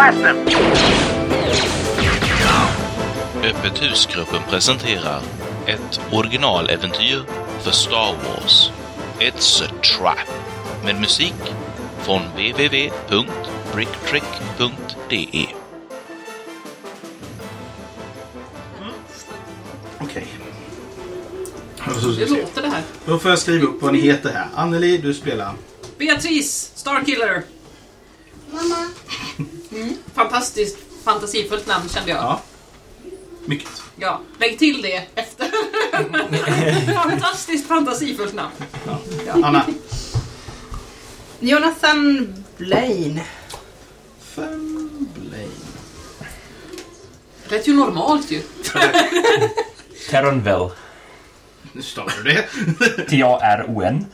Blast them! Öppet husgruppen presenterar ett originaläventyr för Star Wars. It's a Trap med musik från www.bricktrick.de. Okej. Det låter det här. Då får jag skriva upp vad ni heter här. Anneli, du spelar. Beatrice, Starkiller. Mamma. Fantastiskt fantasifullt namn kände jag. Ja. Mycket. Ja, lägg till det efter. Fantastiskt fantasifullt namn. Anna. Jonathan Blaine. Fan Blaine. Lät ju normalt ju. Terranvel. Nu stavar du det. T-A-R-O-N.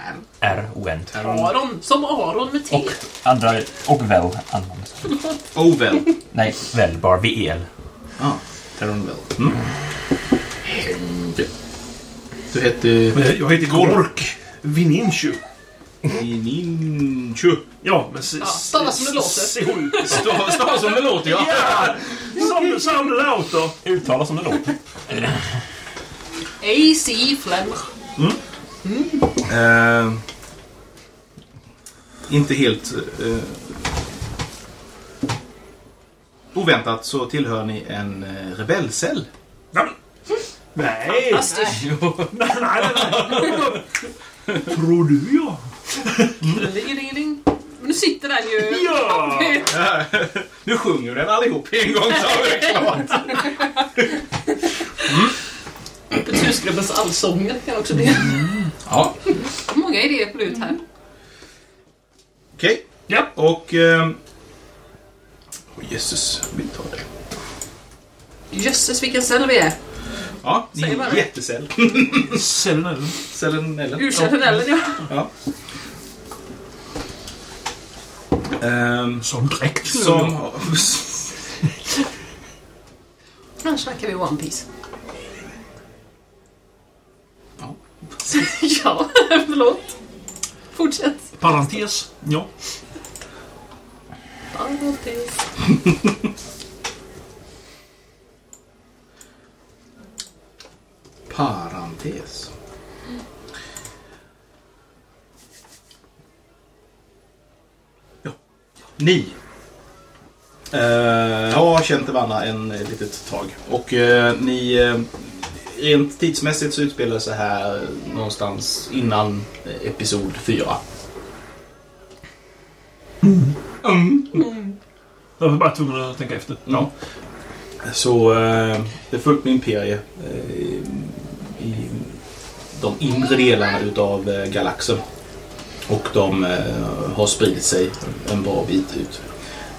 T-A-R. R-O-N. Aron, som Aron med T. Och andra... Och väl används. Ovel. Nej, väl. Bara V-E-L. Ja. Terranvel. Mm. Henry. Du hette... Jag heter Gork Vininchu. Ninchu. Ja, men... Ja, stava som det låter. Seoul. Stav stav som det låter, ja. Som, som det låter. Uttala som det låter. AC Flemmer. Eh, inte helt eh, oväntat så tillhör ni en eh, rebellcell. Nej, Nej. Nej, nej, nej. Tror du ja? Ding. Men nu sitter den ju. Ja! Nu sjunger den allihop en gång så har vi det klart. Kulturgruppens allsånger kan också bli. Ja, Många idéer på ut här. okej. Ja. Och... Eh, oh, Jesus, vi tar det. Jösses vilken cell vi är. Ja, ni Säg är bara en jättecell. Cellen. Cellen eller? Ur cellen ja. Ja. Ehm, Som dräkt. som... Nu snackar vi One Piece. Ja. förlåt. Fortsätt. Parentes. Ja. Parentes. Parentes. Ja. Ni eh, har känt varandra en eh, litet tag. Och eh, ni... Eh, rent tidsmässigt så utspelar det sig här någonstans innan eh, Episod 4. Jag var bara tvungen att tänka efter. Ja. Så eh, det är fullt med imperie eh, i, i de inre delarna utav eh, galaxen. Och de eh, har spridit sig en bra bit ut.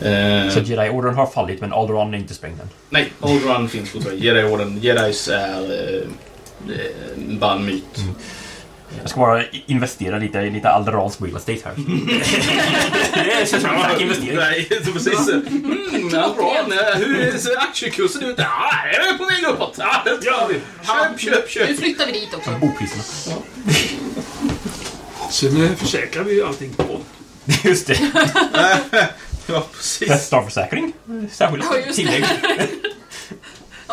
Eh, Så Jedi-orden har fallit, men Alderaan är inte sprängd än. nej, Old Run finns fortfarande. Jedi-orden. Jedis är eh, bara en myt. Jag ska bara investera lite i lite Alderaans real estate här. det känns som en stark investering. Nej, precis. Mm, Alderan, eh, hur ser aktiekursen ut? Ja, jag är på väg uppåt. Ja, det tar vi. Köp, köp, köp. Nu flyttar vi dit också. Bopriserna. Sen eh, försäkrar vi ju allting på. Just det. Ja, precis. Death Star-försäkring. Särskilt Ja, just det. tillägg.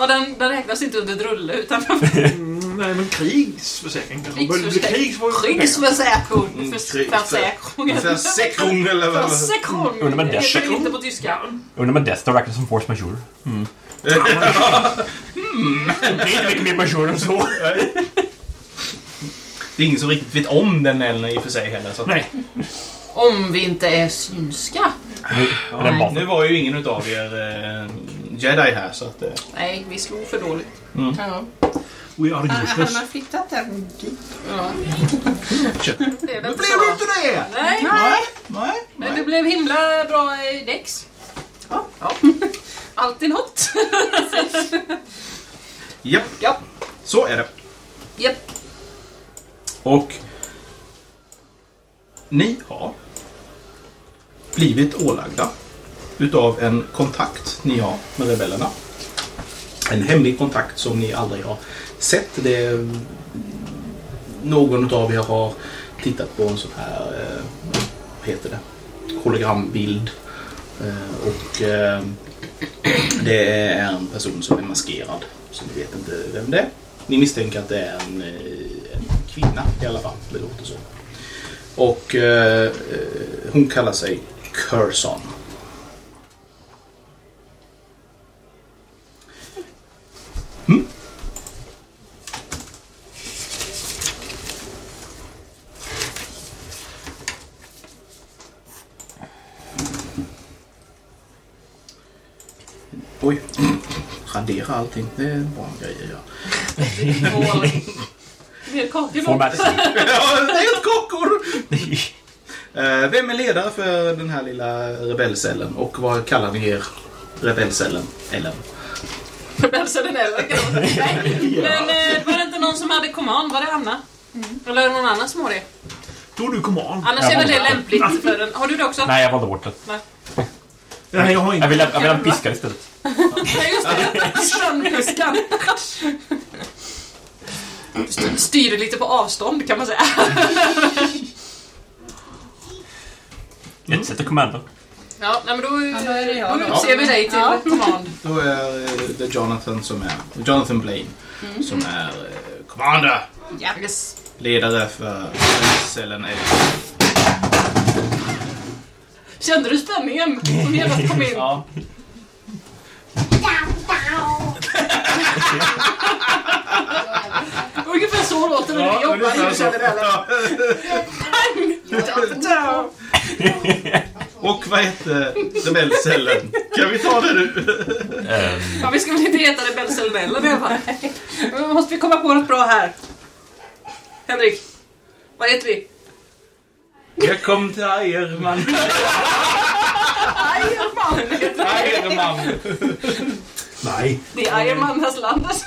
Ja, den, den räknas inte under drulle utan Mm, nej, men krigsförsäkring kanske. Om det blir krig så får vi pengar. Krigsförsäkring. Mm, krig- Försäkring. Försäkring eller vad? Försäkring. Undrar med Det heter det inte på tyska. Undrar om Death Star räknas som force majeure. Det är inte mycket mer majeure än så. Det är ingen som riktigt vet om den än i och för sig heller. Så att, Nej. Om vi inte är synska. Ja, nu var ju ingen utav er eh, jedi här så att... Eh, Nej, vi slog för dåligt. Ja. We are Han, useless. han har flyttat den dit. Ja. Det blev så. inte det! Nej, Nej, nej. men det blev himla bra i Dex. Ja. ja. Alltid något. Japp, ja. så är det. Japp. Och ni har blivit ålagda utav en kontakt ni har med rebellerna. En hemlig kontakt som ni aldrig har sett. Det är, någon av er har tittat på en sån här, eh, vad heter det? hologrambild. Eh, och eh, det är en person som är maskerad. Så ni vet inte vem det är. Ni misstänker att det är en, eh, en kvinna i alla fall. Det låter så. Och eh, eh, hon kallar sig Curson. Oj. Radera allting. Det är en bra grej att göra. Mål. Mer kakor Format. ja, det är ett kockor! Eh, Vem är ledare för den här lilla rebellcellen och vad kallar ni er rebellcellen? Ellen? Rebellcellen eller? Nej. Men eh, var det inte någon som hade command? Var det Anna? Eller är det någon annan som har det? Tog du command? Annars Jag är väl det lämpligt för en... Har du det också? Nej, jag valde bort det. Nej, jag har Jag inte. vill, jag vill ha en piska istället. Nej, just det. Strömpiskan. St- Styr lite på avstånd kan man säga. Ett sätt att kommando. Ja, nej, men då, Ja, då är det jag då utser vi dig till Ja. command. Då är det Jonathan som är Jonathan Blaine som är eh, commander. Ja. Yes. Ledare för cellen. Kände du spänningen som genast kom in? Ja. Ungefär så låter det när vi jobbar i generella. Och vad hette rebellcellen? Kan vi ta det nu? Ehm, Ja, vi ska väl inte heta rebellcellen i alla fall. Måste vi komma på något bra här. Henrik, vad heter vi? Jag kom till Eierman. Ironman heter. Eierman. Nej. Det är Ironman Haslanders.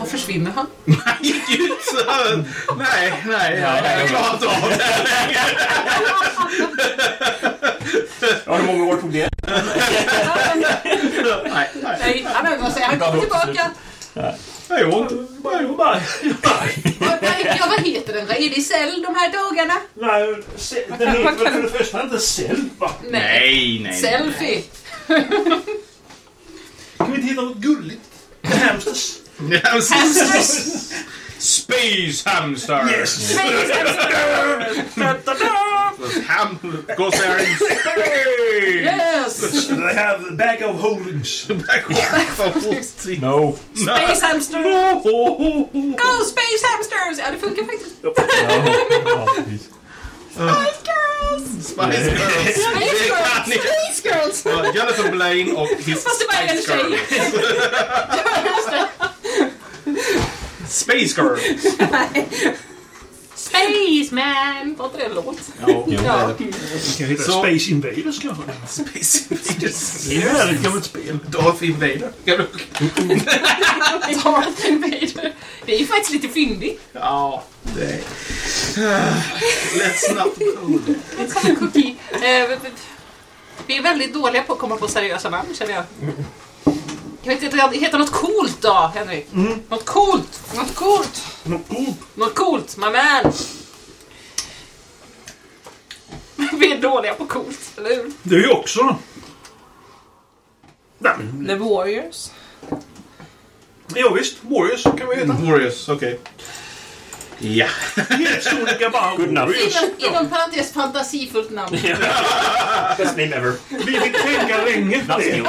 Var försvinner han? Han gick ut så... Nej, nej. Jag klarar inte av det. ja, hur många år tog det? Nej, nej. Nej, han vad säger han? kommer tillbaka. Jag gjorde inte. Jag bara... Ja, vad heter den? Är det cell de här dagarna? Nej, den heter väl för det första inte Self, va? Nej, nej. Selfie. Kan vi inte hitta något gulligt? Hamsters. Nej. Hamsters. Space hamster. Yes! Ham goes there in space. Yes! They have a bag of holdings. No. Space hamster! No. Go Space hamsters! Ja, det funkar faktiskt. no. Ja, precis. Spice girls! Spice Girls. Space Det kan ni. girls! Space girls! Ja, Jonathan Blaine och his Fast det bara en Spice tjej. Girls. Ja, just det. Space Girls. Spaceman! Var inte det en låt? Ja, Ja. Kan hitta Så- Space Invaders kanske. Space Invaders. Det är ett gammalt spel. Darth Invader. Darth Invader. Det är ju faktiskt lite fyndigt. Ja, det är... Let's not go there. Lite som en cookie. Eh, vi är väldigt dåliga på att komma på seriösa namn, känner jag. Jag vet inte, det heter något coolt då, Henrik? Något coolt! Något coolt! Något coolt. Något coolt, my man! Vi är dåliga på coolt, eller hur? Det är ju också. Nej, The Warriors. ja, visst. Warriors kan vi heta. Warriors, okej. Ja. Helt sonika bara Good enough. Inom, inom parentes fantasifullt namn. Best name ever. Vi fick tänka länge på det.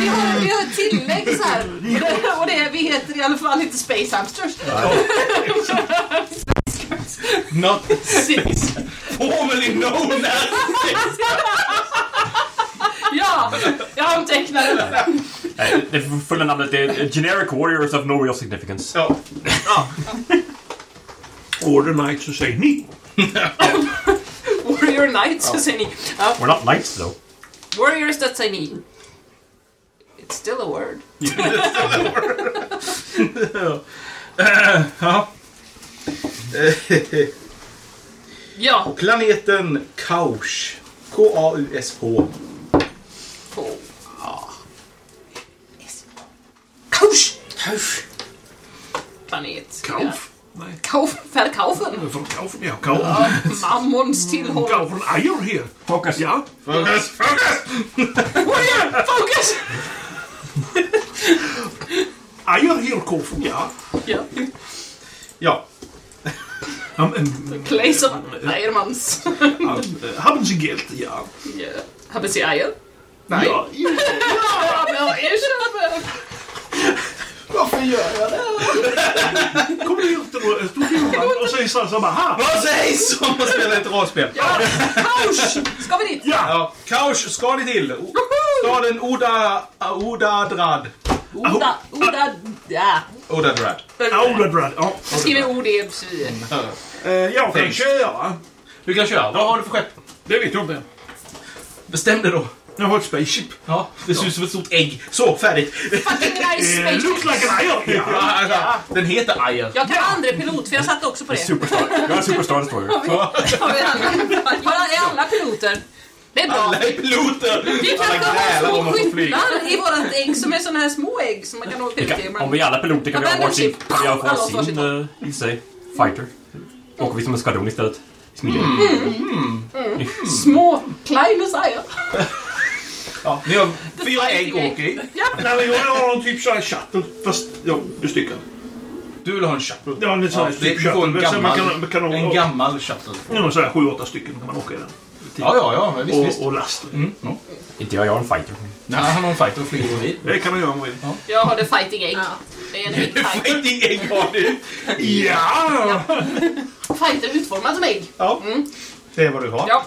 Vi har, vi har ett tillägg så här. Och det, vi heter i alla fall inte Space Hamsters. Not space. Formerly known as... Ja, jag antecknar det. Uh, Nej, Det fulla namnet är Generic Warriors of No Real Significance. Ja. Oh. Oh. Order Knight så säger ni. Warrior Knights, så säger ni. Ja, We're not knights though. warriors, that säger ni. It's still a word. Uh, ja. Ja. Planeten Kaush. K-A-U-S-H. Kausch! Kauf. Planet. Kauf? Nej. Kauf. Verkaufen. Från Kaufen, ja. Kauf. Ja, Mammons tillhåll. Kaufen Eier här. Fokus! Ja. Fokus! Fokus! Eier här, Kaufen, ja. Ja. Ja. Um, um, Gläser. Eiermans. um, haben Sie Geld? Ja. Ja. Haben Sie Eier? Nej. Ja, ja. Ja, jag köper. Varför gör jag det? Kommer du ut och en stor firma och säger så så bara ha. Vad sägs om att spela ett rollspel? Ja, Kausch! Ska vi dit? Ja. Ja, Kausch ska ni till. Staden Oda... Odadrad. Oda, Oda, ja. Odadrad. Auladrad. Ja. Jag skriver OD. Eh, Jag kan köra. Du kan köra. Vad har du för skepp? Det vet jag inte. Bestäm det då. Jag har ett spaceship. Ja, det ser ut som ett stort ägg. Så, färdigt. Fucking nice Eh, looks space. like an Eier. Ja, alltså, Den heter Ayer. Jag tar andra pilot, för jag satte också på det. Superstar. Jag har Superstar Destroyer. Har vi alla? Har är alla piloter? Det är bra. Alla är piloter! Vi Alla kanske har grälar om små att få flyga. skyttlar i vårat ägg som är såna här små ägg som man kan åka ut kan, i. om vi alla piloter kan vi ha varsin, Abandonship. vi har Alla åt varsitt varsin uh, i sig. Fighter. Åker vi som en skvadron istället. Smidigare. Små, kleine Eier. Ja, ni har fyra ägg att åka i. Ja. Nej, men jag har någon typ sån här shuttle. Fast, ja, bestyckad. Du vill ha en shuttle. Ja, en sån Ja, här det, typ en shuttle. Så man gammal, kan, man kan en ha, gammal shuttle. Ja, så här sju, åtta stycken kan man åka i den. Ja, ja, ja. Visst, visst. Och, och last. Mm. Ja. Inte jag, jag har en fighter. Nej, han har en fighter och flyger bredvid. Det kan man göra om man vill. Jag har det fighting ägg. Ja. Det är en fighting ägg har du? Ja! Fighter utformad som ägg. Ja, det är vad du har. Ja.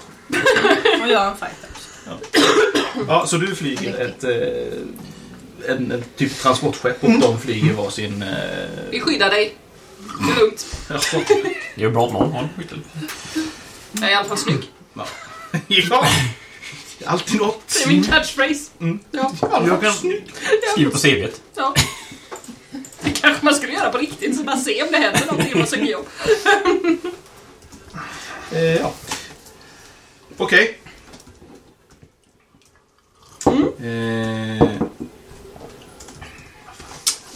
Och jag är en fighter. Ja, så du flyger ett, eh, en, en typ transportskepp och de flyger varsin... Eh, Vi skyddar dig. Det är lugnt. ja. Det är bra att någon har en skyttel. Jag är i alla fall snygg. ja. Alltid något. Det är min catchphrase. Ja. Jag kan, Skriver på CVt. ja. Det kanske man skulle göra på riktigt så man ser om det händer någonting när man söker jobb. Eh, ja. Okej. Mm. Eh,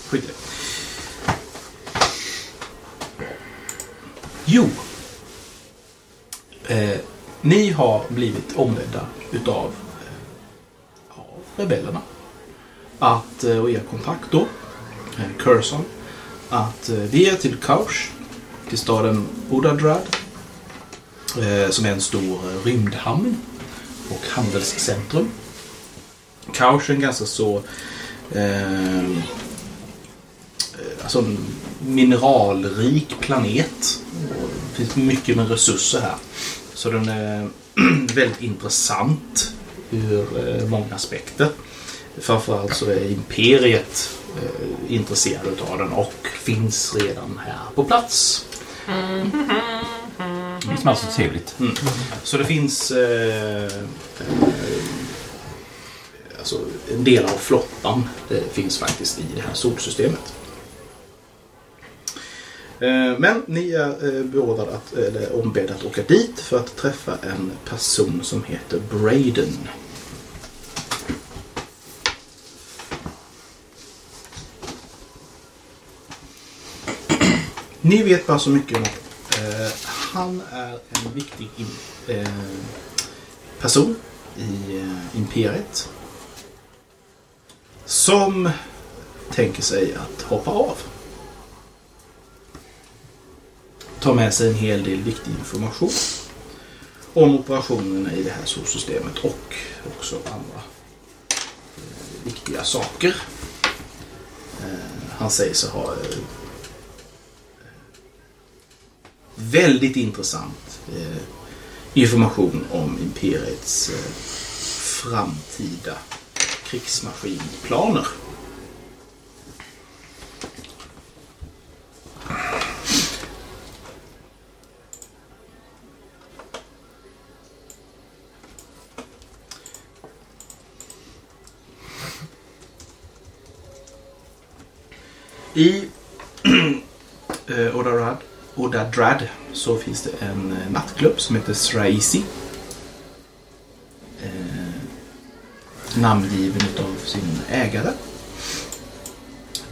skit i. Jo. Eh, ni har blivit ombedda utav eh, rebellerna att, eh, och er kontakt då, eh, Curson, att eh, vi till Kausch, till staden Odadrad, eh, som är en stor eh, rymdhamn och handelscentrum. Kausch är en ganska så eh, alltså mineralrik planet. Och det finns mycket med resurser här. Så den är väldigt intressant ur eh, många aspekter. Framförallt så är imperiet eh, intresserade av den och finns redan här på plats. Det smakar så trevligt. Så det finns eh, eh, alltså en del av flottan eh, finns faktiskt i det här solsystemet. Eh, men ni är eh, beordrade att, eller ombedda att åka dit för att träffa en person som heter Braden. Ni vet bara så mycket om att eh, han är en viktig in, eh, person i eh, imperiet. Som tänker sig att hoppa av. Ta med sig en hel del viktig information om operationerna i det här solsystemet och också andra eh, viktiga saker. Eh, han säger sig ha eh, väldigt intressant eh, information om imperiets eh, framtida krigsmaskinplaner. I eh, Odarad, Odadrad så finns det en eh, nattklubb som heter Sraisi. Namngiven av sin ägare.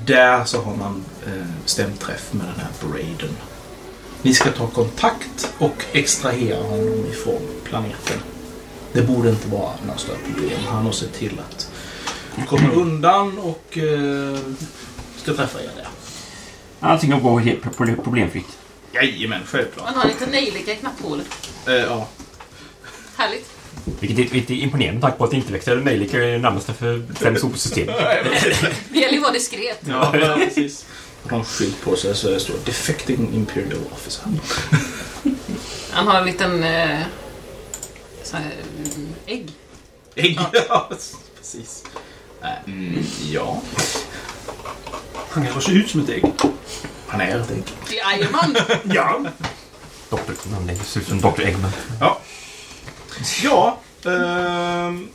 där så har man eh, stämträff med den här Braden. Ni ska ta kontakt och extrahera honom ifrån planeten. Det borde inte vara några större problem. Han har sett till att komma undan och eh, ska träffa er där. Allting går helt pro- problemfritt. Jajamän, självklart. Man har lite nejlika i knapphålet. Eh, ja. Härligt. Vilket är, vilket är imponerande med tanke på att det inte växer nejlikor är närmaste för fem solsystem. Det gäller ju att vara diskret. Ja, ja, precis. Har en skylt på sig så det står Defecting Imperial Officer. Han har en liten... Eh, så här, mm, ägg. Ägg. Ja, precis. Eh, Mm, ja, Han kanske ser ut som ett ägg. han är ett ägg. Jajamän! Ja. Doktor, han är- ser ut som Dr. Eggman. Ja, ehm,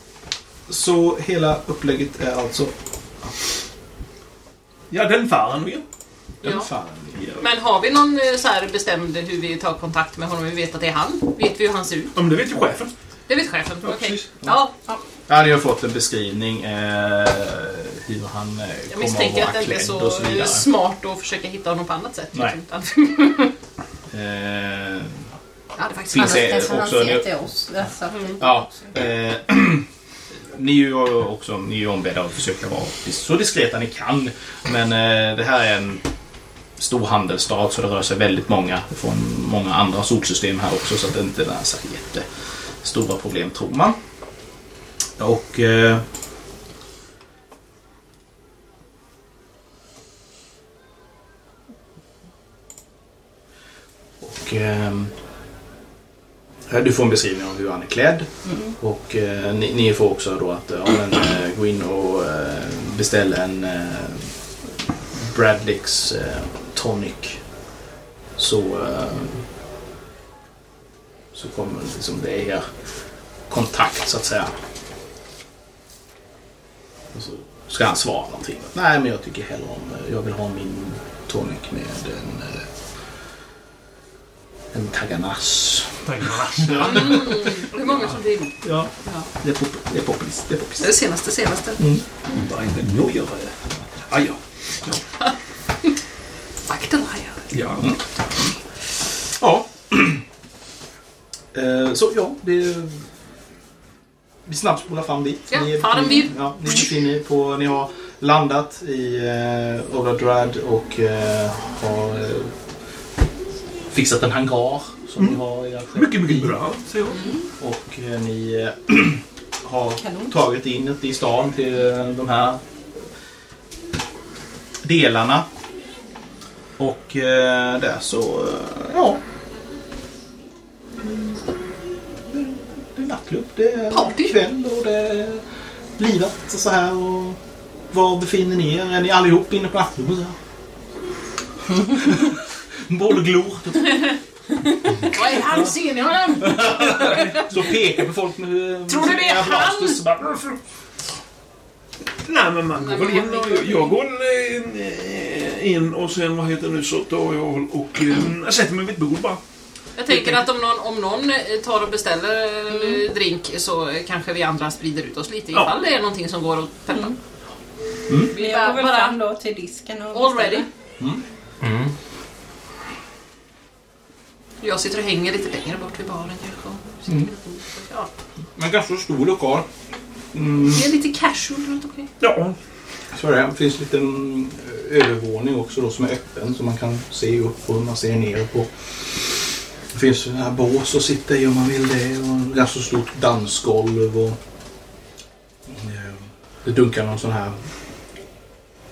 så hela upplägget är alltså... Ja, den faran vill. Den Ja. Men har vi någon eh, så här bestämd hur vi tar kontakt med honom? Vi vet att det är han. Vet vi hur han ser ut? Ja, men det vet ju chefen. Det vet chefen. Ja, Okej. precis. Ja, ja. Ja, ni har fått en beskrivning eh, hur han eh, Jag kommer att misstänker att vara det inte är klädd och så vidare. smart att försöka hitta honom på annat sätt. Nej. Liksom. Eh, Är faktiskt Finns också nu- till oss. Alltså. ja, eh, ni är ju också ni är ombedda att försöka vara så diskreta ni kan. Men eh, det här är en stor handelsstad så det rör sig väldigt många från många andra solsystem här också så att det inte är så här jättestora problem tror man. Och eh, Och Ja, Du får en beskrivning av hur han är klädd. Och eh, ni, ni får också då att ja, men, eh, gå in och eh, beställa en eh, Bradlicks eh, tonic. Så, eh, så kommer liksom det er kontakt så att säga. Och så ska han svara någonting. Nej, men jag tycker hellre om, eh, jag vill ha min tonic med en, en taganash. Mm, hur många som vill. Ja, Ja. det är pop- det är poppis. Det är. Det är det senaste, senaste. Bara inte nojare. Ah, ja. Har jag. Ja. Ja. Eh, Så ja, det... Vi snabbt spolar fram dit. Ja, Ni är- vill. Ja, ni er på... Ni har landat i eh, Overdrad och eh, har eh, fixat en hangar som ni har i era skepp Mycket, i. mycket bra, säger jag. Och eh, ni eh, har Kanon. tagit in i stan till eh, de här delarna. Och eh, där så, eh, ja. Det är nattklubb, det är Party. kväll och det är livat och så här. Och var befinner ni er? Är ni allihop inne på nattklubben? Bollglor. Vad är han? Ser ni honom? Så pekar på folk med eh, Tror du det är han? Nej, men man går väl in och jag, jag går in, eh, och sen, vad heter det nu, så tar jag och eh, jag sätter mig vid ett bord bara. Jag tänker att om någon, om någon tar och beställer eh, drink så kanske vi andra sprider ut oss lite Ja. ifall det är någonting som går att peppa. Vi Jag går väl bara, fram då till disken och all ready. Mm. Jag sitter och hänger lite längre bort vid baren kanske. Mm. Ja. Men ganska stor lokal. Mm, Det är lite casual runt omkring. Ja, så är det. Finns en liten eh, övervåning också då som är öppen så man kan se upp och man ser ner på. Det finns här bås att sitta i om man vill det och en ganska stort dansgolv och eh, det dunkar någon sån här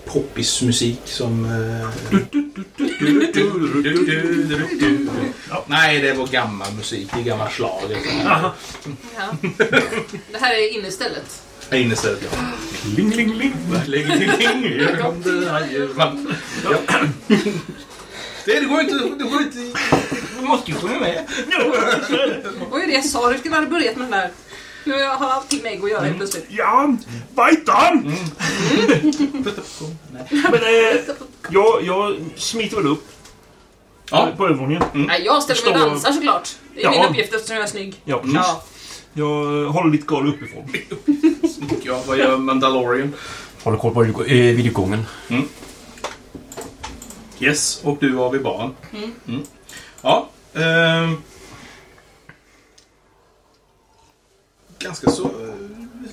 poppismusik som... eh, Nej, det var gammal musik. Det är gammal schlager. Ja. Det här är innestället. Här inne istället, ja. Ling, ling, ling. Här kom det. Ja. Det, det går inte... Det går inte... Du måste ju sjunga med. Vad är det jag sa? Du skulle ha börjat med den där. Nu har allting med att göra helt plötsligt. Ja, heter han? Men eh, jag, jag smiter väl upp Ja. på övervåningen. Nej, jag ställer mig och Står- dansar såklart. Det är Ja. min uppgift eftersom jag är snygg. Ja, Ja. Jag håller lite koll uppifrån. Ja, vad gör Mandalorian? Håller koll på vid- eh, vid utgången. Yes, och du var vid baren. Mm. Ja. ehm. Ganska så... eh,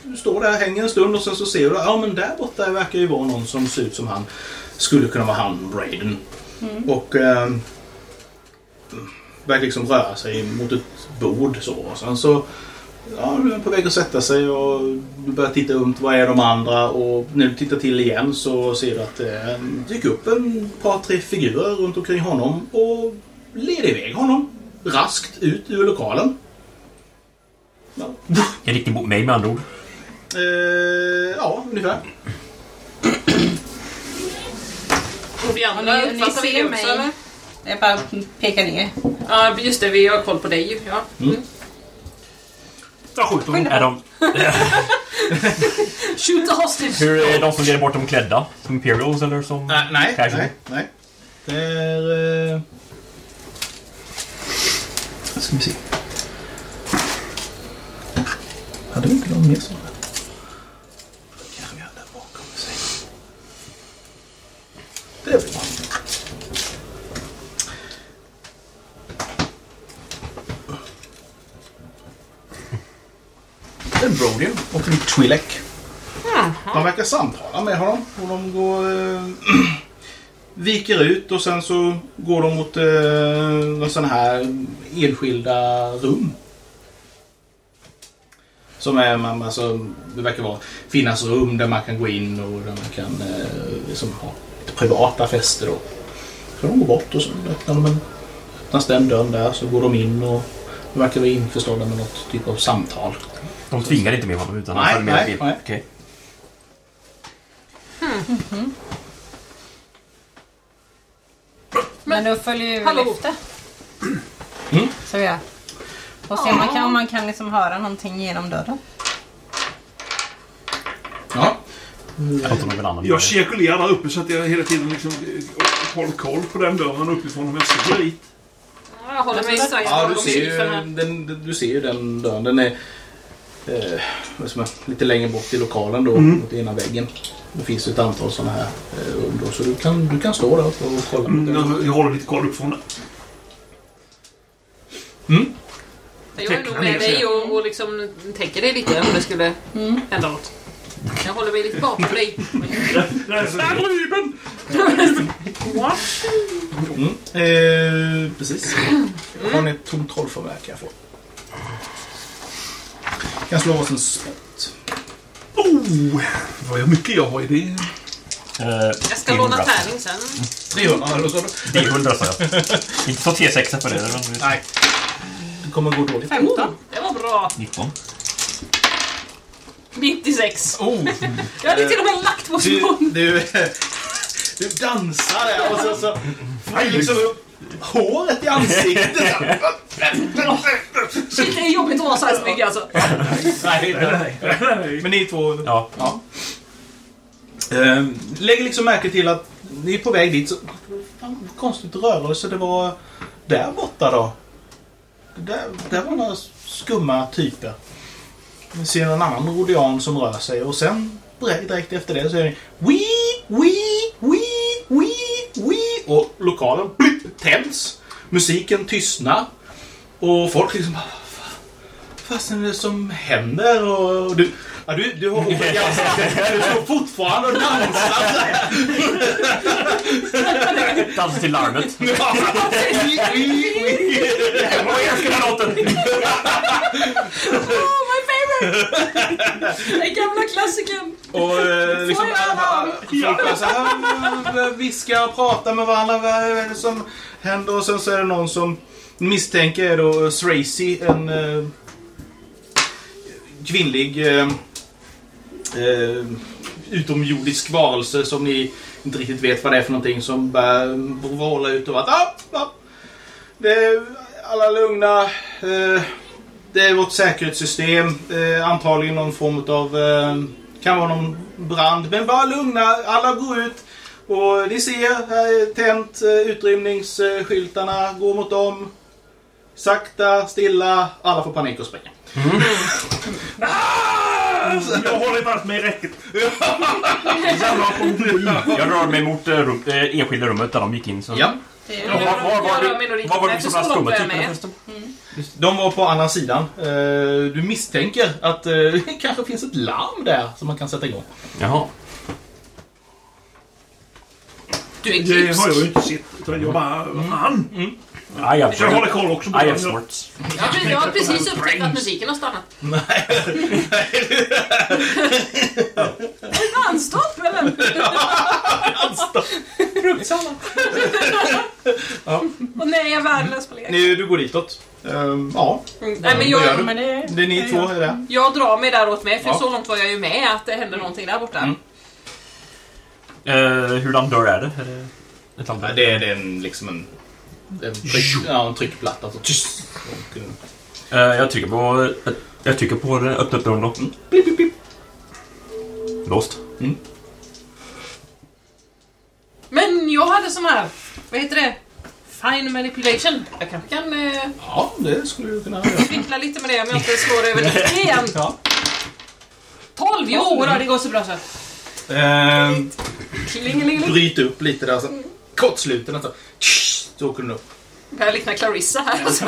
Du står där, hänger en stund och sen så ser du ja men där borta verkar ju vara någon som ser ut som han. Skulle kunna vara han, Braden. Och... ehm, verkar liksom röra sig mot ett bord så. Och sen så... Ja, du är på väg att sätta sig och du börjar titta runt. Vad är de andra? Och när du tittar till igen så ser du att det dyker upp en par, tre figurer runt omkring honom och leder iväg honom raskt ut ur lokalen. Ja, En riktning mot mig med andra ord. eh, ja ungefär. Och vi andra ni, ni uppfattar vi det ser också mig. eller? Jag bara pekar ner. Ja, just det. Vi har koll på dig ju. Ja. Jag skjuter honom. Är de, Shoot the hostage! hur är de som leder bort dem klädda? Som Imperials eller som... Nej, nej, Casual. nej, nej. Det är... Eh... Ska vi se. Hade vi inte någon mer sån? Kanske vi hade bakom sig. Det är bra. Det är Brody och en Twi'lek. De verkar samtala med honom och de går... Eh, viker ut och sen så går de mot eh, sådana här enskilda rum. Som är, man, alltså, det verkar vara, finnas rum där man kan gå in och där man kan eh, liksom ha lite privata fester då. Så de går bort och så öppnar de en, öppnas den dörren där så går de in och de verkar vara införstådda med något typ av samtal. De tvingar inte med honom utan Nej, de följer med nej, nej. Okej. Men då följer vi Hallå. efter. Mm. Så ja. Och se om man kan, om man kan liksom höra någonting genom dörren. Ja. Jag tror någon annan Jag det. cirkulerar där uppe så att jag hela tiden liksom eh, håller koll på den dörren uppifrån om jag ska gå dit. Jag håller mig strax Ja, du ser, ju, den, du ser ju den dörren. Den är eh, lite längre bort i lokalen då, Mm. mot ena väggen. Det finns ett antal sådana här eh, rum då, så du kan, du kan stå där uppe och kolla. Mm, jag, jag håller lite koll uppifrån där. Mm. Jag är nog med dig och, och liksom tänker dig lite om det skulle hända något. Jag håller mig lite bakom dig. What? Mm. Eh, precis. Har ni ett tomt trollformulär kan jag få. Kan slå varsin spott. Oh, vad mycket jag har i det. Eh, Jag ska låna tärning sen. 300 eller så. Det är 100 sa jag. Inte så T6 på det. Nej. Kommer gå dåligt. 15. Det var bra. 19. 96. Oh. Jag hade till och med lagt på Du, du, du dansar där och så, så får du liksom upp håret i ansiktet. Shit, det är jobbigt att vara så här snygg alltså. Nej, nej. Nej. Men ni två Ja. ja. Ehm, lägger liksom märke till att ni är på väg dit. Så, fan, konstigt rörelse det var där borta då. Det Där, där var några skumma typer. Ni ser en annan rodian som rör sig och sen direkt direkt efter det så är det Wii, Wii, Wii, Wii, Wii och lokalen blipp, tänds. Musiken tystnar. Och folk liksom bara, vad fasen är det som händer? Och och du, ja, du, du har. Du står fortfarande och dansar. Dans till larmet. Jag älskar den låten! Oh, my favorite! Den gamla klassikern. Och eh, liksom, alla- folk bara så här, äh, viskar och pratar med varandra. Vad är det som händer? Och sen så är det någon som misstänker är då Tracy, en eh, kvinnlig eh, eh, utomjordisk varelse som ni inte riktigt vet vad det är för någonting som börjar vråla ut och att ah, ah, det är alla lugna. Eh, det är vårt säkerhetssystem. Eh, antagligen någon form av eh, kan vara någon brand. Men bara lugna. Alla går ut. Och ni ser, här är tänt. Eh, utrymningsskyltarna går mot dem. Sakta, stilla. Alla får panik och springa. Jag håller fast mig i räcket. Jag rör mig mot eh, rum, eh, enskilda rummet där de gick in. Så. Ja, Det Ja, var, var, var, nog var, det som så långt var skumma typerna förresten? de var på andra sidan. Eh, Du misstänker att eh, det kanske finns ett larm där som man kan sätta igång. Jaha. Du är Det har klipsk. jag ju inte sett. Utan jag bara... Vad have, Så jag håller koll också på I have det. smarts. Jag har- Jag har precis upptäckt att musiken har stannat. Nonstop eller? Fruktsallad. Och nej, jag är värdelös på lek. Nu, du går ditåt. Ehm, ja, Mm, Nej, men jag? Men det, det är ni två är där. jag drar mig däråt med, för Ja. så långt var jag ju med att det hände någonting där borta. Mm. Uh, hurdan dörr är det? Är det ett Ja, det, är, det är en, liksom en, en, tryck, ja, en tryckplatta. Så, tyst. Och, eh, Eh, jag trycker på... eh, jag trycker på det. Öppna upp dörren då. Pip, pip, pip. Låst. Men jag hade sån här, vad heter det? Fine manipulation. Jag kanske kan eh, Ja, det skulle du kunna göra. fippla lite med det om jag inte slår över 90 igen. Ja. 12! Jo, då, det går så bra så. Ehm, Klingelingeling. bryt upp lite där. Så, kortsluten. Alltså. Så åker den upp. Jag liknar Clarissa här. Alltså.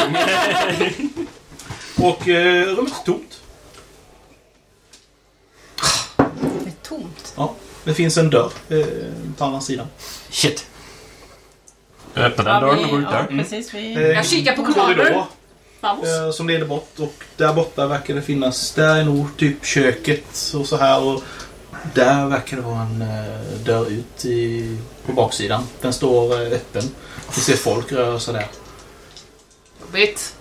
Och eh, rummet är tomt. det är tomt. Ja, det finns en dörr eh, på andra sidan. Shit. Jag öppnar den dörren och går ut ja, där. precis. Vi, Eh, Jag kikar på korridor kameror. Vamos. eh, som leder bort. Och där borta verkar det finnas... Där är nog typ köket och så här. Och där verkar det vara en eh, dörr ut i, på baksidan. Den står eh, öppen. Vi ser folk röra sig där. Jobbigt.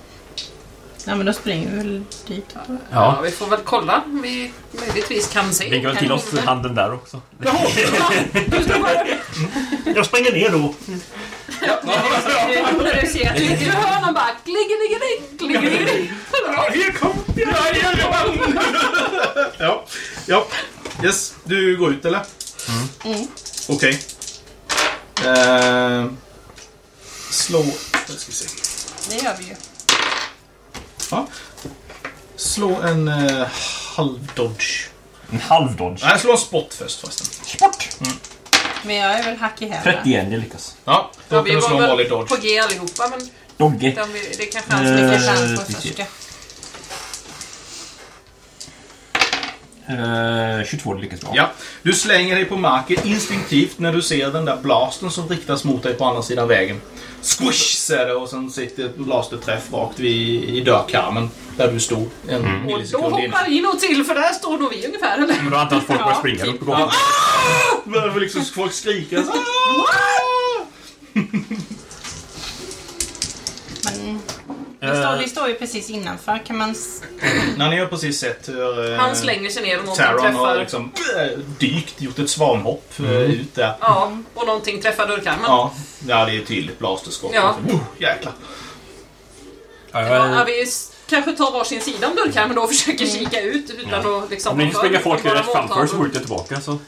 ja, men då springer vi väl dit. Ja, Ja. vi får väl kolla om vi möjligtvis kan se. Lägger väl till oss handen där också. Jag springer ner då. När du ser att du inte hör någon bara klingelingeling, klingelingeling. Ja, här kommer Ja, ja. Yes, du går ut eller? Mm. Okej. Eh, slå... Nu ska vi se. Det gör vi ju. Ja. Slå en uh, halv-dodge. En halv dodge. Nej, slå en spot först förresten. Sport! Men jag är väl hack i hälen. 31, jag lyckas. Ja, då Ja, kan vi du slå en var vanlig väl dodge. på G allihopa, men Dogge. de, det kanske han Eh, som Det är kanske han får vi ser. första. Uh, 22, det lyckas bra. Ja, du slänger dig på marken instinktivt när du ser den där blasten som riktas mot dig på andra sidan vägen. Squish säger det och sen sitter blasterträff rakt vid, i dörrkarmen där du stod en Och då millisekund innan. hoppar in och till, för där står nog vi ungefär, eller? Men då antar jag att folk börjar Ja. springa upp på gatan. Börjar liksom folk skrika. så, Men vi Eh. står, vi står ju precis innanför. Kan man... s- När ni har precis sett hur eh, Han slänger sig ner och någonting Taron har träffar... liksom eh, dykt, gjort ett svanhopp eh, Mm. ut där. Ja, och någonting träffar dörrkarmen. Ja, ja det är tydligt blasterskott. Ja. Oh, jäklar. Ja, Ja, jag, vi s- kanske tar varsin sida om dörrkarmen då och försöker kika ut utan att liksom... om ni springer folk rätt framför så måltavlor. går jag tillbaka. Så.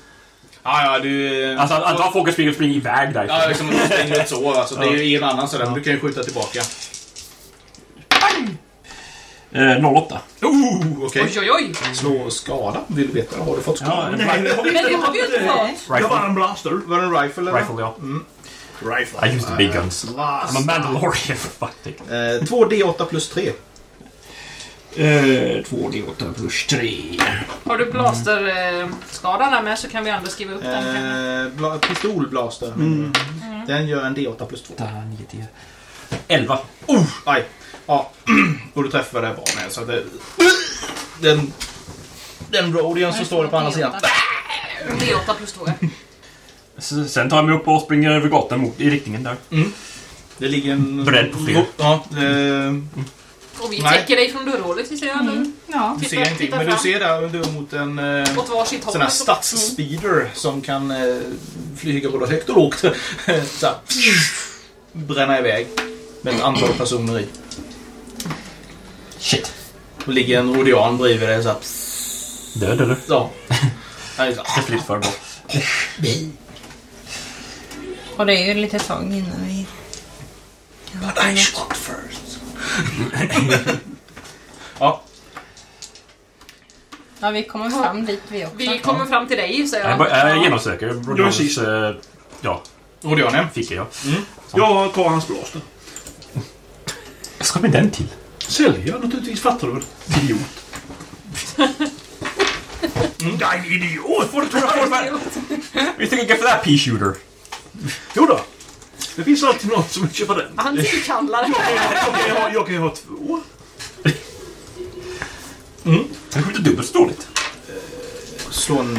Ja, ja, du... eh, Alltså antar att folk springer, springer iväg därifrån. Ja, liksom, du springer ut så. Alltså, det är ju en annan sådär, men du kan ju skjuta tillbaka. Eh, 08. Oh, okej. Oj, oj, oj! Slå skada. Vill du veta? Har du fått skada? Ja, Nej, det har vi Men det har vi ju inte fått. Jag Rifle. var en blaster. Var det en rifle eller? Rifle, ja. Rifle. I use the big guns. I'm a Mandalorian fuck's sake. Eh, 2D8 plus 3. Eh, 2D8 plus 3. Har du blasterskadan där med så kan vi andra skriva upp den. kanske. Eh, bla, pistolblaster. Den gör en D8 plus 2. 9, 10. 11. Oh, aj. Ja, och du träffar det bra med. Så att det, den, den roadien som står på andra sidan. D8 plus 2 ja. S- Sen tar jag mig upp och springer över gatan mot, i riktningen där. Det ligger en... Beredd på fler. Ja, det, Och vi Nej. täcker dig från dörrhålet, vi ser alla. Ja. du Titta- ser ingenting. titta Men du ser där du mot en eh, sån här stadsspeeder som kan eh, flyga både högt och lågt. så här, bränna iväg med ett antal personer i. Shit. Och ligger en rodian bredvid dig så här, Död eller? ja. Så, Det är lite för bra. Och det är ju lite tag innan vi... But I shot first. ja, Ja, vi kommer fram dit vi också. Vi kommer fram till dig, säger Jag, jag. bara- jag genomsöker Rodions... sist. eh, Ja, Rodion, fick jag. Jag tar hans blaster. Vad ska med den till? Sälja naturligtvis, fattar du väl? Idiot. Mm. Nej, idiot! Får du tro Vi tänker get for that pea shooter. Jo då. Det finns alltid något som vill köpa den. Antikhandlare. Jag kan ju ha, jag kan ju ha två. Den skjuter dubbelt så dåligt. Slå en...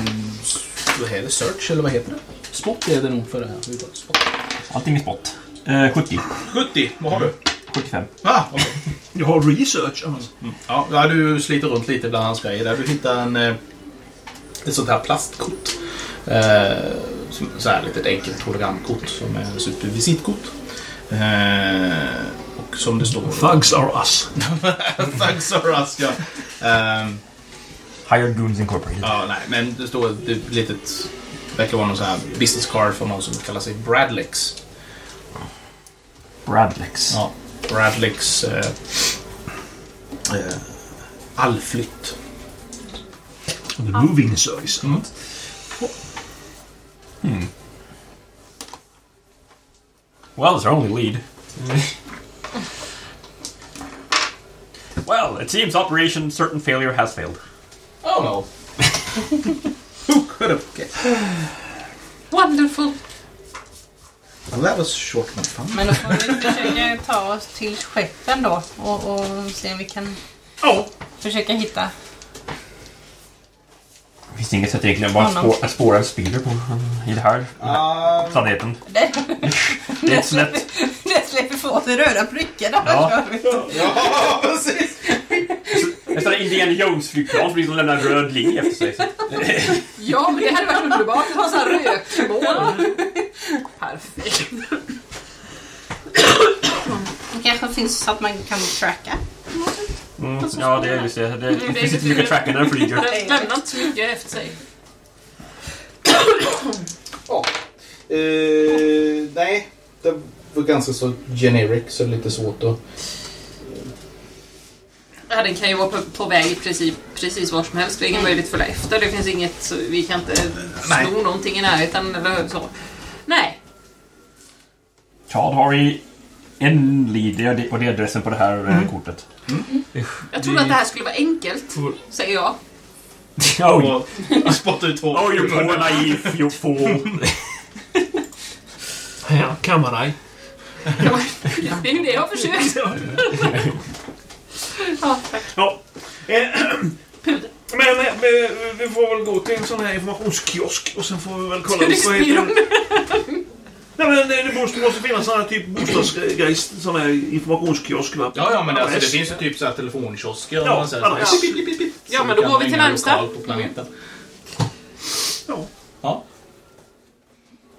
Vad heter det? Search, eller vad heter det? Spot är det nog för det här. Spot. Allting är spot. Eh, 70. 70, vad har du? 75. Ah, okej. Jag har research. Alltså. Ja, ja, du sliter runt lite bland hans grejer där. Du hittar en, eh, ett sånt här plastkort. Eh, som, så här litet enkelt hologramkort som är ett visitkort. Eh, och som det står... Thugs are us. Thanks for us, ja. Ehm, Hired Goons Incorporated. ja, nej, men det står ett ett litet... Det verkar vara någon sån här business card för någon som kallar sig Bradlex. Bradlex. Ja, Bradlex eh, eh, allflytt. The moving service. Well, it's our only lead. well, it seems Operation Certain Failure has failed. Oh no. Who could have guessed? Wonderful. Well, that was short but fun. Men då får vi försöka ta oss till skeppen då och, och se om vi kan Ja, försöka hitta... Finns det inget sätt egentligen bara att Honom. spå- att spåra en speeder på i det här Uh, planeten? Det, Det är inte så lätt. det släpper få sig röda prickar där. Ja. ja, precis. En sån där Indiana Jones-flygplan som liksom lämnar en röd linje efter sig. Så. Ja, men det hade varit underbart att ha sån här rökmål. Perfekt. Det kanske finns så att man kan tracka. Mm, ja, det är just det. Det, det finns inte mycket tracker när den flyger. Lämnar inte så mycket efter sig. Ja. Eh, nej, det var ganska så generic så lite svårt att... Ja, den kan ju vara på, på väg i princip precis var som helst. Det är ingen möjlighet att följa efter. Det finns inget... så Vi kan inte Nej. sno någonting i närheten eller så. Nej. Ja, då har vi en lead och det är adressen på det här eh, kortet. Jag trodde att det här skulle vara enkelt, säger jag. Oh, Och spotta ut två. oh you're poor naive, you fool. kan man dig. Det är ju det jag har försökt. Ja, tack. Ja. Eh, Men eh, vi, vi får väl gå till en sån här informationskiosk och sen får vi väl kolla Ska vad heter spela? Nej men det det måste, måste finnas sån här typ bostadsgrejs, sån här informationskiosk va? Ja, ja, men alltså, det Adress. finns ju typ så här telefonkiosker. Ja, man säger så här, adress. pip, pip, pip, pip. Ja, Så men då kan går vi till ringa närmsta. lokalt på planeten. Ja, Ja.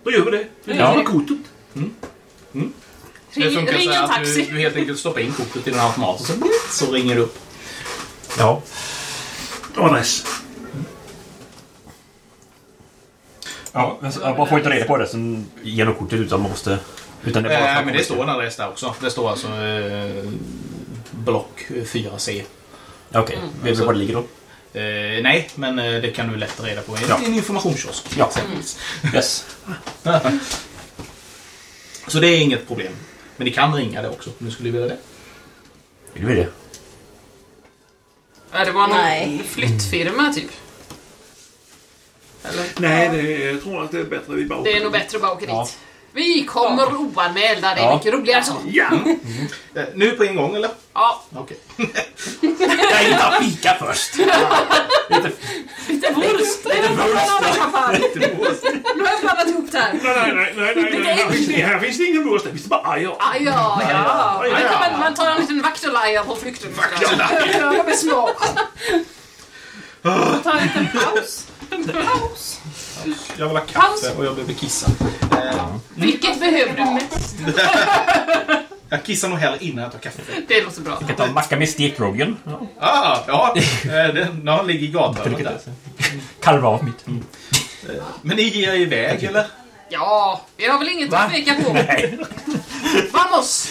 då gör vi det. Vi Ja. tar kortet. Det Ring, funkar ring en att du, taxi. du helt enkelt stoppar in kortet i den här automaten så, så ringer du upp. Ja. Adress. Ja, men så- jag bara får inte reda på det sen genom kortet utan man måste... Utan det bara Eh, men det står en adress där också. Det står alltså eh, block 4C. Okej, vet du var det ligger då? Eh, nej, men eh, det kan du lätt reda på i Ja. en informationskiosk. Ja. exempelvis. Yes. Så det är inget problem. Men ni kan ringa det också om ni skulle vilja det. Vill du det? Ja, det var någon Nej. flyttfirma, typ. Eller? Nej, det, jag tror att det är bättre vi bara Det är nog bättre att bara åka Ja. dit. Vi kommer oanmälda, det är Ja. mycket roligare så. Ja! Eh, nu på en gång eller? Ja, Okej. Jag vill ta fika först! Lite, lite wurst. Lite wurst. Nu har jag blandat ihop det här. Nej, nej, nej, nej, nej, nej. Här, finns det, här finns det ingen wurst, här finns det bara ajer. Ah, ja, ja. Man, man, man tar en liten vaktolaja på flykten. Ja, de är små. Ta en liten paus. En paus. Jag vill ha kaffe och jag behöver kissa. Eh, Vilket behöver du mest? jag kissar nog hellre innan jag tar kaffe. Det låter bra. jag tar en macka med stekroggen. Ja. Ah, ja, eh, den ja, ligger i gathörnet där. Karva av mitt. Men ni ger er iväg eller? Ja, vi har väl inget att tveka på. Vamos!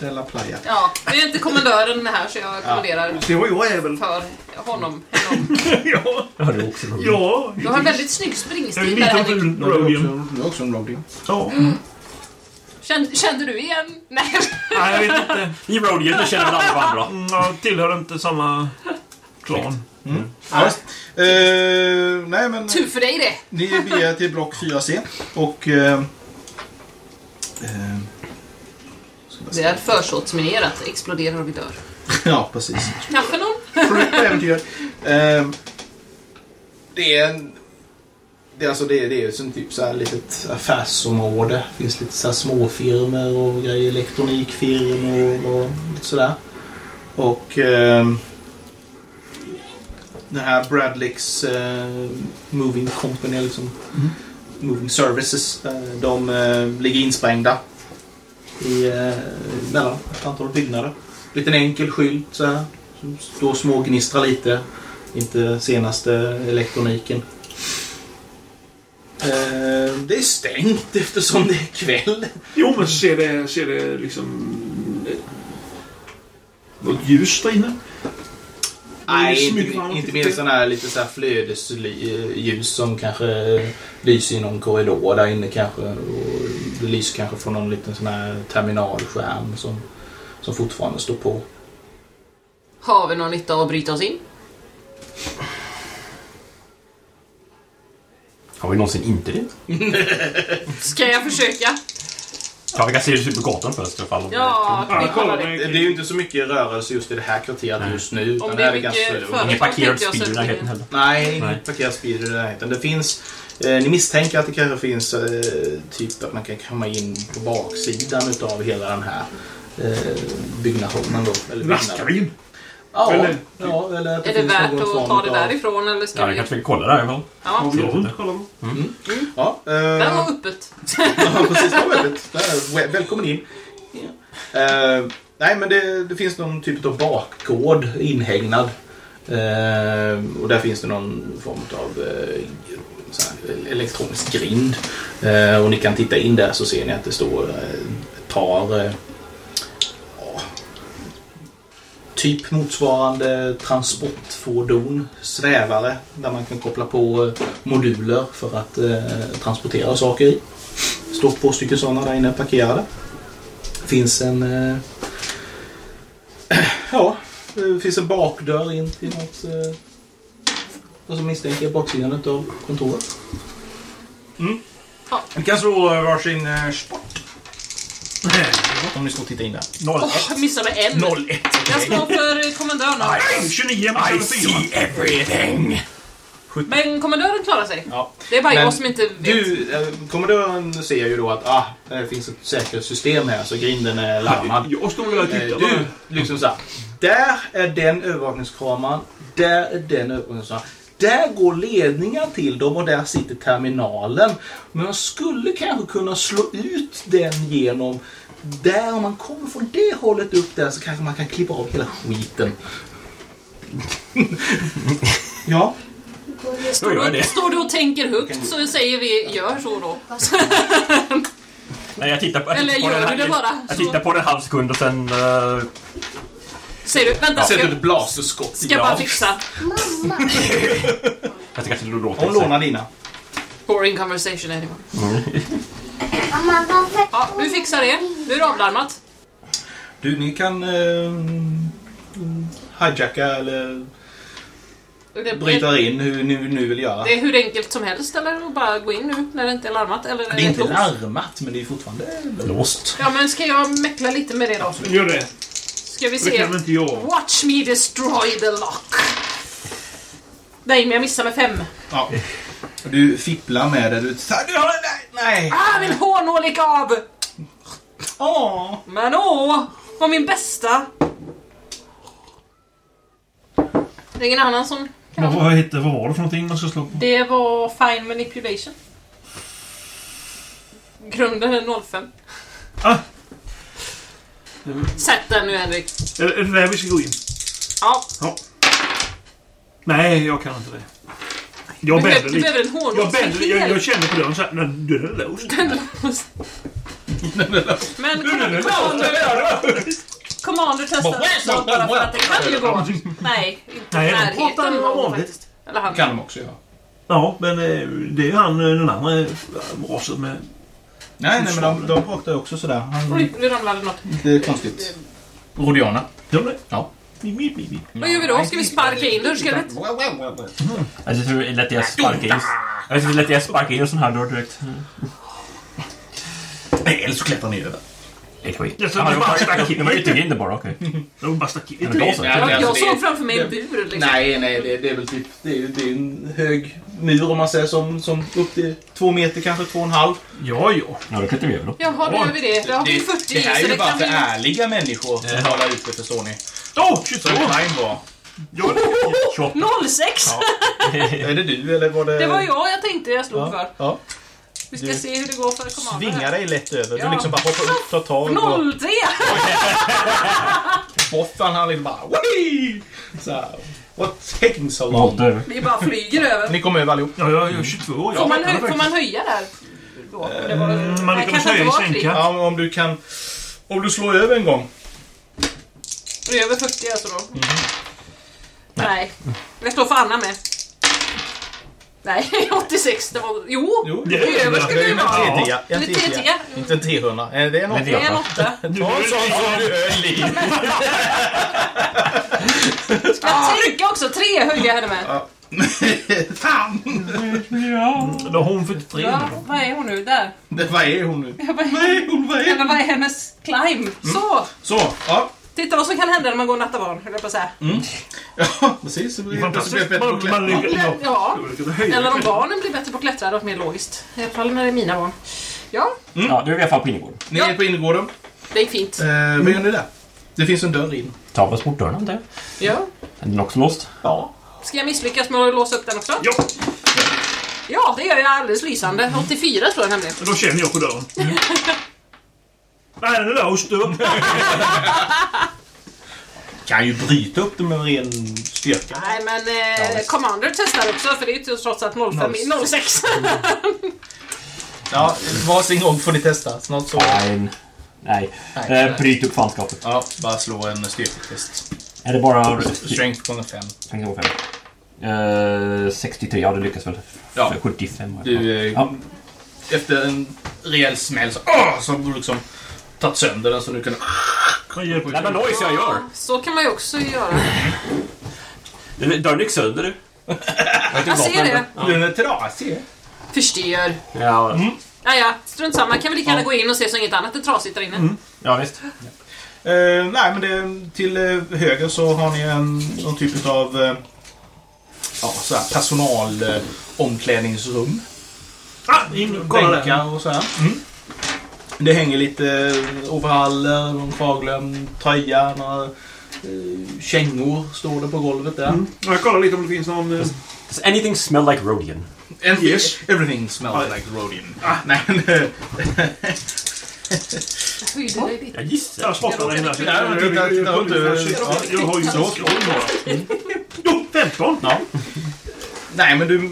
Della Playa. Ja, det är inte kommendören med här så jag kommenderar Se vad jag är väl. för honom. honom. ja, Ja, det är också roligt. ja. Du har en väldigt snygg Jag är springstil lite där av Henrik. en Du också- du har också en loading. Ja. Kände, kände du igen? Nej. Nej, jag vet inte. I Rodian, det känner väl alla varandra. Mm, Jag tillhör inte samma klan. Ja. Eh, nej men... Tur för dig det. Ni är via till block 4C och... Eh, eh, Det är försåtsminerat. Exploderar och vi dör. Ja, precis. Kaffe någon? På. Ehm, det är en... Det är alltså det, det är som typ så här litet affärsområde. Det finns lite så här småfirmor och grejer. Elektronikfirmor och lite sådär. Och... ehm, den här Bradlicks eh, Moving Company, liksom, Moving Services, eh, de eh, ligger insprängda i, eh, mellan ett antal byggnader. Liten enkel skylt så här. Som står och smågnistrar lite. Inte senaste elektroniken. Det är stängt eftersom det är kväll. Jo, men ser det, ser det liksom... Något ljus där inne? Nej, inte, inte mer sådana här lite så här flödesljus som kanske lyser i någon korridor där inne kanske. Och det lyser kanske från någon liten sån här terminalskärm som, som fortfarande står på. Har vi någon nytta av att bryta oss in? Har vi någonsin inte det? Ska jag försöka? Ja, vi kan se ut på gatan först i alla fall. Ja, vi kolla. det. Det, är ju inte så mycket rörelse just i det här kvarteret Nej. just nu. utan Om det är mycket företag Ingen parkerad tänkte jag speed i närheten heller. Nej, inget parkerad speed i närheten. Det finns... Eh, ni misstänker att det kanske finns eh, typ att man kan komma in på baksidan utav hela den här eh, byggnationen då. Eller byggnaden. Vi? Ja, Eller- ja, eller att Är det finns värt att ta det därifrån eller ska Ja, vi vi... kanske vill kolla där i alla fall. Ja, vi hund? Kolla då. Ja, eh, den var öppet. ja, precis. Det var. Där, väl- välkommen in. Ja. Eh, nej, men det, det finns någon typ av bakgård inhägnad. Eh, och där finns det någon form av eh, elektronisk grind. Eh, och ni kan titta in där så ser ni att det står eh, ett par eh, ja, typ motsvarande transportfordon, svävare, där man kan koppla på eh, moduler för att eh, transportera saker i. Står två stycken sådana där inne parkerade. Finns en... Eh, ja, det finns en bakdörr in till något... Eh, vad som misstänker baksidan av kontoret. Mm. Ja. Vi kan slå eh, varsin eh, sport. Om ni står och tittar in där. 01. Åh, missade en. 01. Jag slår för kommendören. 29 med 4. everything! Men kommendören klarar sig. Ja. Det är bara Men jag som inte vet. Du, eh, kommendören ser ju då att ah, det finns ett säkerhetssystem här så grinden är larmad. Jag står och Eh, tittar. Du, liksom så här. Där är den övervakningskameran. Där är den övervakningskameran. Där går ledningar till dem och där sitter terminalen. Men man skulle kanske kunna slå ut den genom där. Om man kommer från det hållet upp där så kanske man kan klippa av hela skiten. ja. Gör jag det. Står du och tänker högt så säger vi gör så då. Nej, jag tittar på, jag Eller tittar på gör den, du det bara? Jag Så- tittar på den en halv sekund och sen... Uh, Säger du, vänta, ska, Sätter ett blasterskott i ska jag bara fixa. Mamma! jag kanske låter Hon lånar dina. Boring conversation anyway. Mamma, varför? Ja, du fixar det. Nu är det avlarmat. Du, ni kan eh, hijacka eller Det, bryta in hur ni nu vill göra. det är hur enkelt som helst eller att bara gå in nu när det inte är larmat. Eller Det är inte larmat, men det är fortfarande låst. Ja, men ska jag meckla lite med det då? Gör det. Ska vi Det se. kan inte jag. Watch me destroy the lock. Nej, men jag missar med fem. Ja. Du fipplar med det. Du, du har, nej, nej. Ah, min hårnål gick av! Åh. Men åh, var min bästa. Det är ingen annan som Vad, vad, heter, vad var det för någonting man ska slå på? Det var fine manipulation. Grunden är 05. Ah. Sätt den nu Henrik. Är det där vi ska gå in? Ja, Ja. Nej, jag kan inte det. Jag bänder du lite. behöver en Jag, hårlås. bänder, jag, jag känner på dörren så här, nej, dörren är låst. Men Commander, Commander testar snart bara för att det kan ju gå. Nej, inte Nej, de närheten. pratar av- vanligt. Eller han. kan de också göra. Ja, men eh, det är han eh, den andra eh, rasen med... Nej, nej men de, de pratar ju också sådär. Han, Oj, nu ramlade något. det är konstigt. Rodiana. Ja, nej. Ja. Vad gör vi då? Ska vi sparka in dörrskelet? Jag tror det är lätt att sparka in... Jag tror det är lätt att sparka in en sån här dörr direkt. Nej, eller så klättrar ni över. Det det bara var stack det var yttergrinden bara, okej. De bara stack in. Det var så. Jag, alltså, jag det- såg framför mig en det- bur liksom. Nej, nej, det, det är väl typ... Det är, det en hög mur om man säger som, som upp till två meter, kanske två och en halv. Ja, ja. Ja, då klättrar vi över då. Jaha, då gör vi det. Då har vi 40 det här är så ju det bara kan för vi... ärliga människor som talar ute, förstår ni. Åh, 22! Så det kan ju vara. Ja, 28. 06! Är det du eller var det... Det var jag jag tänkte jag slog Ja, för. ja. Vi ska Du se hur det går för Commander. Svinga här. dig lätt över. Ja. Du liksom bara hoppar upp, tar tag och 03! boffan han liksom bara... Whee! Så här. What's taking so long? Vi bara flyger över. Ni kommer över allihop. ja, jag är 22 år. Får man, Jag fattar får man höja där? Då? Det var, Mm, man kan kanske höja inte och var sänka. klick. Ja, om du kan... Om du slår över en gång. Det är över 40 alltså då? Nej. Jag står för Anna med. Nej, 86. Det var, jo, Jo, Det är över ska vi en vara. T10. En Eller T10. T10. Inte en 300. Eh, Det är något. Men Det är en 8. Ta en sån som du höll i. Ska jag tänka också? 3 höjde jag henne med. Fan! Då har hon 43 Ja, nu vad är hon nu? Där. Det- Vad är hon nu? Ja, vad Vad är, är hon? Vad är eller hon? vad är hennes climb? Så! Så, ja. Titta vad som kan hända när man går nattabarn, höll jag på att säga. Ja, precis. Så blir det Fantastiskt. bättre på Man, man, ja. Eller om det. barnen blir bättre på att klättra, det är mer logiskt. I alla fall när det är mina barn. Ja, Ja, nu är i alla fall på innergården. Ni är på innergården. det gick fint. Eh, vad gör ni där? Det finns en dörr in. Vi oss mot dörren, antar jag. Ja. Är den också låst? Ja. Ska jag misslyckas med att låsa upp den också? Ja, Ja, det gör jag alldeles lysande. 84 tror jag nämligen. då känner jag på dörren. Nej, den är låst. du. Kan ju bryta upp det med ren styrka. Nej, men eh, Commander testar också, för det är ju trots allt 05, 06. Ja, varsin gång får ni testa. Snart så... Nej. Nej. Nej. Eh, bryt upp fanskapet. Ja, bara slå en styrketest. Är det bara... Strength gånger fem. Kan gå fem. Eh, 63, ja det lyckas väl. Ja. För 75. Du, eh, Ja. efter en rejäl smäll så... Åh, så liksom tagit sönder den så du kan... Jag hjälper Jävla noise jag gör! Så kan man ju också göra. Den- Dörren gick sönder du. Jag ser det. Du, den är trasig. Förstör. Ja, Ja, ja, strunt samma. Kan vi lika gärna gå in och se så inget annat är trasigt där inne. ja visst. Eh, nej, men det, till eh, höger så har ni en, någon typ av eh, ja, så här, personal eh, omklädningsrum. Ah, in, kolla där. Bänkar och så här. Mm. Det hänger lite eh, overaller, någon kvarglömd tröja, några eh, kängor står det på golvet där. Mm. Jag kollar lite om det finns någon... eh, Does anything smell like Rodian? And Yes. Everything smells like Rodian. Ah, nej, eh, Jag höjde dig lite. Jag gissar. Jag spottar den där. Ja, men titta, titta upp, du. Ja. Jag har ju så bara. Jo, 15! Ja. Nej, men du...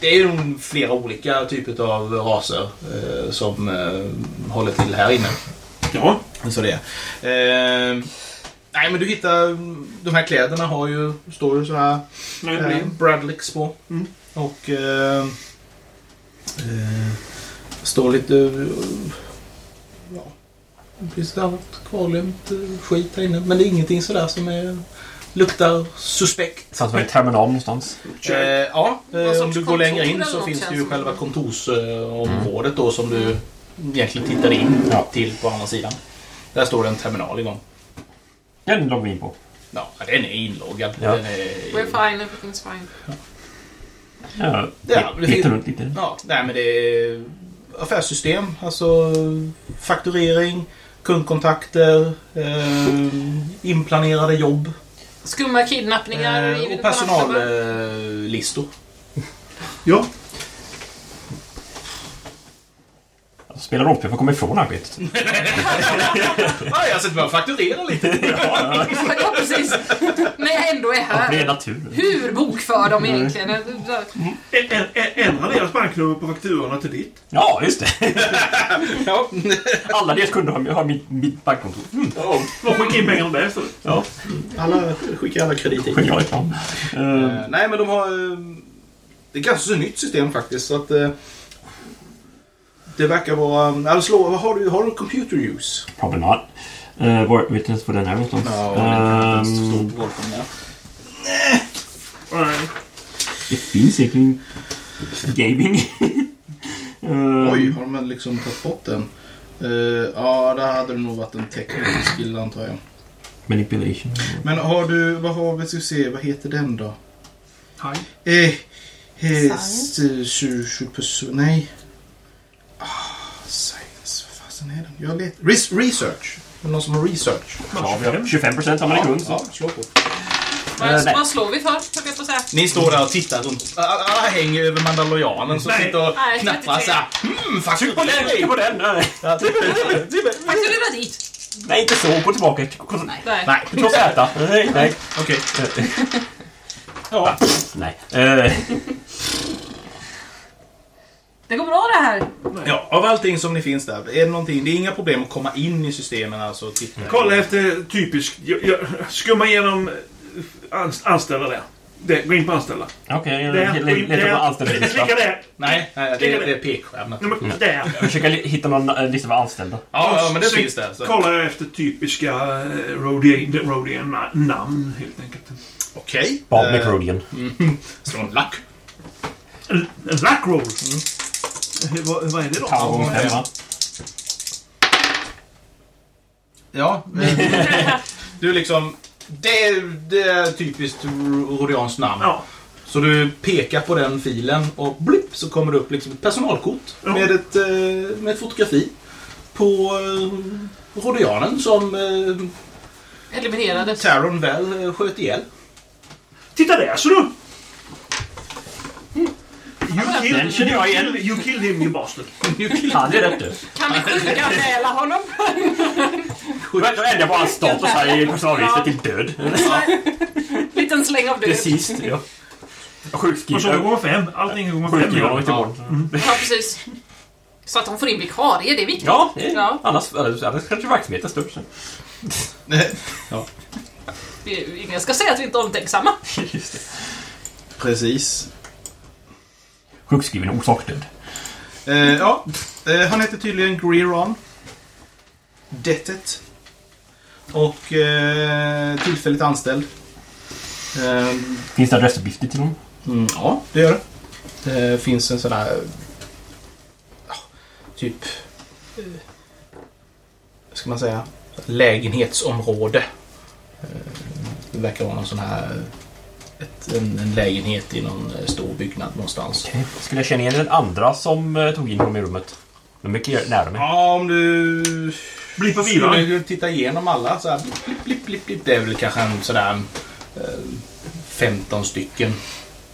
Det är ju nog flera olika typer av raser eh, som eh, håller till här inne. Ja. Så det är. Eh, nej, men du hittar... De här kläderna har ju, står ju så här Nej, eh. Bradlicks på. Mm. Och... Eh, eh, står lite... ja, det finns annat kvarglömt eh, skit här inne. Men det är ingenting sådär som är, luktar suspekt. Fanns väl en terminal någonstans? Eh, ja, eh, om du går längre in så finns det ju själva kontorsområdet då som du egentligen tittar in Ja. till på andra sidan. Där står det en terminal igång. Den loggar vi in på. Ja, den är inloggad. Ja. Den är, We're fine, everything's fine. Ja, Ja, det lite finns- runt lite. Ja, nej men det är affärssystem, alltså fakturering, kundkontakter, eh, inplanerade jobb Skumma kidnappningar eh, i och personallistor. Ja. Spela rollspel för att komma ifrån arbetet. Ja, jag sitter bara och fakturerar lite. Ja, precis. Men jag ändå är Ja, det är här. Hur bokför de egentligen? Ä- ä- ä- Ändra deras banknummer på fakturorna till ditt. Ja, just det. Ja. Alla deras kunder har, har mitt, mitt bankkontor. Mm. Bara skicka in pengarna där istället. Ja, Alla skickar alla krediter. reklam. Uh, Eh, nej, men de har... eh, Det är ganska så nytt system faktiskt. Så att, eh, det verkar vara... Alltså, slå, vad har, du, har du computer use? probably not. Uh, var, vet inte ens var den är någonstans. Ja, där. Nej. det finns säkert gaming. Ehm, Oj, har de liksom tagit bort den? Eh, ja, där hade det nog varit en teknisk skill antar jag. Manipulation. Men har du, vad har vi, ska se, vad heter den då? Hej. Eh, eh, Science? s- tju- tju- pers- nej. Ah, science, vad Jag let, res, research. Är det någon som har research? Ja, vi har 25 procent har man i kund. ja, slå på. Vad, nej. vad slår vi för? Jag vet vad säga. Ni står där och tittar runt. Alla alla hänger över Mandalorianen som Nej. sitter och Nej, knappar 33. såhär. Hmm, Tryck på den! Tryck på den! Nej, Ja, typ, typ, typ. Fakturera dit! Nej, inte så. Gå tillbaka. Nej. Nej, Trots äta. Nej, nej. okej. Ja. Nej. Eh, Det går bra det här. ja, av allting som ni finns där. Är det någonting? Det är inga problem att komma in i systemen alltså och titta. Kolla efter typisk... Jag, jag, skumma igenom eh, ans- anställda där. där. Gå in på anställda. Okej, jag. Gå in letar på anställningslista. Klicka där. Nej, nej det, är, det är pekskärm. Nej, men där. Jag försöker hitta någon eh, lista med anställda. Ja, ja, men det Så finns där. Så. Kollar jag efter typiska uh, Rodian-namn helt enkelt. Okej. Bob Eh, McRodian. Slå en lack. En en Lackroll. Vad, vad är det då? Power gånger ja. fem, va? Ja. du liksom... Det, det är typiskt Rodians namn. Ja. Så du pekar på den filen och blipp så kommer det upp liksom ett personalkort Ja. med, ett, eh, med ett fotografi på eh, Rodianen som eh, Eliminerades. Taron eh, sköt ihjäl. Titta där så du! You Den killed, känner jag you igen. killed, you killed him you bastard. Han är rätt du. Kan vi sjukanmäla honom? Då ändrar jag bara hans status här i personalregistret till död. Liten släng av död. Precis. Ja. Jag Och så gånger fem. Allting honom fem. imorgon. Ja, precis. Så att hon får in vikarie, det är viktigt. Ja, det är- Ja. annars, annars kanske verksamheten stör sig. Vi- Ingen ska säga att vi inte är omtänksamma. Just det. Precis. Sjukskriven orsaksdöd. Eh, ja, eh, han heter tydligen Greeron. Dettet. Och eh, tillfälligt anställd. Eh, Finns det adressuppgifter till honom? Mm, ja, det gör det. Det finns en sån ja, Typ... eh, Vad ska man säga? Lägenhetsområde. Eh, Det verkar vara någon sån här... Ett, en, en lägenhet i någon eh, stor byggnad någonstans. Okej. Skulle jag känna igen den andra som eh, tog in honom i rummet? De är mycket nära mig. Ja, om du... Bli på Skulle vilan. du titta igenom alla så här... Blipp, blipp, blipp, blipp, blipp. Det är väl kanske en sådär... Eh, 15 stycken.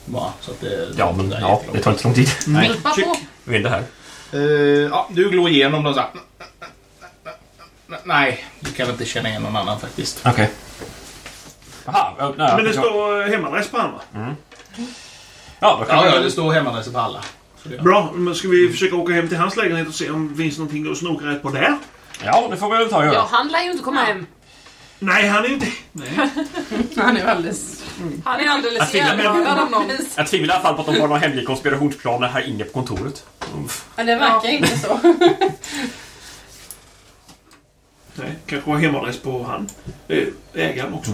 Bara, så att det, Ja, men det är ja, jättelångt. det tar inte så lång tid. Nej. På. Vi är inte här. Eh, ja, du glor igenom dem så här. Nej, du kan inte känna igen någon annan faktiskt. Okej. Ja, nej, Men det ja. står hemadress på han va? Ja, då kan Ja, ja, det står hemadresser på alla. Bra, men ska vi försöka åka hem till hans lägenhet och se om det finns någonting att snoka rätt på där? Ja, det får vi väl ta och göra. Ja, han lär ju inte komma hem. Nej, han är inte... Nej. Han är alldeles... Han är alldeles ihjälmördad av någon. Jag tvivlar i alla fall på att de har några hemliga konspirationsplaner här inne på kontoret. Uff. Men det verkar inte så. Nej, kanske har hemadress på han. eh, Ägaren också.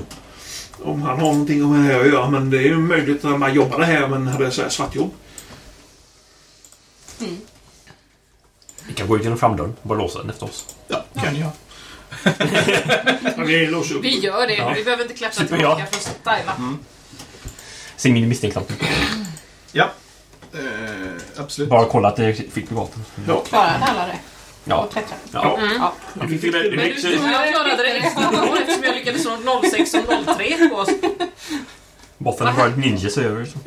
Om han har någonting med det här att göra. Men det är ju möjligt att man jobbade här men hade så här svartjobb. Vi kan gå ut genom framdörren och bara låsa den efter oss. Ja, kan jag. Ja, vi låser upp. Vi gör det. Ja. Vi behöver inte klättra Super, tillbaka ja. för att styla. Se min misstänksamhet. Ja. Eh, absolut. Bara kolla att det fick på gatan. Ja. Klarade alla det? Ja. Ja. Ja. Fick, det Men du, jag klarade det extra bra eftersom jag lyckades nå 06 och 03 på oss. botten har varit ninjas över. Så.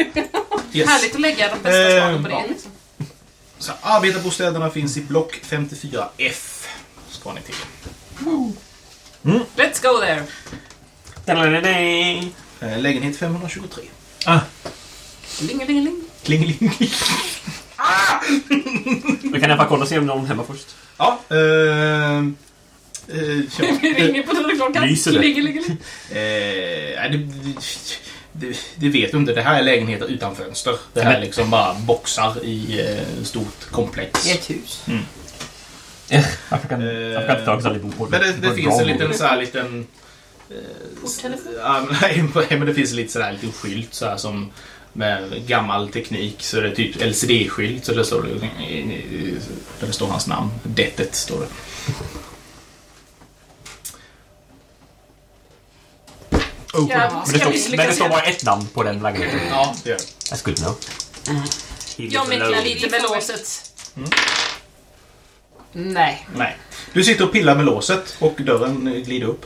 Yes. Härligt att lägga de bästa Eh, slagen på det. ja. Liksom. Så arbetarbostäderna finns i block 54F. Ska ni till. Let's go there. Eh, Lägenhet 523. Lingelingeling. Klingeling. Vi kan i alla fall kolla och se om någon är hemma först. Ja, eh, eh, ja. Ringer på dörrklockan. Lyser det? Lingelingeling. Eh, nej, det, det, det vet du inte. Det här är lägenheter utan fönster. Det här är liksom bara boxar i eh, stort komplex. I ett hus. Varför kan, varför kan inte Dogs aldrig bo på Men det, det finns en liten så här liten... Eh, ja, men nej, men det finns lite sådär liten skylt så här som med gammal teknik. Så det är typ LCD-skylt. Så det står där det står hans namn. Dettet står det. Ja, Men det, står, men det står bara ett namn på den lägenheten. Ja, det gör det. That's good know. Lives Jag mecklar lite med låset. Nej. Nej. Du sitter och pillar med låset och dörren glider upp.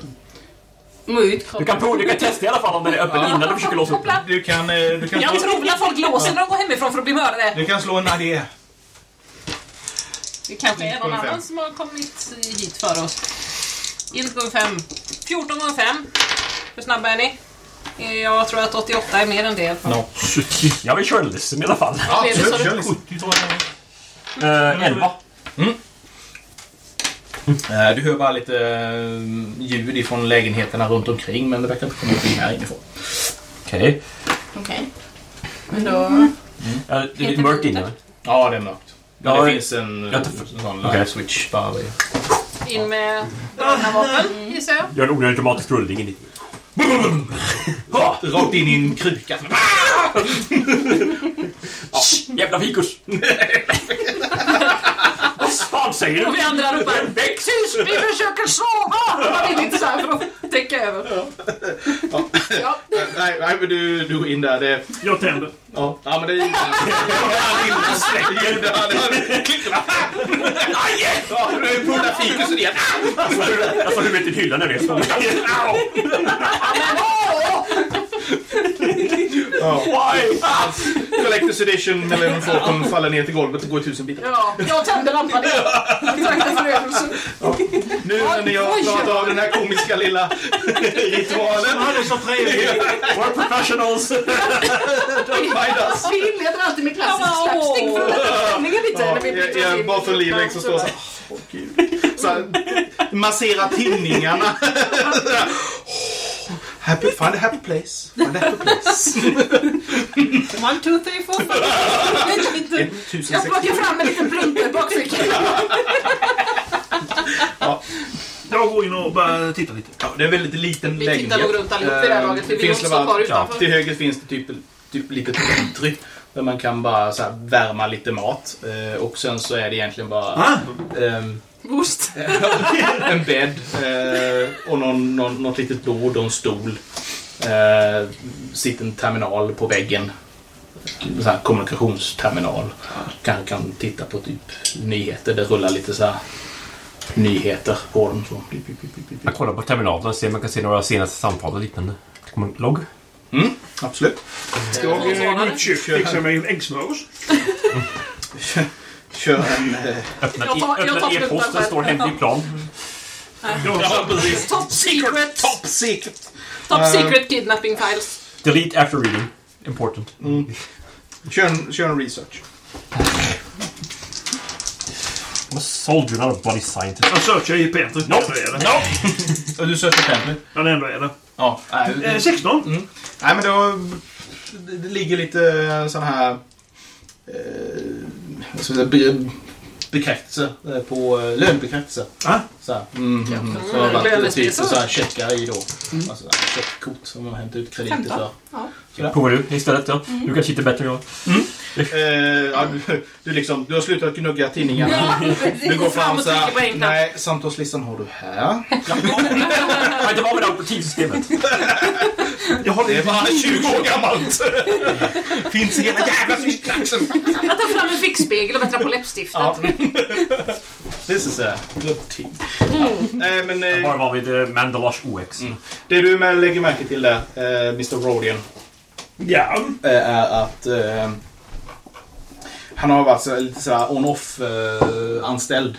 Du kan, prova, du kan testa i alla fall om den är öppen innan du försöker låsa upp den. Du kan, eh, du kan, Jag slå, tror att folk låser när de går hemifrån för att bli mördade. du kan slå en idé. Det kanske är någon 1,5. annan som har kommit hit för oss. 1 gånger 5. 14 gånger 5. Hur snabba är ni? Jag tror att 88 är mer än det. No. Jag vill köra i alla fall. Ja, absolut. Kör liksom. Uh, 11. Eh, Du hör bara lite eh, ljud ifrån lägenheterna runt omkring men det verkar inte komma någonting här inifrån. Okej. Okej. Men då... Ja, det är mörkt inne. Ja, det är mörkt. Men Ja, det finns en, jag en sån light switch bara vid. In med dragna vapen, gissar jag. Gör en onödig dramatisk rullning in dit. Rakt in i en kruka. Jävla fikus! Vad säger du? Och vi andra ropar Växthus, vi försöker sova! Man vill inte så här för att täcka över. Ja. Nej, nej, men du, du går in där. Det, Jag tänder. Ja, ja, men det är... Han släcker ljud. Ja, du pullar fikusen igen. Jag får huvudet i hyllan när det är så. Why? Collector's edition Millennium Falcon faller ner till golvet och går i tusen bitar. Ja, jag tände lampan igen. Nu när ni har klarat av den här komiska lilla ritualen. Det är så trevligt. We're professionals! Us. Vi inleder alltid med klassisk slapstick för att lätta stämningen lite. Ja, vi jag, jag bara för Livex som står så här. Åh, gud. Så här, massera tinningarna. Happy, find a happy place. Find a happy place. One, two, three, four, five. Jag plockar fram en liten plump i bakfickan. Jag går in och bara tittar lite. Ja, det är en väldigt liten Vi lägenhet. tittar nog runt allihop vid det här Eh, laget, för vi finns också det kvar utanför. Till höger finns det typ, typ lite entry. Där man kan bara så här, värma lite mat. Eh, och sen så är det egentligen bara Ah, ehm, Boost. en bädd eh, och någon, någon, något litet bord och en stol. Eh, sitter en terminal på väggen. En sån här kommunikationsterminal. Kan, kan titta på typ nyheter. Det rullar lite så här nyheter på dem. Så. Jag kollar på terminalen och ser om man kan se några senaste samtal och liknande. Logg? Mm, absolut. ska jag eh, gå ut i köket fixa mig en äggsmörgås? Kör en... Eh, Öppna Jag tar- jag tar pluntan där det står hemlig plan. ja, precis. Top secret. Top secret! Top Eh. secret kidnapping files. Delete after reading. Important. Kör en, kör en research. I'm a soldier, not a bloody scientist. Jag searchar i Petri. No! No! Och du söker? Ja, det ändå är det. Ja. Eh, Nej, 16. Mm. nej men då... Det, ligger lite sån här... Eh, be, bekräftelse eh, på eh, lönebekräftelse. Ah, Så här. Mm, mm, mm. Så Mm, har varit typ så här checkar i då. Alltså så här, checkkort som man hämtar ut krediter för. Ja. Provar du istället ja. Du kan sitta bättre än jag. Eh, ja, du, du, liksom, du har slutat gnugga tidningarna. Du går fram och så här. Nej, samtalslistan har du här. Jag inte var med det operativsystemet. jag har Det bara 20 år gammalt. Finns i hela jävla sysklaxen. Jag tar fram en fickspegel och bättrar på läppstiftet. Ja. This is a good team. Ja. Eh, men, eh, Bara var vid eh, Mandalash OX. det du med lägger märke till där, eh, Mr. Rodian, Ja. eh, är att eh, Han har varit så, lite sådär on-off eh, anställd.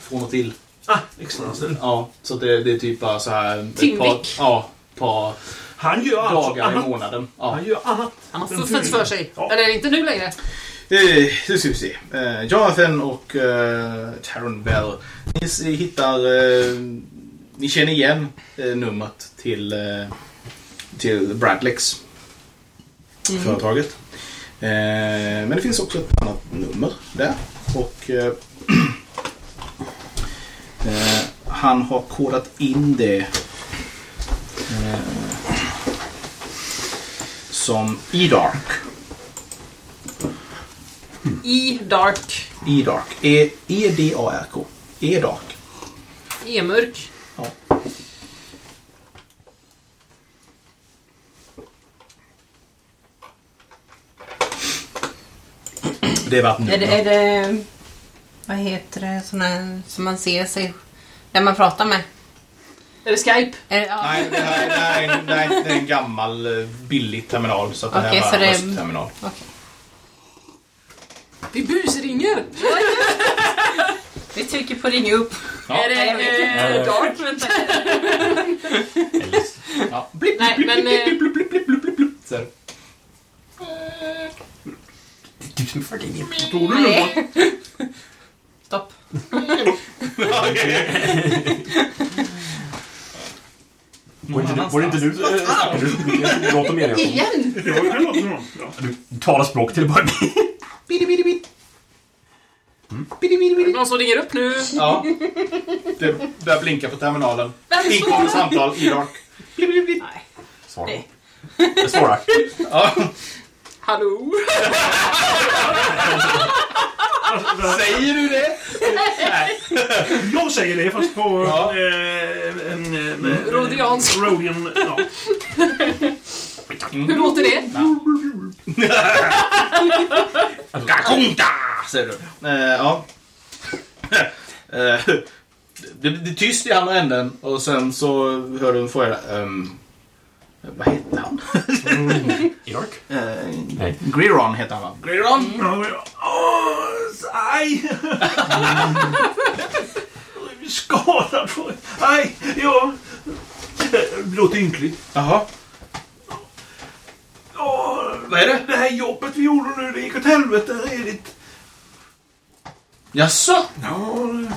Från och till. Ah, extra anställd. Ja, så det, det är typ bara så här... ett Tim par, Wick. ja, par Han gör alltså dagar i annat. månaden. Ja. Han gör annat. Han har fuffens för sig. Ja. Eller inte nu längre. Eh, nu ska vi se. Eh, Jonathan och eh, Taron Bell. Ni hittar... Eh, ni känner igen eh, numret till, eh, till Bradlex. Företaget. Eh, men det finns också ett annat nummer där. Och eh, eh, han har kodat in det som E-Dark. E-Dark. E- E-D-A-R-K. E-Dark. E-mörk. Ja. Det var ett Är det, är det... Vad heter det? Såna som man ser sig... När man pratar med? Är det Skype? Är det, ja. Nej, det här, det, här är en, det, här är en gammal eh, billig terminal. Så att det Okej, här så var det en är- röstterminal. Okej. Vi busringer! Vi trycker på ring upp. Ja. Är det jag vet eh, inte. Dark? Eller, Ja. Blipp, Nej, blipp, men... blipp, eh, blipp, blipp, blipp, blipp, blipp, blipp. Så. här. Du som för din. Tror du Nej. Stopp. Var inte du... Var det inte du... snackade du? Låter mer Igen? Det var ju något sånt. Ja. Du talar språk till att börja med. Bidi, bidi, bidi. Bidi, bidi, Är det bidi. någon som ringer upp nu? Ja. Det börjar blinka på terminalen. Vem Inkommande svarar? samtal, E-Dark. Bidi, bidi, bidi. Nej. Svara. Nej. Jag svarar. Ja. Hallå? Säger du det? Jag säger det fast på Ja. eh, en... Eh, Rhodiansk. Rhodian, ja. Hur låter det? Gakunta! Säger du. Eh, ja. Eh, det, är tyst i andra änden och sen så hör du en fråga. Um, vad heter han? Irak? Uh, Nej. Griron heter han va? Griron? Ja, ja. Åh, aj! Skadad. Aj, ja. Det låter ynkligt. Jaha. Åh, Vad är det? Det här jobbet vi gjorde nu, det gick åt helvete redigt. Jaså? Ja, det...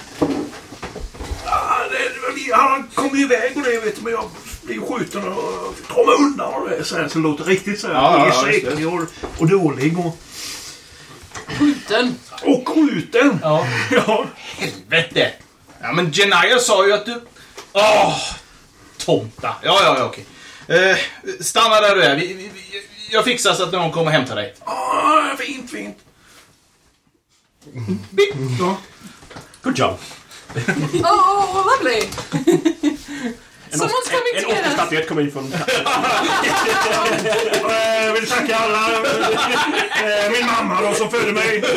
Ja, det, det, han kom iväg och det vet du, men jag blev skjuten och mig undan och det. Så, här, så det låter riktigt så här. Ja, ja, Ja, och, och dålig och, Skjuten. och skjuten. Ja. Ja. Helvete! Ja men Genaya sa ju att du... Åh! tomta. Ja, ja, ja, okej. Eh, stanna där du är. Vi, vi, vi, jag fixar så att någon kommer och hämtar dig. Ah, fint, fint. Ja. Good job. Oh, lovely! En, Someone's coming en to get us. Oscarsstatyett kom in från... Jag vill tacka alla. Eh, Min mamma då som födde mig.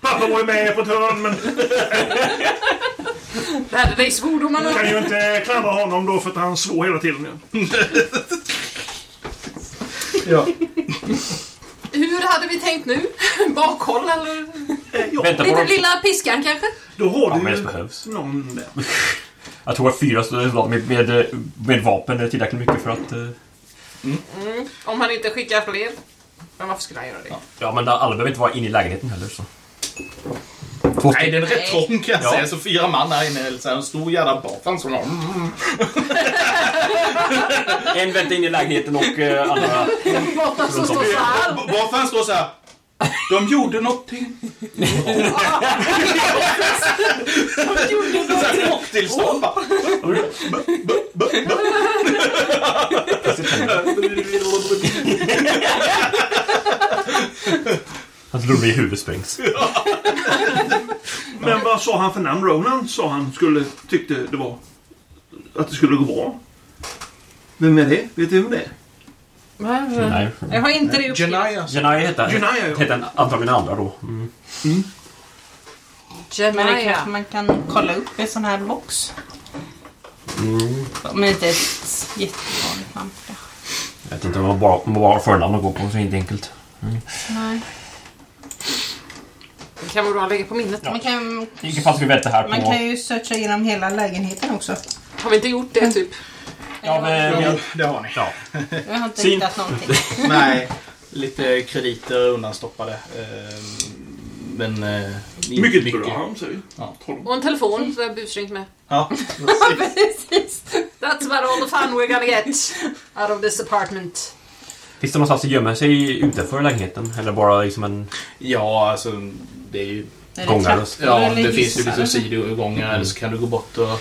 Pappa var ju med på ett hörn men Lärde dig svordomarna. kan ju inte klandra honom då för att han svor hela tiden. Ja. Hur hade vi tänkt nu? Bakhåll eller? Eh, Ja, Vänta på Lite dem. lilla piskan kanske? då har Ja, du men ju det behövs. någon där. Jag tror att fyra soldater med, med, med vapen är tillräckligt mycket för att... eh, Mm. Om han inte skickar fler. Men varför skulle han göra det? Ja, men alla behöver inte vara inne i lägenheten heller. Så. Två Nej, den är rätt trång kan jag Ja. säga. Så fyra man här inne. Så här, en stor jävla bafan som har... Mm. En väntar in i lägenheten och uh, andra... Som står så här. Bafan står så här. De gjorde någonting. De gjorde någonting. Chocktillstånd bara. Hans lurv i huvudet sprängs. Men vad sa han för namn? Ronan sa han skulle, tyckte det var att det skulle gå bra. Vem är det? Vet du vem det är? Nej. Jag har inte det uppgivet. Genaya. Janai hette, Janai, ja. hette en- antagligen andra då. Mm. Men det kanske man kan kolla upp i sån här box. Men inte ett jättevanligt namn. kanske. Jag vet inte om man bara, om bara förnamn att gå på, så är det inte enkelt. Nej. Det kan vara bra att lägga på minnet. Man kan, I vilket fall ska vi vänta här på... man kan ju searcha igenom hela lägenheten också. Har vi inte gjort det typ? Ja, men, Jo, det har ni. ja. Jag har inte Sin- hittat någonting. Nej, lite krediter undanstoppade. Eh, Men... eh, inte Mycket bra, säger vi. Ja. Och en telefon så jag busringt med. Ja, Precis. That's about all the fun we're gonna get out of this apartment. Finns det någonstans att gömma sig utanför lägenheten? Eller bara liksom en ja alltså det är ju... Är det Gångar. trappor Ja, det finns ju liksom eller? sidoövergångar eller så kan du gå bort och... eh,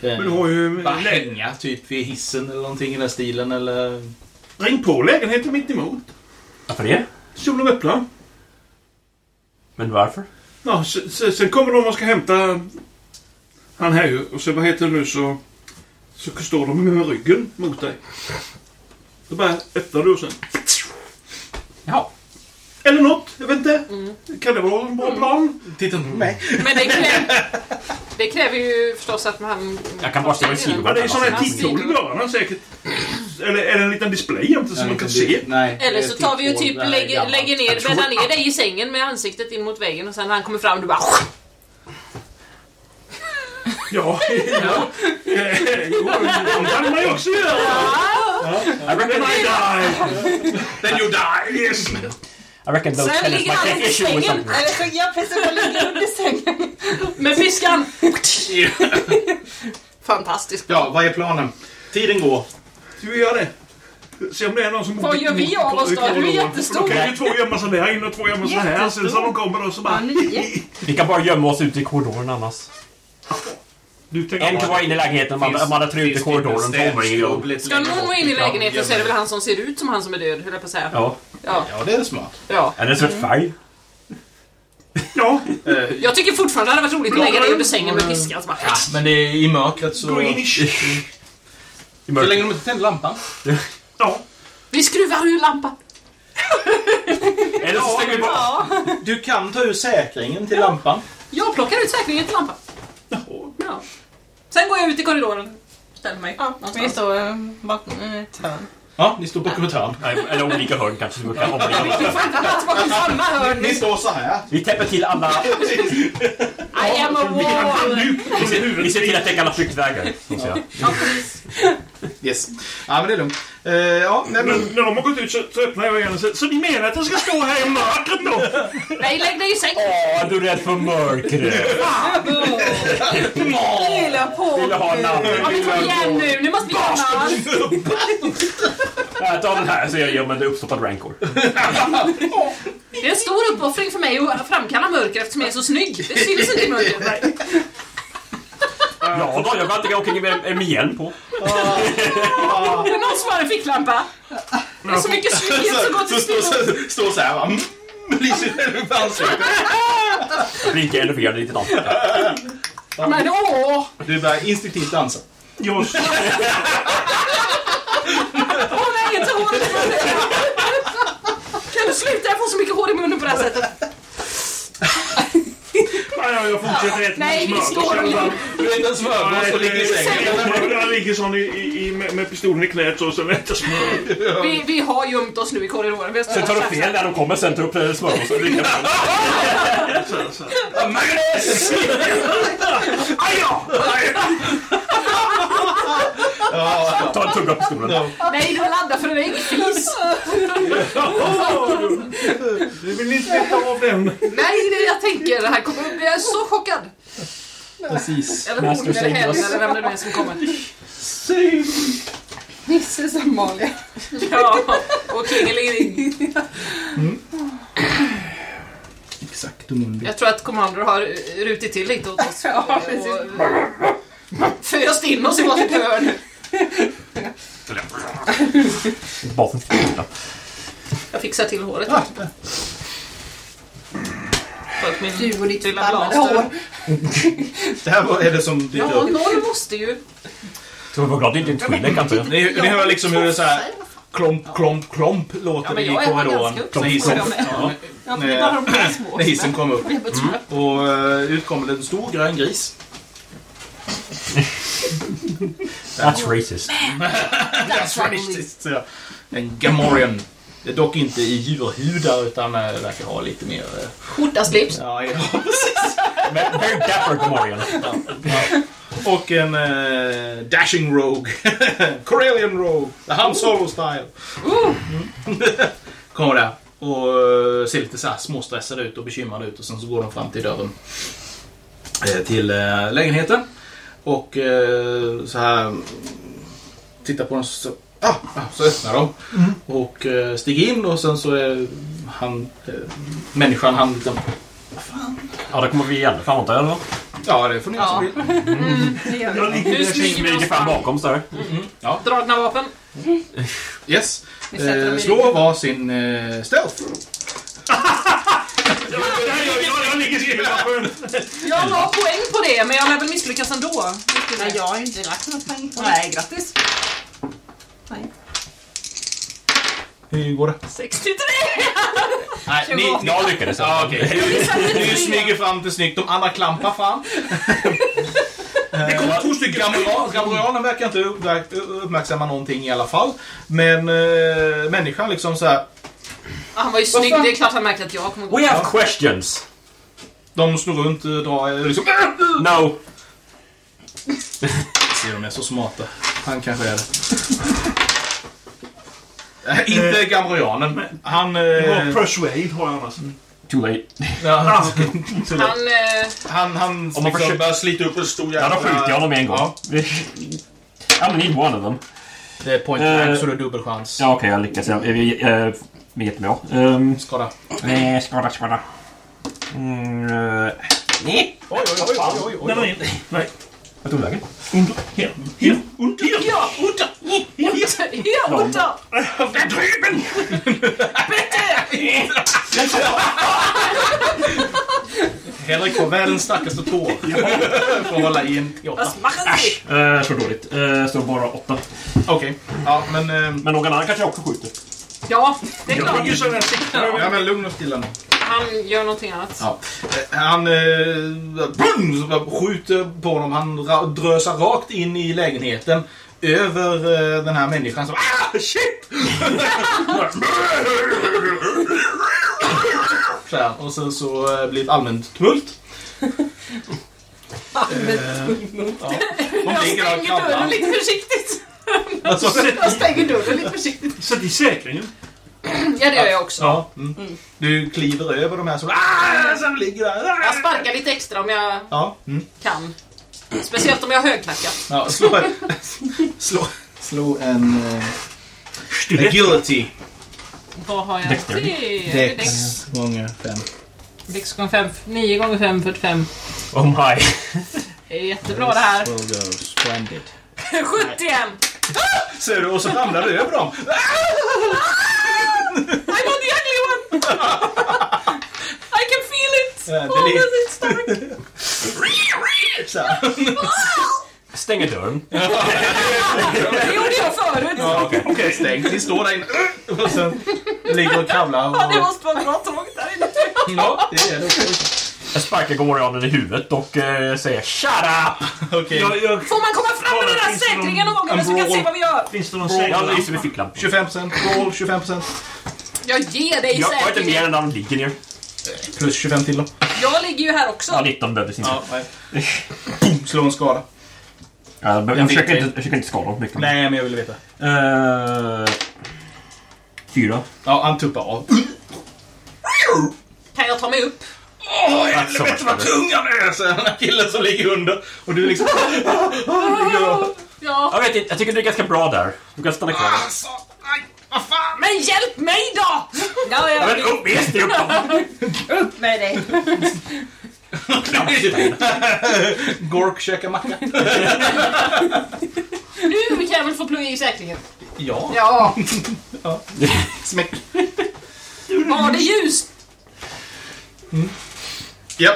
Men du har ju... Bara hänga typ vid hissen eller någonting i den stilen eller... ring på lägenheten mitt emot. Varför det? Solen öppnar. Men varför? Ja, sen kommer de och ska hämta han här ju. Och så vad heter det nu så... Så står de med ryggen mot dig. Då bara öppnar du och sen... Jaha. Eller något, jag vet inte. Kan det vara en bra plan? Titta inte på mig. Men det kräver, det kräver ju förstås att man... Jag kan bara stå i sidogången. Ja, det är sån här titthål i dörrarna säkert. Eller är det en liten display jämte så man kan se? Nej, Eller så tar vi ju typ lägger, lägger ner, bäddar ner dig i sängen med ansiktet in mot väggen och sen när han kommer fram du bara... Ja, ja. Jo, det kan man ju också göra. I reckon, I die. Then you die, yes. I reckon those Sen ligger might han take i issue with sängen. something. Eller så, ja precis, man ligger under sängen. Med piskan! Fantastiskt. Ja, vad är planen? Tiden går. Ska vi göra det? Se om det är någon som... Vad gör vi av oss då? Du är jättestor. Då kan ju två gömma sig där inne och två gömma sig här. Sen så de kommer och så bara... Ja. Vi kan bara gömma oss ute i korridoren annars. En kan vara inne i lägenheten, andra- de andra tre ute i korridoren. Så. Ska någon vara inne i lägenheten så är det väl han som ser ut som han som är död, höll jag på att säga. Ja. Ja. Ja, det är smart. ja. Är det svart färg? Ja, Eh, Jag tycker fortfarande det hade varit roligt att lägga dig under sängen med piskan. Så bara, ja, men det är i mörkret så... greenish. I Så mörkret. länge de inte tänder lampan. Ja. vi skruvar ur lampan. Eller så stänger vi bara... Du kan ta ur säkringen till lampan. Jag plockar ut säkringen till lampan. Ja. Sen går jag ut i korridoren. Ställer mig. Ja, vi står eh, bakom ett hörn. Ja, ni står bakom ett hörn. Nej, Eller olika hörn kanske. vi kan omringa Vi oss. får inte plats bakom samma hörn. Ni står så här. Vi täpper till alla... I am a wall. Vi ser, vi ser till att täcka alla flyktvägar. Ja, precis. Yes. Ja, men det är lugnt. Eh, ja, nej, Men när de har gått ut så, så öppnar jag igen och säger Så ni menar att jag ska stå här i mörkret då? Nej, lägg dig i sängen. Åh, du är rädd för mörkret. Lilla på! Vill ha namn? Ja, men kom igen nu. Nu måste vi komma. Nej, ta den här så jag gömmer en uppstoppad rancor. Det är en stor uppoffring för mig att framkalla mörker eftersom jag är så snygg. Det syns inte i mörkret. Ja då, jag kan inte gå omkring med, med hjälm på. Det är någon som har en ficklampa. Det är så mycket slyet som går till spillo. står så här va. Mm. Lyser själv på ansiktet. Blinkar eller fel lite natt. Men åh! Du börjar instinktivt dansa. Jag, Åh nej, inte hår i munnen! Kan du sluta? Jag får så mycket hår i munnen på det här sättet. Nej, jag fortsätter äta Nej, vi smör. står och. Du en smörgås och ligger i sängen. Jag ligger sån i, i, i, med, pistolen i knät så, och sen äter smör. Vi, vi har gömt oss nu i korridoren. Sen tar du fel när de kommer, sen tar upp eh, smörgås och dricker Så, så. Magnus! Aj ja! Ta en tugga på stolen. Nej, du laddar för en äggfis. Du vill inte veta av den. Nej, det jag tänker. Det här kommer. Jag är så chockad. Precis. Eller hon, eller hen, eller vem det nu är som kommer. Nisse som Amalia. Ja, och Klingeling. Exakt, mundo. Jag tror att Commander har rutit till lite åt oss. Ja, precis. Och Föst in oss i varsitt hörn. Basen ska. Jag fixar till håret. Ja, min Du och ditt lilla blaster. hår. det här var- är det som dyker Ja, upp. någon måste ju. Så var glad det inte är en Twi'lek kan jag Ni, ni hör liksom hur det så här klomp, klomp, klomp Ja, låter men i jag är korridoren. ganska När hissen, uppsatt på ja, Ja, för det är bara de där små. när hissen kommer upp. Jag är bara trött. Och uh, ut kommer en stor grön gris. That's racist. That's racist. jag. En Gamorrean. Det är dock inte i djurhudar utan äh, verkar ha lite mer... Äh, Skjorta-slips. ja, ja, precis. Very dapper Gamorrean. Ja, ja. Och en äh, Dashing Rogue. Corellian Rogue. The Han Solo style. Mm. Kommer där. Och ser lite så här småstressad ut och bekymrad ut och sen så går de fram till dörren. eh, Till lägenheten. Och äh, så här tittar på den så, ah, ah, så öppnar de. Och äh, stiger in och sen så är han, äh, människan, han liksom, Ja, då kommer vi i alla fall antar jag, eller? ja det får ni göra som Ja. vill. Det gör Jag vi. ligger smyger Smyger oss fram fram. bakom så här. Dragna vapen. Yes. Vi sätter dem Eh, slå var sin eh, stealth. Jag, jag, ligger skriven Jag har poäng på det, men jag lär väl misslyckas ändå. Nej, jag har ju inte lagt något poäng på det. Nej, grattis. Nej. Hur går det? 63! Nej, ni, Jag lyckades. ja, okej. Du, smyger fram till snyggt. De andra klampar fram. Det kommer två stycken. Gamorianen verkar inte upp- uppmärksamma någonting i alla fall. Men eh, människan liksom så här. Han var ju snygg, det är klart han märkte att jag kommer gå. We have questions. De snurrar runt, eh, drar eh, liksom... No. Se, de är så smarta. Han kanske är det. Eh, Inte Gamorianen. Han... Jag har Eh, persuade har jag annars. Too late. ja, Han... Eh, han, han Om man liksom försöker- börjar slita upp en stor Ja, då skjuter jag honom en gång. Ja, I'm need one of them. Det är point blank så det är dubbelchans. Ja, okej, jag lyckas. Jag, jag, jag, jag, jättebra. Um, Skada. eh, skada, skada. Mm, eh, nej. Oj, oj, oj, oj, oj, oj. Nej, nej, nej. Vad tog vägen? Under. Här. Här. Under. Här. ja, Utta! Ja, Utta! Dröben! Henrik får världens starkaste tå. För att hålla i en Was T8. machen Sie? Uh, så dåligt. Uh, så bara åtta. Okej. Ja, men... eh, Men någon annan kanske också skjuter. Ja, det är klart. Ja, men lugn och stilla nu. Han gör någonting annat. Ja. Eh, Han eh, så bara skjuter på honom. Han ra- drösar rakt in i lägenheten. Över eh, den här människan som... Ah, shit! så här, och sen så eh, blir det allmänt tumult. Allmänt Eh, tumult. Ja. De Jag stänger dörren lite försiktigt. Alltså, Jag stänger dörren lite försiktigt. Sätt i säkringen. Ja, det gör jag också. ja, mm. Du kliver över de här som, ah, som ligger där. Jag sparkar lite extra om jag Ja, mm. kan. Speciellt om jag har högklackat. ja slå, slå, slå en uh, agility. Vad har jag? Det är Dex. Dex gånger fem. Dex gånger 5. 9 gånger 5, 45. Oh my. Det är jättebra det här. Will go splendid. 71! Ser du? Och så ramlar du över dem. I'm on the ugly one! I can feel it! Ja, det Oh, that's it. Så. Stänger dörren. Det gjorde jag förut. Ja, Okej, okay. stäng. Ni står där inne. Och sen ligger och kravlar. Ja, det Och... måste vara bra tråkigt där inne. Ja, det är det. Jag sparkar Gomorianen i huvudet och eh, säger Shut up! Okej. Jag, jag, Får man komma fram med den där Finns det någon- säkringen någon gång så vi kan se vad vi gör? finns det någon Bra. Jag lyser med ficklampan. 25 procent. Roll 25 procent. Jag ger dig Jag har inte mer säkringen. än han ligger ner. Plus 25 till då. Jag ligger ju här också. Ja, 19 behövdes inte. Ja, nej. Boom, Slå en skada. Jag, jag, En försöker inte, jag försöker inte skada honom mycket. Nej, men jag vill veta. Eh, fyra. Ja, han tuppar av. Kan jag ta mig upp? Åh, helvete vad tung han är! säger den här killen som ligger under. Och du liksom... Ja. Jag vet inte, jag tycker du är ganska bra där. Du kan stanna kvar. Alltså, aj, vad fan! Men hjälp mig då! Ja, Ja, ja. men upp med dig! Upp med dig. Gork käkar macka. Nu kan jag väl få plugga i säkringen? Ja. Ja. Smäck. Var det ljust? Ja.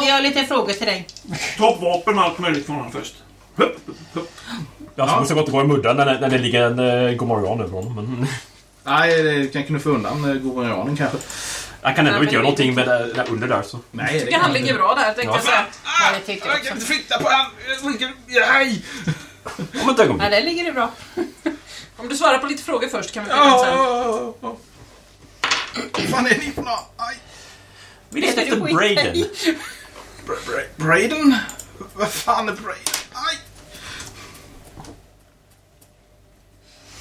Vi har lite frågor till dig. Ta vapen och allt möjligt från honom först. Hupp, hupp, hupp. Jag så gott att gå i mudden när, när det ligger en uh, Gomorian över honom. Men... Nej, det kan knuffa undan eh, kanske. Han kan ändå Nej, inte göra någonting med det där under där så. Nej, det tycker han ligger bra där, tänkte jag säga. Ja, tyckte jag Jag kan inte flytta på han. Nej! Om ett ögonblick. Ja, där ligger det bra. Om du svarar på lite frågor först kan vi prata sen. Ja. Vad fan är ni för? Aj. Vi letar efter. Braden. Bra- Bra- Braden? Vad fan är Braden? Aj!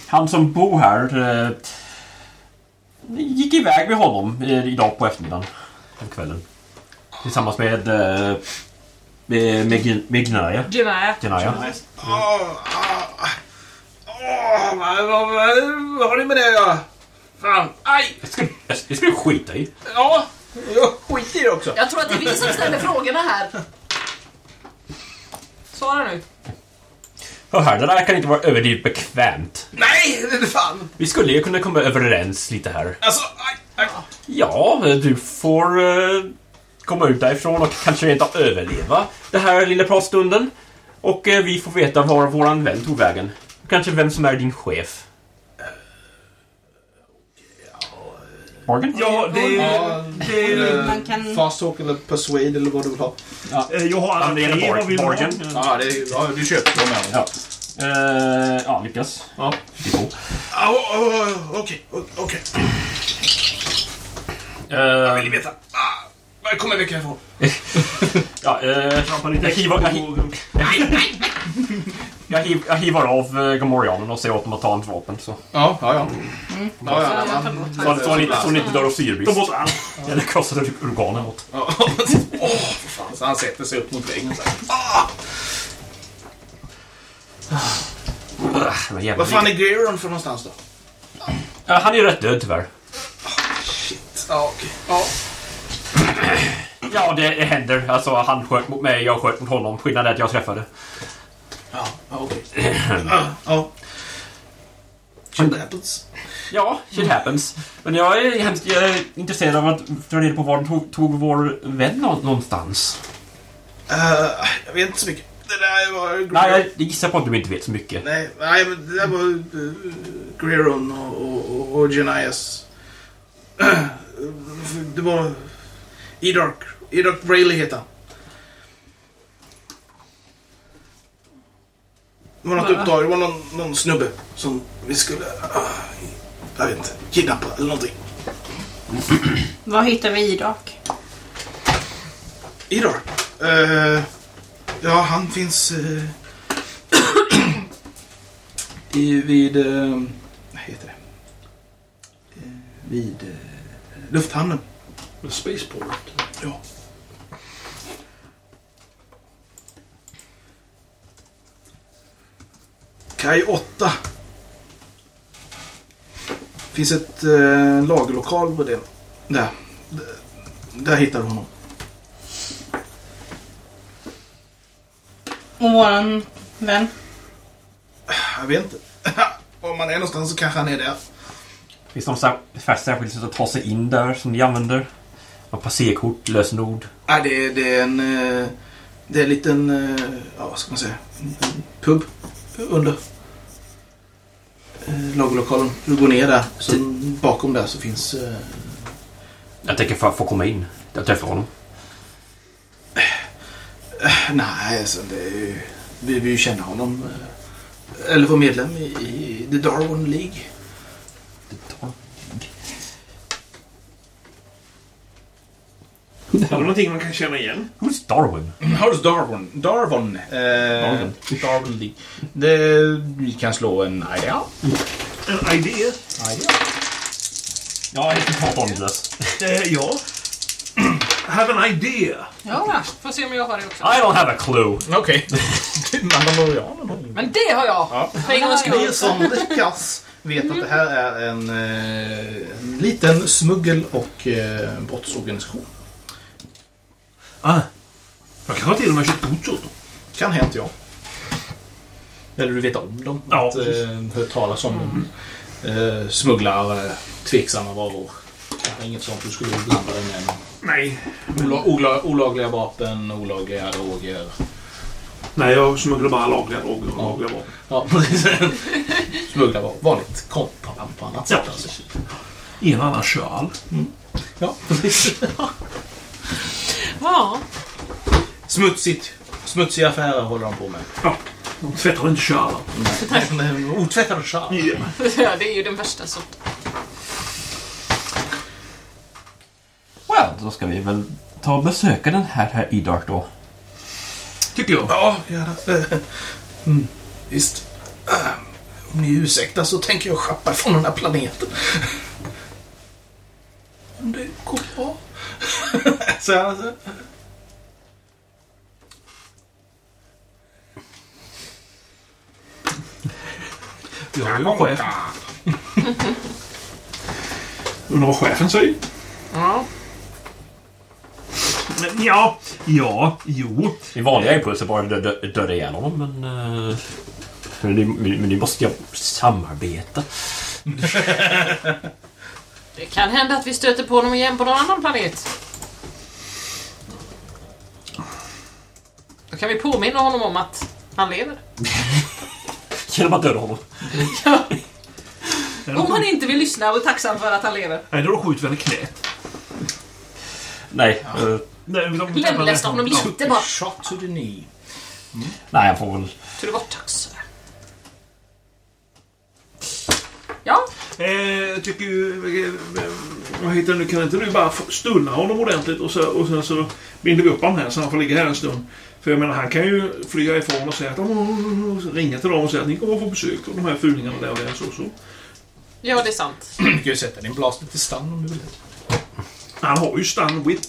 Han som bor här eh, gick iväg med honom eh, idag på eftermiddagen. På kvällen. Tillsammans med eh, med, med, med Gnaya. Genaya. Gnaya. Åh, ah, åh, vad, har ni med det att göra? Fan, aj! Det skulle, det skulle du skita i. Ja, jag skiter i det också. Jag tror att det är vi som ställer frågorna här. Svara nu. Hör här, det där kan inte vara överdrivet bekvämt. Nej, det är fan. Vi skulle ju kunna komma överens lite här. Alltså, aj, aj. Ja, du får eh, komma ut därifrån och kanske rent av överleva den här lilla pratstunden. Och eh, vi får veta var våran vän tog vägen. Kanske vem som är din chef. Morgan? Ja, det Ja, det är... Man kan... Fast talk eller persuade eller vad du vill ha. eh, Jag har alla tre. Vad vill du ha? Ja, det är, ja du köper dem med Ja. Eh, ja, lyckas. Ja. 22. Ah, Okej, okej. Eh, Vill ni veta? Ah, var kommer veckan ifrån? ja, eh, Trampa lite jag, hivar, jag, på- hi- jag, hiv, jag hivar av eh, Gomorianen och säger åt dem att ta hans vapen. Så, Ja, ja, ja. Mm. ja, ja, Så tar man- bort så, så, han inte, så han inte dör av Ta syrebrist. bort allt. Eller krossar organen åt. Ja, Åh, för fan. Så han sätter sig upp mot väggen så här. Ah! Ah, jävla Vad fan är Geron för någonstans då? Ja, han är ju rätt död tyvärr. Shit. Ja, okej. Ja. Ja, det, det händer. Alltså, han sköt mot mig, jag sköt mot honom. Skillnaden är att jag träffade. Ja, okej. Ja, ja. Shit happens. Ja, shit happens. Men jag är hemskt jag är intresserad av att dra reda på var tog, tog vår vän nå- någonstans. Eh, jag vet inte så mycket. Det där var... Nej, jag gissar på att du inte vet så mycket. Nej, nej men det där var uh, Greron och, och, och, och Genias. det var... Edark. Edark Brayley heter han. Det var något uppdrag. Det var någon, någon snubbe som vi skulle... Uh, jag vet inte. Kidnappa eller någonting. Var hittar vi Irak? Edark? Uh, ja, han finns... Uh, I, vid... Eh, vad heter det? Eh, vid... Eh, lufthamnen. Spaceport. Ja. Kaj 8. Finns ett eh, lagerlokal på det. Där. D- Där hittar du honom. Och våran vän? Jag vet inte. Om man är någonstans så kanske han är där. Finns det något särskilt sätt att ta sig in där som ni använder? Något passerkort, lösenord? Nej, det, är- det är en... eh, Det är en liten... eh, Ja, vad ska man säga? En pub under eh, lagerlokalen. Du går ner där. Så bakom där så finns... eh, Jag tänker för att få komma in. Jag träffar honom. Nej, alltså det är ju... Vi vill ju känna honom. eh, Eller vara medlem i, i The Darwin League. Har du någonting man kan känna igen? Who's Darwin? How's Darwin? Darwin. Eh, Darwin. Det, vi kan slå en idea. En idé? idea. Ja, jag heter Pat Onless. Eh, ja. Have an idea. Ja, får se om jag har det också. I don't have a clue. Okej. Men det har jag! Ja. För en gångs Ni skull. som lyckas vet att det här är en, eh, en liten smuggel och eh, brottsorganisation. Ah. Jag kanske till och med har köpt gods åt dem. Kan hänt ja. Eller du vet om dem. Ja, att, precis. eh, hört talas om dem. Eh, smugglar eh, tveksamma varor. Kanske inget sånt du skulle blanda dig med. Nej. Ola, ola, olagliga vapen, olagliga droger. Nej, jag smugglar bara lagliga droger och lagliga vapen. Ja, precis. Smuggla var vanligt kontraband på annat sätt. Ja. Alltså. En annan köl. Ja, precis. Ja. Smutsigt. Smutsiga affärer håller de på med. Ja, de tvättar inte kärlen. Otvättade kärl. Ja. ja, det är ju den värsta sorten. Well, då ska vi väl ta och besöka den här, här Idark då. Tycker jag. Ja, gärna. Mm, visst. Äh, Om ni ursäktar så tänker jag schappa från den här planeten. Om det går bra. Så jag, alltså. Jag är ju chef. Undrar vad chefen säger? Ja. Men ja, ja, jo. Min vanliga impuls är bara att dö- dö- döda ihjäl honom, men... men, ni, men ni måste ju samarbeta. Det kan hända att vi stöter på honom igen på någon annan planet. Då kan vi påminna honom om att han lever. Genom att döda honom. Om han inte vill lyssna och är tacksam för att han lever. Nej, då skjuter vi henne i knät. Nej. eh, Nej, de- Lemlästa honom lite bara. Shot to the knee. nej, han får väl... Så det var tax. Ja, Eh, tycker ju... eh, Vad heter det nu? Kan inte du bara stunna honom ordentligt och, så, och sen så binder vi upp honom här så han får ligga här en stund. För jag menar, han kan ju flyga ifrån och säga att... Och ringa till dem och säga att ni kommer att få besök av de här fulingarna där och där. Så, så. ja det är sant. Du kan ju sätta din blaster till stun om du vill. Han har ju stun whip.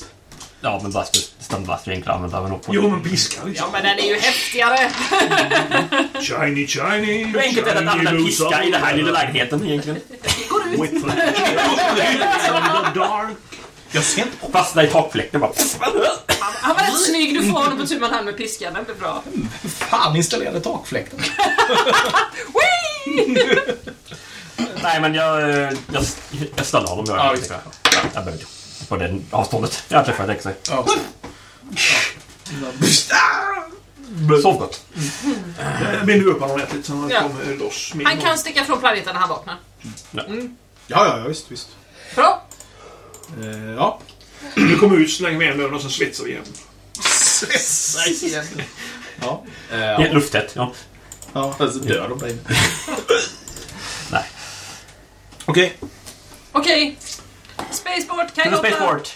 Ja, men Buster, standbuster är enklare att använda på. Jo, men piska liksom. Ja, men den är ju häftigare. Shiny, shiny, Hur enkelt är det att använda piska i den här lilla lägenheten egentligen? For the dark. Jag ser inte. Fastna i takfläkten bara... Han var rätt snygg. Du får honom på tu man hand med piskan. Den blir bra. Fan installerade takfläkten. Nej, men jag... Jag, jag stannar honom. Jag, Ja, visst. ja, jag behöver inte. På det avståndet. Jag träffar ett extra. Ja. Sov gott. Binder vi upp honom ordentligt så han Ja. kommer loss. med Han kan sticka från planeten när han vaknar. Ja, ja, ja, visst, visst. Bra. Eh, ja. Vi kommer ut, slänger med en lön och sen svetsar vi igen. Ja. Eh, Ja. ja. Lufttätt, ja. ja. Alltså, dör de där inne. Nej. Okej. Okej. Spaceport, K8. Spaceport.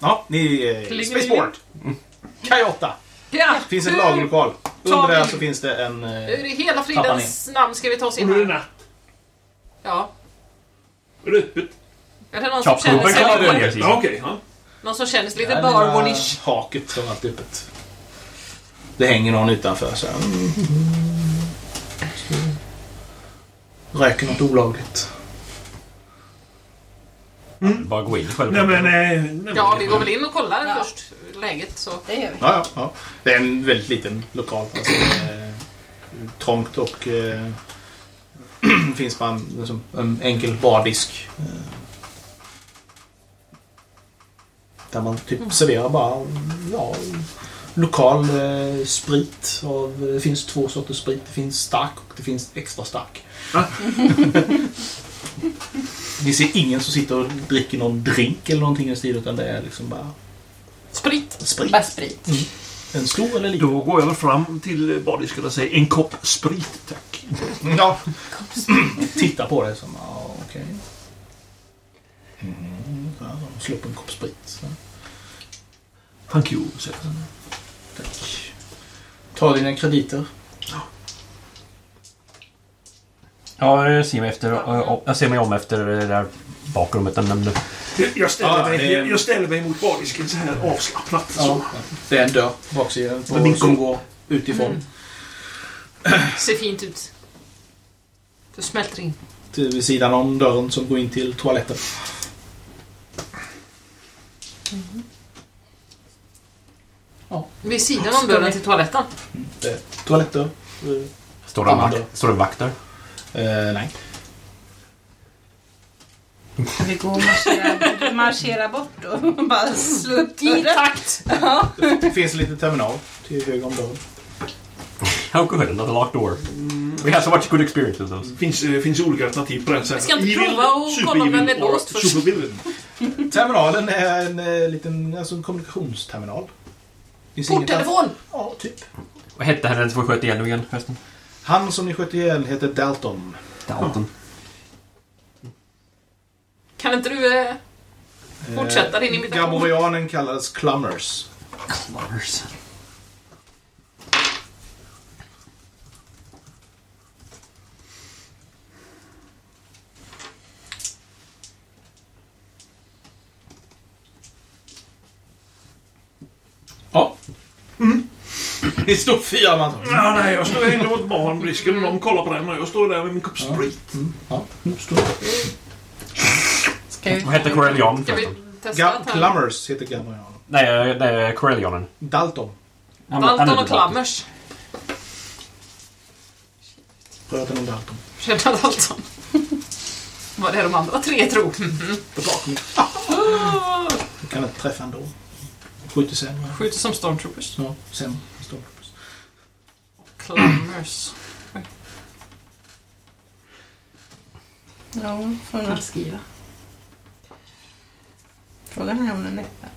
Ja, ni... Eh, Klingeling. Spaceport. K8. Ja. Det finns en lagerlokal. Under där så finns det en... Hur Eh, i hela fridens namn ska vi ta oss Och in nu är det här? natt. Ja. Är det öppet? Är det någon som känner kan sig vara det. Ja, okej. Ja. någon som känner sig lite det barwonish? haket som alltid är öppet. Det hänger någon utanför så här. Mm. Röker något olagligt. Bara gå in själv. Nej, men... Eh, nej, Ja, vi går väl in och kollar Ja. först läget så. Det gör vi. Ja, ja, ja. Det är en väldigt liten lokal. Alltså, eh, trångt och eh, finns bara en, liksom, en enkel bardisk. Eh, där man typ serverar bara ja, lokal eh, sprit. Av, det finns två sorters sprit. Det finns stark och det finns extra stark. Ah. Ni ser ingen som sitter och dricker någon drink eller någonting i stil utan det är liksom bara Sprit. sprit. Bara sprit. En stor eller liten? Då går jag väl fram till badisken och säger en kopp sprit, tack. Ja. Titta på det som, ja okej. Mm, ja, de slår upp en kopp sprit. Så. Thank you, säger. Tack. Ta dina krediter. Ja, jag ser mig efter... Jag ser mig om efter det där bakrummet. Jag- Jag ställer, Ja, mig, är- jag ställer mig mot badisken så här avslappnat. Ja. Det är en dörr på baksidan som går utifrån. Ser fint ut. Du smälter in. Till vid sidan om dörren som går in till toaletten. Vid sidan om dörren till toaletten. Det är toalettdörr. står det en vakt där? Eh, nej. Ska vi gå och marschera, marschera bort och bara slå upp I takt! Ja. Det finns en liten terminal till höger om dörren. Oh good, another locked door. We have so much good experience with those. Det finns, eh, finns olika alternativ på den. Vi ska inte prova och kolla om den är låst först. Terminalen är en eh, liten alltså en kommunikationsterminal. Finns inget annat- Porttelefon! Ja, typ. Vad hette den som sköt ihjäl nu igen förresten? Han som ni sköt ihjäl heter Dalton. Dalton. Kan inte du eh, fortsätta din imitation? Gamorianen kallades Clummers. Clovers. Ja. Det står fyra man. Ja, nej, jag står inne mot barndisken och de kollar på den och jag står där med min kopp sprit. Ja, nu står Ska vi... Vad hette Corellian? Ska vi testa Ga- att han... Clummers heter. Nej, nej, Corellionen. Dalton. Han- han är Dalton inte och. Klammers. Bröten om Dalton. Känner Dalton. Vad är de andra tre tror? På bakom. Du kan inte träffa ändå. Skjuter sämre. Skjuter som stormtroopers. Ja, sämre. Stormtroopers. Klammers. Ja, får nog skriva. Frågan är om den är öppen.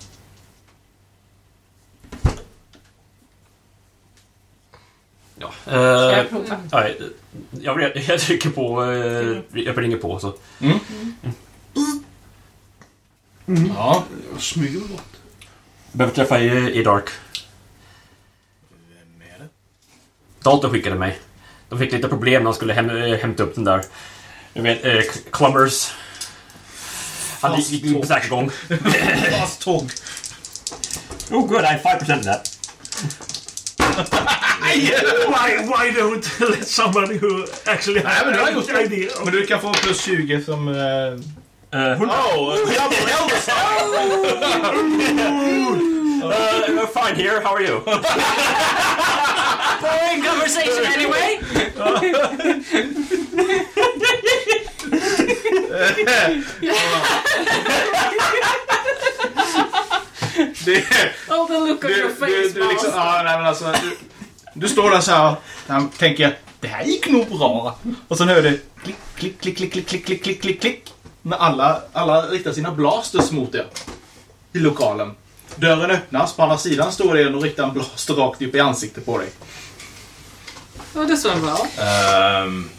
Ja. Ska eh, jag prova? nej, jag, jag, jag trycker på... eh, jag ringer på så. Ja. Jag smyger väl bort. Behöver träffa i, i Dark. Vem är det? Dalton skickade mig. De fick lite problem när de skulle häm, eh, hämta upp den där. Du vet, eh, Clummers. Han gick in på tåg. säkergång. Fast tåg. Oh good, I have 5% of that. Why, why don't let somebody who actually Nej, men du har gjort idea Men du kan få plus 20 som... Uh... Uh, 100. Oh! Uh, fine here, how are you? Boring conversation anyway! det, Oh, the look on du, your du, face, du, liksom, boss. ja, nej, men alltså, du, du står där så här och tänker det här gick nog bra. Och sen hör du klick, klick, klick, klick, klick, klick, klick, klick, klick, klick. När alla, alla riktar sina blasters mot er. I lokalen. Dörren öppnas, på andra sidan står det en och riktar en blaster rakt upp i ansiktet på dig. Ja, det så bra. Um,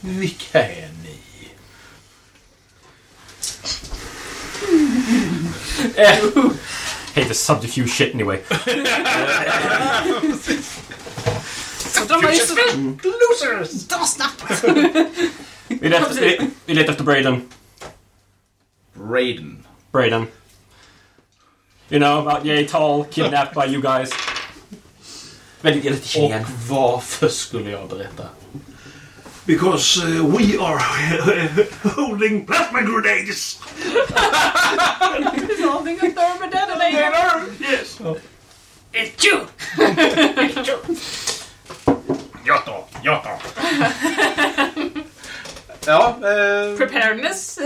vilka är ni? Hey, the subterfuge shit anyway. Så de var ju så... Losers! Dra snabbt! Vi letar efter, vi, vi letar efter Braden. Raiden. Braden. You know, about yay tall, kidnapped by you guys. Väldigt lite Och varför skulle jag berätta? Because uh, we are holding plasma grenades. Någonting att thermodetonator! Yes. It's you! Ja då, ja då. ja, eh, Preparedness.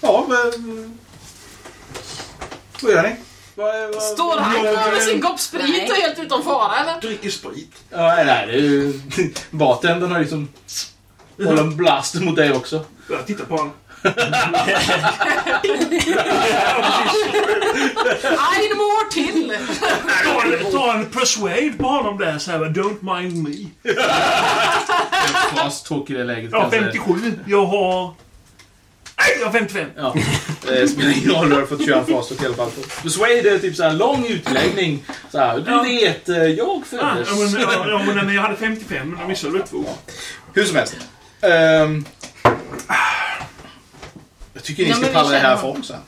ja, men... Vad gör ni? Står han Jag, där med sin kopp sprit och helt utom fara eller? Dricker sprit. Ja, nej, det är ju... Bartendern har liksom... Håller en blaster mot dig också. Jag tittar på honom. En more till! Ta en, persuade på honom där så här. Don't mind me. Fast talk i det läget. Jag kanske. 57. Jag har... Nej, jag har 55. Ja, det spelar ingen roll. Du har fått köra fast i alla fall. Persuade är typ så här lång utläggning. Så här, du Ja. vet, eh, jag Ah, föddes. ja, men, ja, ja, men när jag hade 55, men jag missade väl två. Hur som helst. Ehm, jag tycker ni Ja, ska men palla det känner här honom. folk sen.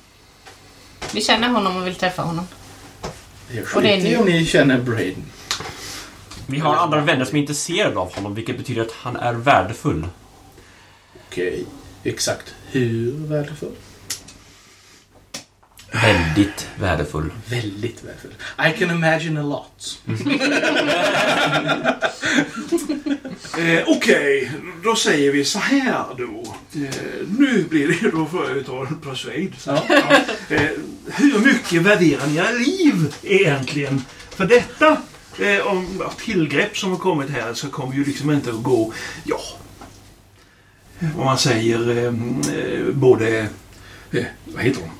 Vi känner honom och vill träffa honom. Jag Och det är ni. om ni känner Braden. Vi har andra vänner som är intresserade av honom, vilket betyder att han är värdefull. Okej, exakt hur värdefull? Väldigt värdefull. Väldigt värdefull. I can imagine a lot. Eh, Okej, då säger vi så här då. Eh, nu blir det då för att ta en persuade. Ja. Eh, hur mycket värderar ni era liv egentligen? För detta eh, om ja, tillgrepp som har kommit här så kommer ju liksom inte att gå... Ja. Vad man säger, eh, eh, både, eh, vad heter de?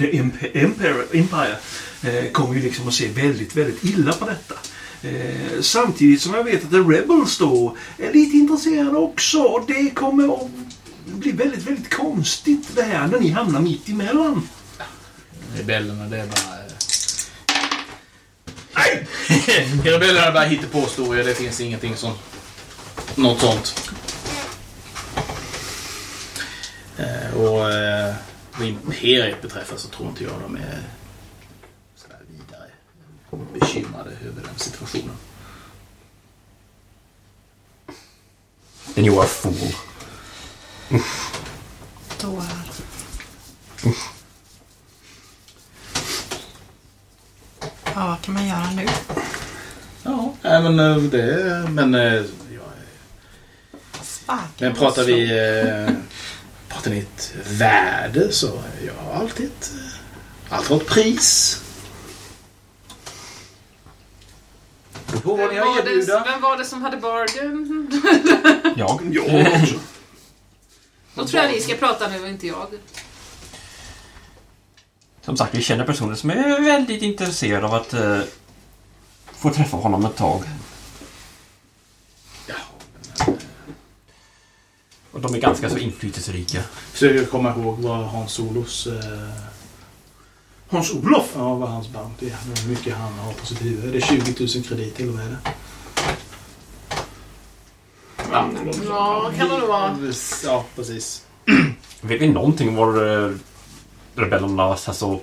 The Empire, Empire eh, kommer ju liksom att se väldigt, väldigt illa på detta. Eh, samtidigt som jag vet att The Rebels då är lite intresserade också. Och det kommer att bli väldigt, väldigt konstigt det här när ni hamnar mitt emellan. Rebellerna, det är bara... Nej! Rebellerna bara hittepåhistorier. Det finns ingenting som... Något sånt. Eh, och eh, vad Imperiet beträffar så tror inte jag de är sådär vidare bekymrade över den situationen. Then you are a fool. Då är... Ja, vad kan man göra nu? Ja, nej, men eh, det... Men... eh, Ja, men pratar vi... eh, Pratar ni ett värde så jag har alltid ett... eh, Alltid har ett pris. Beror på vad ni Vem har var, det, erbjuda. vem var det som hade bargain? Jag? Jag också. Då tror jag ni ska prata nu och inte jag. Som sagt, vi känner personer som är väldigt intresserade av att eh, få träffa honom ett tag. Ja, Och de är ganska så inflytelserika. Försöker komma ihåg vad Hans Solos... Eh, Hans-Olof. ja, vad hans bounty är. Hur mycket han har på sitt huvud. Är det 20 000 krediter eller vad är det? Ja, Ja, kan det nog vara. ja precis. Vet vi någonting om var eh, rebellerna alltså,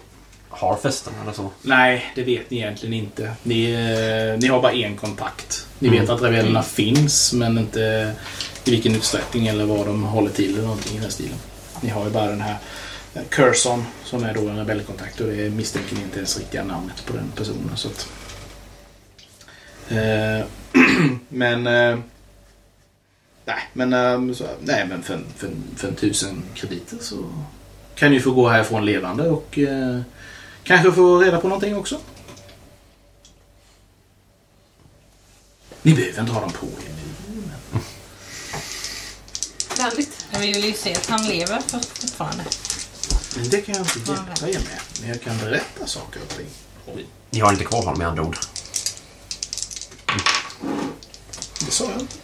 har festen eller så? Nej, det vet ni egentligen inte. Ni, eh, ni har bara en kontakt. Ni Mm. vet att rebellerna finns, men inte i vilken utsträckning eller vad de håller till eller någonting i den stilen. Ni har ju bara den här eh, Curson som är då en rebellkontakt och det misstänker ni inte ens riktiga namnet på den personen. Så att, eh, men... Eh, nej, men, eh, så, nej, men för, en- för, för en tusen krediter så kan ni få gå härifrån levande och eh, Kanske få reda på någonting också? Ni behöver inte ha dem på er nu. men- vi vill ju se att han lever fortfarande. Men det kan jag inte hjälpa er med. Men jag kan berätta saker och ting. Ni har inte kvar honom med andra ord. Det sa jag inte.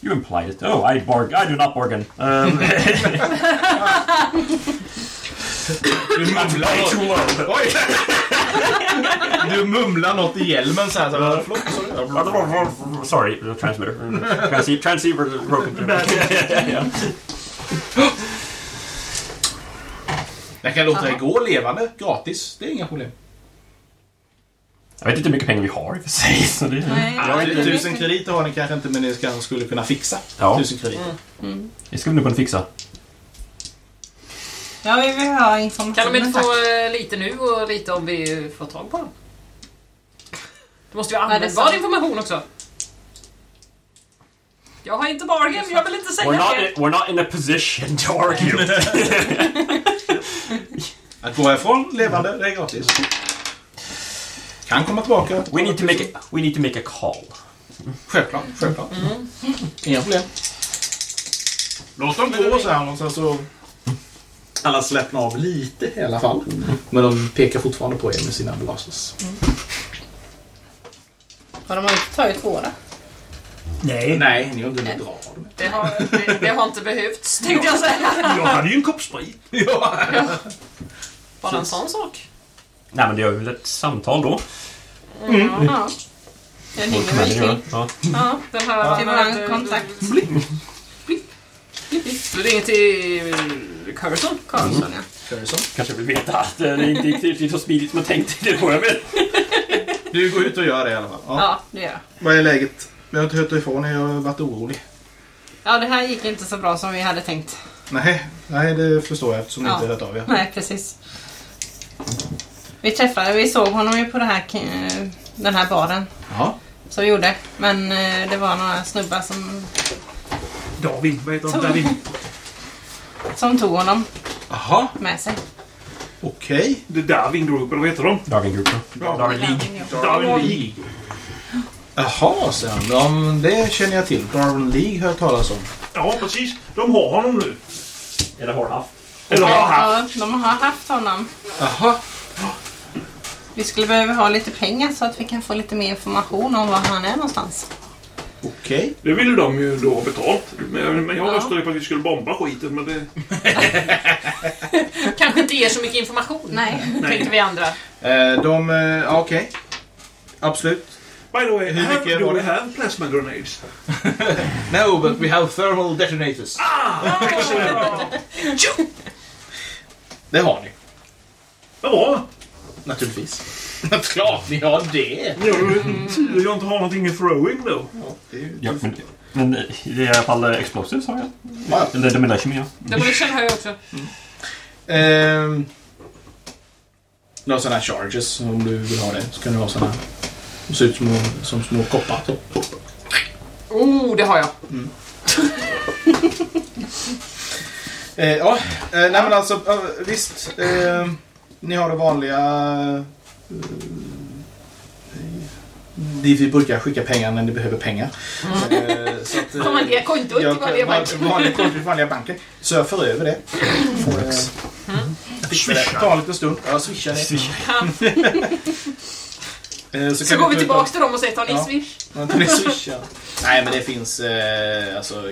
You implied it. Oh, I, barg I do not bargain. Um, Du mumlar något. Oj! Du mumlar något i hjälmen så här. Så här förlåt, sorry. Sorry, transmitter. Transceiver, transceiver broken. yeah. Jag kan låta dig gå levande gratis. Det är inga problem. Jag vet inte hur mycket pengar vi har i och för sig. Så det, Nej, Ja, det- tusen krediter har ni kanske inte, men ni kanske skulle kunna fixa. Ja. Tusen krediter. det skulle vi nog kunna fixa. Ja, vi vill ha information. Kan de inte få eh, lite nu och lite om vi får tag på dem? Det måste ju det är användbar sant. information också. Jag har inte bargain, jag vill inte säga We're not, det. in, we're not in a position to argue. Att gå härifrån levande, det är gratis. Kan komma tillbaka. we, need to make a, we need to make a call. Självklart, självklart. Inga problem. Låt dem gå så här och sen så... Alla släppnar av lite i alla fall. Men de pekar fortfarande på er med sina blasters. Ja, de har inte tagit våra. Nej. Nej, ni har inte hunnit dra dem. Det har, det, det har inte behövts, tänkte jag säga. Jag hade ju en kopp sprit. Ja. Bara en sån sak. Nej, men det är väl ett samtal då. Ja. Den hänger väl till. Ja. Ja, den här... Till våran kontakt. Du ringer till Carson? Karlsson, ja. Curson. Kanske vill veta att det inte gick riktigt så smidigt som jag tänkte. Det är då jag vet. Du går ut och gör det i alla fall. Ja. Ja, det gör jag. Vad är läget? Vi har inte hört ifrån er. Jag har varit orolig. Ja, det här gick inte så bra som vi hade tänkt. Nej, nej det förstår jag eftersom ni Ja. inte hört av er. Nej, precis. Vi träffade, vi såg honom ju på det här, den här baren. Ja. Så vi gjorde. Men eh, det var några snubbar som, David, vad heter han? David. som tog honom Jaha, med sig. okej. The Darwin Group, eller vad heter de? Darwin Group. Ja. Darwin League. Darwin League. Jaha, han. Ja, men det känner jag till. Darwin League har jag talas om. Ja, precis. De har honom nu. Eller har haft. Eller har haft. Ja, de har haft honom. Jaha. Vi skulle behöva ha lite pengar så att vi kan få lite mer information om var han är någonstans. Okej. Det ville de ju då ha betalt. Men, men jag Ja. röstade på att vi skulle bomba skiten. Men det... Kanske inte ger så mycket information. Nej. Tänkte vi andra. Eh, de... eh, ja, Okej. Absolut. By the way, Hur have, mycket do we det? have plasma grenades? No, but we have thermal detonators. Det har ni. Vad bra! Naturligtvis. Klart ni har det. Ja, tur jag inte har någonting i throwing då. Ja, det är ju... Ja, men, men det är i alla fall eh, explosives har jag. Ja. Eller demolition ja. Demolition har jag också. Ehm, några sådana här charges om du vill ha det. Så kan du ha sådana. De ser ut som, som små koppar. Så. Oh, det har jag. Eh, ja, eh, nej men alltså eh, visst. Eh, ni har det vanliga. Eh, vi, brukar skicka pengar när ni behöver pengar. Eh, så att, eh, Vanliga kontot jag- vanliga banken. Vanliga kontot vanliga banken. Så jag för över det. Forex. Jag fixar det. Ta en liten stund. Jag swishar det. Eh, Så kan går vi ta ut tillbaks till dem och säger tar ni Ja. swish? Ja, den är swishad. Nej, men det finns eh, alltså,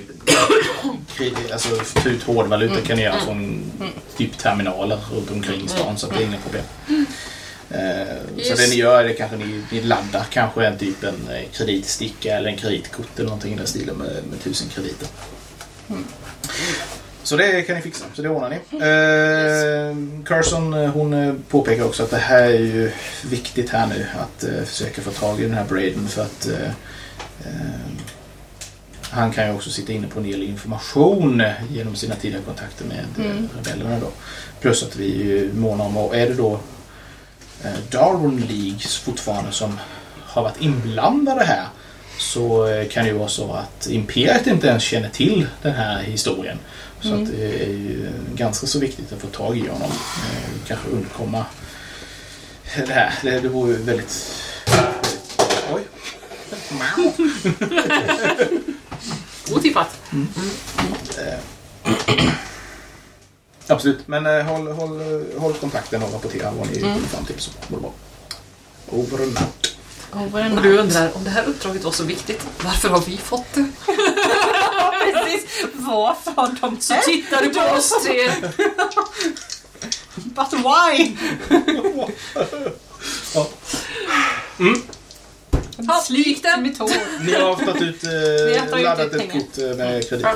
alltså ta ut hårdvaluta kan ni göra från typ terminaler runt omkring stan så att det är inga problem. Eh, så det ni gör är kanske ni, ni laddar kanske en typ en eh, kreditsticka eller en kreditkort eller någonting i den stilen med, med tusen krediter. Så det kan ni fixa, så det ordnar ni. Eh, Carson eh, hon påpekar också att det här är ju viktigt här nu att eh, försöka få tag i den här Braden för att eh, han kan ju också sitta inne på en del information genom sina tidigare kontakter med mm. rebellerna då. Plus att vi är måna om, och är det då Darwin Leagues fortfarande som har varit inblandade här så eh, kan det ju vara så att Imperiet inte ens känner till den här historien. Så att det är ju ganska så viktigt att få tag i honom. Eh, kanske undkomma det här. Det, det vore ju väldigt... Oj. Otippat. Absolut, men eh, håll, håll, håll kontakten och rapportera vad ni kommer fram till så går det bra. Over and out. Och du undrar om det här uppdraget var så viktigt, varför har vi fått det? Precis. Varför har de Så tittar du på oss tre. But why? Ja, gick det? Metod. Ni har tagit ut, har eh, laddat ut ett kort eh, med krediter.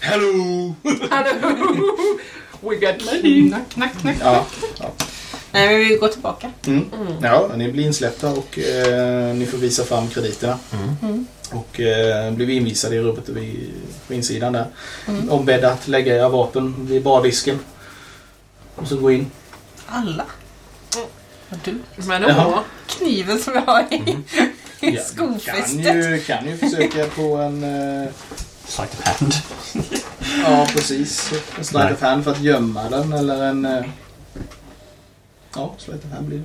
Hello! Hallå. We got money. Knack, knack, knack. Ja, Nej, men vi går tillbaka. mm. ja, ni blir insläppta och eh, ni får visa fram krediterna. Och eh, blir vi invisade i rummet vid, på insidan där. Ombedda att lägga era vapen vid bardisken. Och så gå in. Alla. Och du? Men åh. Kniven som jag har i, i Ja, Kan skofästet. ju, kan ju försöka på en... Eh, Sleight of hand. ja, precis. En sleight Nej. of hand för att gömma den eller en... Eh, ja, sleight of hand blir det.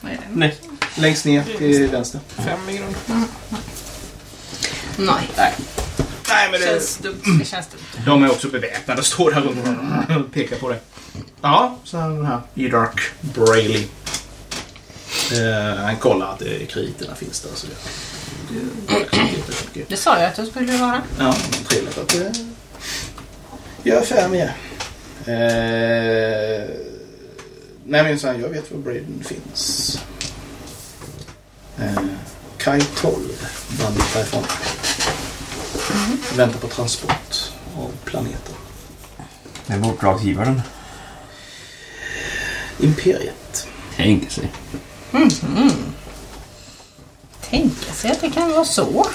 Det? Nej. Längst ner till vänster. Fem i grund. Nej, Nej. Nej, men det, Känns dumt. det känns dumt. de är också beväpnade och står där och pekar på det. Ja, så den här Edark Brayley. Eh, han kollar att det, krediterna finns där. Så det, det, sa jag att du skulle vara. Ja, trevligt att eh, göra affär med. Eh, nej men så här, jag vet var Braden finns. Eh, Kaj 12 bandet därifrån. Väntar på transport av planeten. Vem är uppdragsgivaren? Imperiet. Tänk sig. Tänka sig att det kan vara så.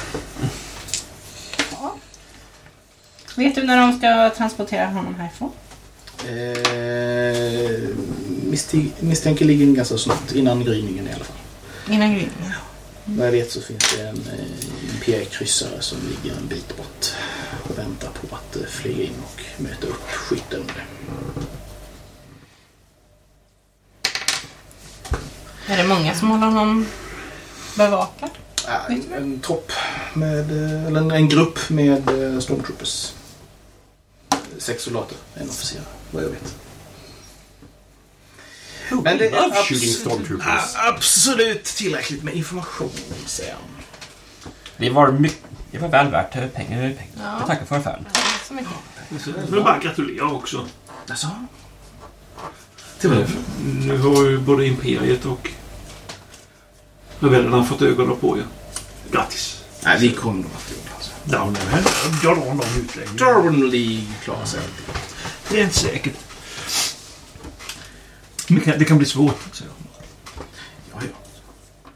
Ja. Vet du när de ska transportera honom härifrån? Eh, misstänk, misstänker ligger ganska snart innan gryningen i alla fall. Innan gryningen. Vad jag vet så finns det en eh, imperiekryssare som ligger en bit bort och väntar på att eh, flyga in och möta upp skytten. Är det många som håller honom bevakad? Ja, en, en tropp med, eh, eller en, en grupp med eh, stormtroopers. Sex soldater, en officer, vad jag vet. Men det är absolut. Ja, absolut tillräckligt med information, säger han. Det var, mycket, det var väl värt eh, pengar. pengar. Ja. Jag tackar för affären. Så mycket. Jag vill bara gratulera också. Alltså? Till vad? Nu har ju både Imperiet och rebellerna fått ögonen på er. Grattis! Nej, vi kommer nog att göra alltså. Ja, men drar någon utläggning. Darwin League klarar sig alltid. Det är inte säkert. Det kan, det kan bli svårt. säger jag. Ja, ja.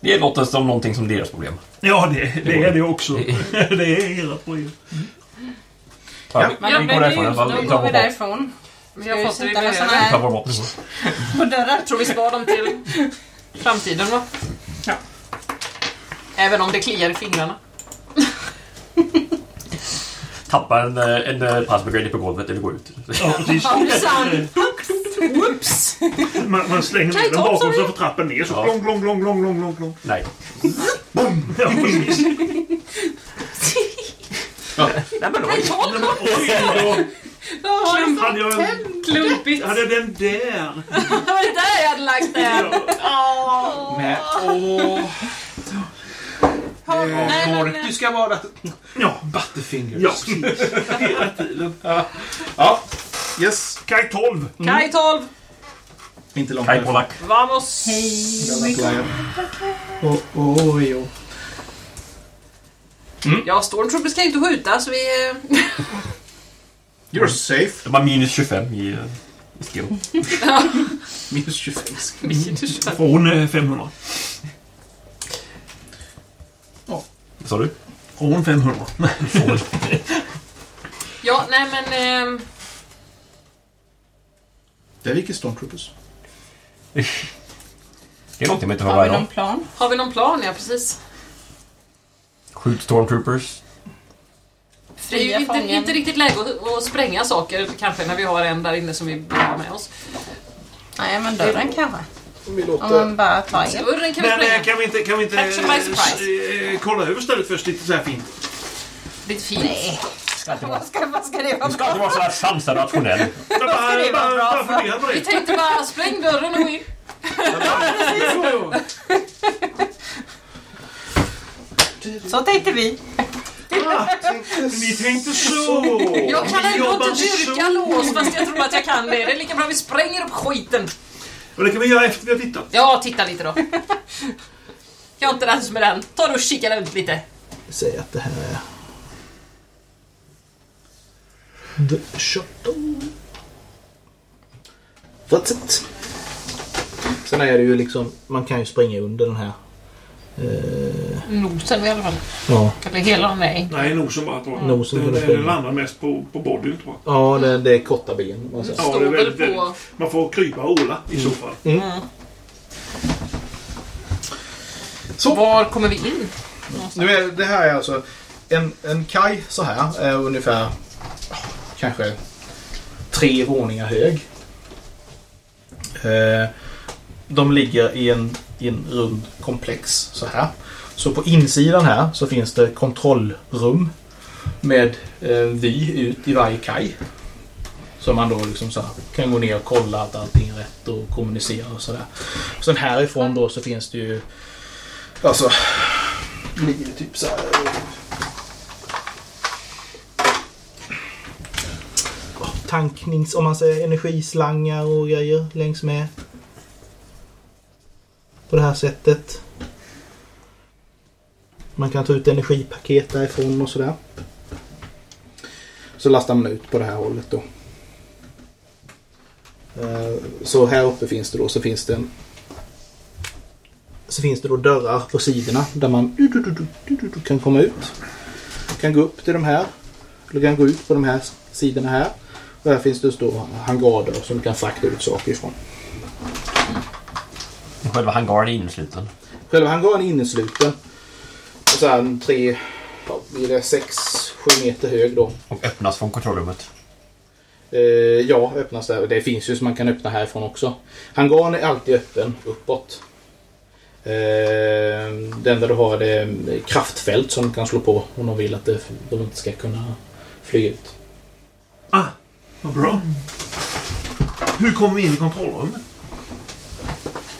Det låter som någonting som deras problem. Ja, det, det är det också. det är ert brev. Ja, Ja, vi, Men vi går därifrån. nu, fall. då Vi går vi därifrån. Vi har fått det vi behöver. På dörrar? Tror vi spar dem till framtiden va? Ja. Även om det kliar i fingrarna. Tappa en, eh, en eh, plasma på golvet eller gå ut. Ja, precis. Hoppsan! Whoops! Man, man slänger ner den bakom sig för trappen ner. Så Ja. glong, glong, glong, glong, glong, glong. Nej. Ja, precis. Nej men då. Oj Klump, Hade jag, klumpigt. hade jag den där? Det var det där jag hade lagt där. Åh. Men, åh. Nej, men, Kork, du ska vara... Ja, Butterfingers. ja. Hela tiden. Ja. Yes. Kaj 12. Kaj 12, Inte långt Kaj. Polak. vamos! Åh, åh, jo. Ja, Stormtroopers kan ju inte skjuta så vi... eh, You're safe. De har minus 25 i, eh, i skill. Minus 25. Från eh, 500. Vad sa du? Från 500. Ja, nej men... ehm, Det är vilket stormtroopers. Det är någonting man inte hör Har vi varje någon dag. plan? har vi någon plan? Ja, precis. Skjut stormtroopers. Det är ju inte, inte riktigt läge att, att spränga saker kanske när vi har en där inne som vi vill ha med oss. Nej, men dörren kanske. Vi Om låter... man bara tar er. Dörren kan vi Men eh, spränga. kan vi inte, kan vi inte by eh, surprise. eh, kolla över stället först lite så här fint? Lite fint. Nej. Ska inte vara, Vad ska, vad ska det vara du ska inte vara så här sansad och rationell. Jag bara, det vara bara, bra bara för? fundera på Vi det. tänkte bara spräng dörren och gå in. Så tänkte vi. Ni tänkte så! Jag kan ändå inte dyrka lås fast jag tror att jag kan det. Det är lika bra vi spränger upp skiten. Och det kan vi göra efter vi har tittat. Ja, titta lite då. Jag har inte den som är den. Ta du och kika runt lite. Säg att det här är... The Shuttle. That's it. Sen är det ju liksom, man kan ju springa under den här. Eh, Nosen i alla fall. ja, Eller hela, nej. Nej, nosen bara tror jag. Nosen springa. det landar mest på, på bodyn tror jag. ja det, det är korta ben. man säger. Ja, det är väldigt, på... väldigt, man får krypa och åla i så fall. Så. Var kommer vi in? Nu är, det här är alltså en, en kaj så här är ungefär ah, kanske tre våningar hög. Eh, de ligger i en, i en rund komplex så här. Så på insidan här så finns det kontrollrum med eh, vy ut i varje kaj. Så man då liksom så här kan gå ner och kolla att allting är rätt och kommunicera och sådär. Sen härifrån då så finns det ju alltså ligger det typ så här. Eh, tanknings, om man säger energislangar och grejer längs med. På det här sättet. Man kan ta ut energipaket därifrån och sådär. Så lastar man ut på det här hållet då. Eh, så här uppe finns det då så finns det en så finns det då dörrar på sidorna där man du, du, du, du, du, kan komma ut. Du kan gå upp till de här. Du kan gå ut på de här sidorna här. Och här finns det då hangarder som du kan frakta ut saker ifrån. Själva hangaren är innesluten. Själva hangaren är innesluten. Och så här en tre, ja, blir det sex, sju meter hög då. Och öppnas från kontrollrummet. Eh, ja, öppnas där. Det finns ju som man kan öppna härifrån också. Hangaren är alltid öppen uppåt. Eh, det enda du har är kraftfält som du kan slå på om de vill att det, de inte ska kunna flyga ut. Ah, vad bra. Hur kommer vi in i kontrollrummet?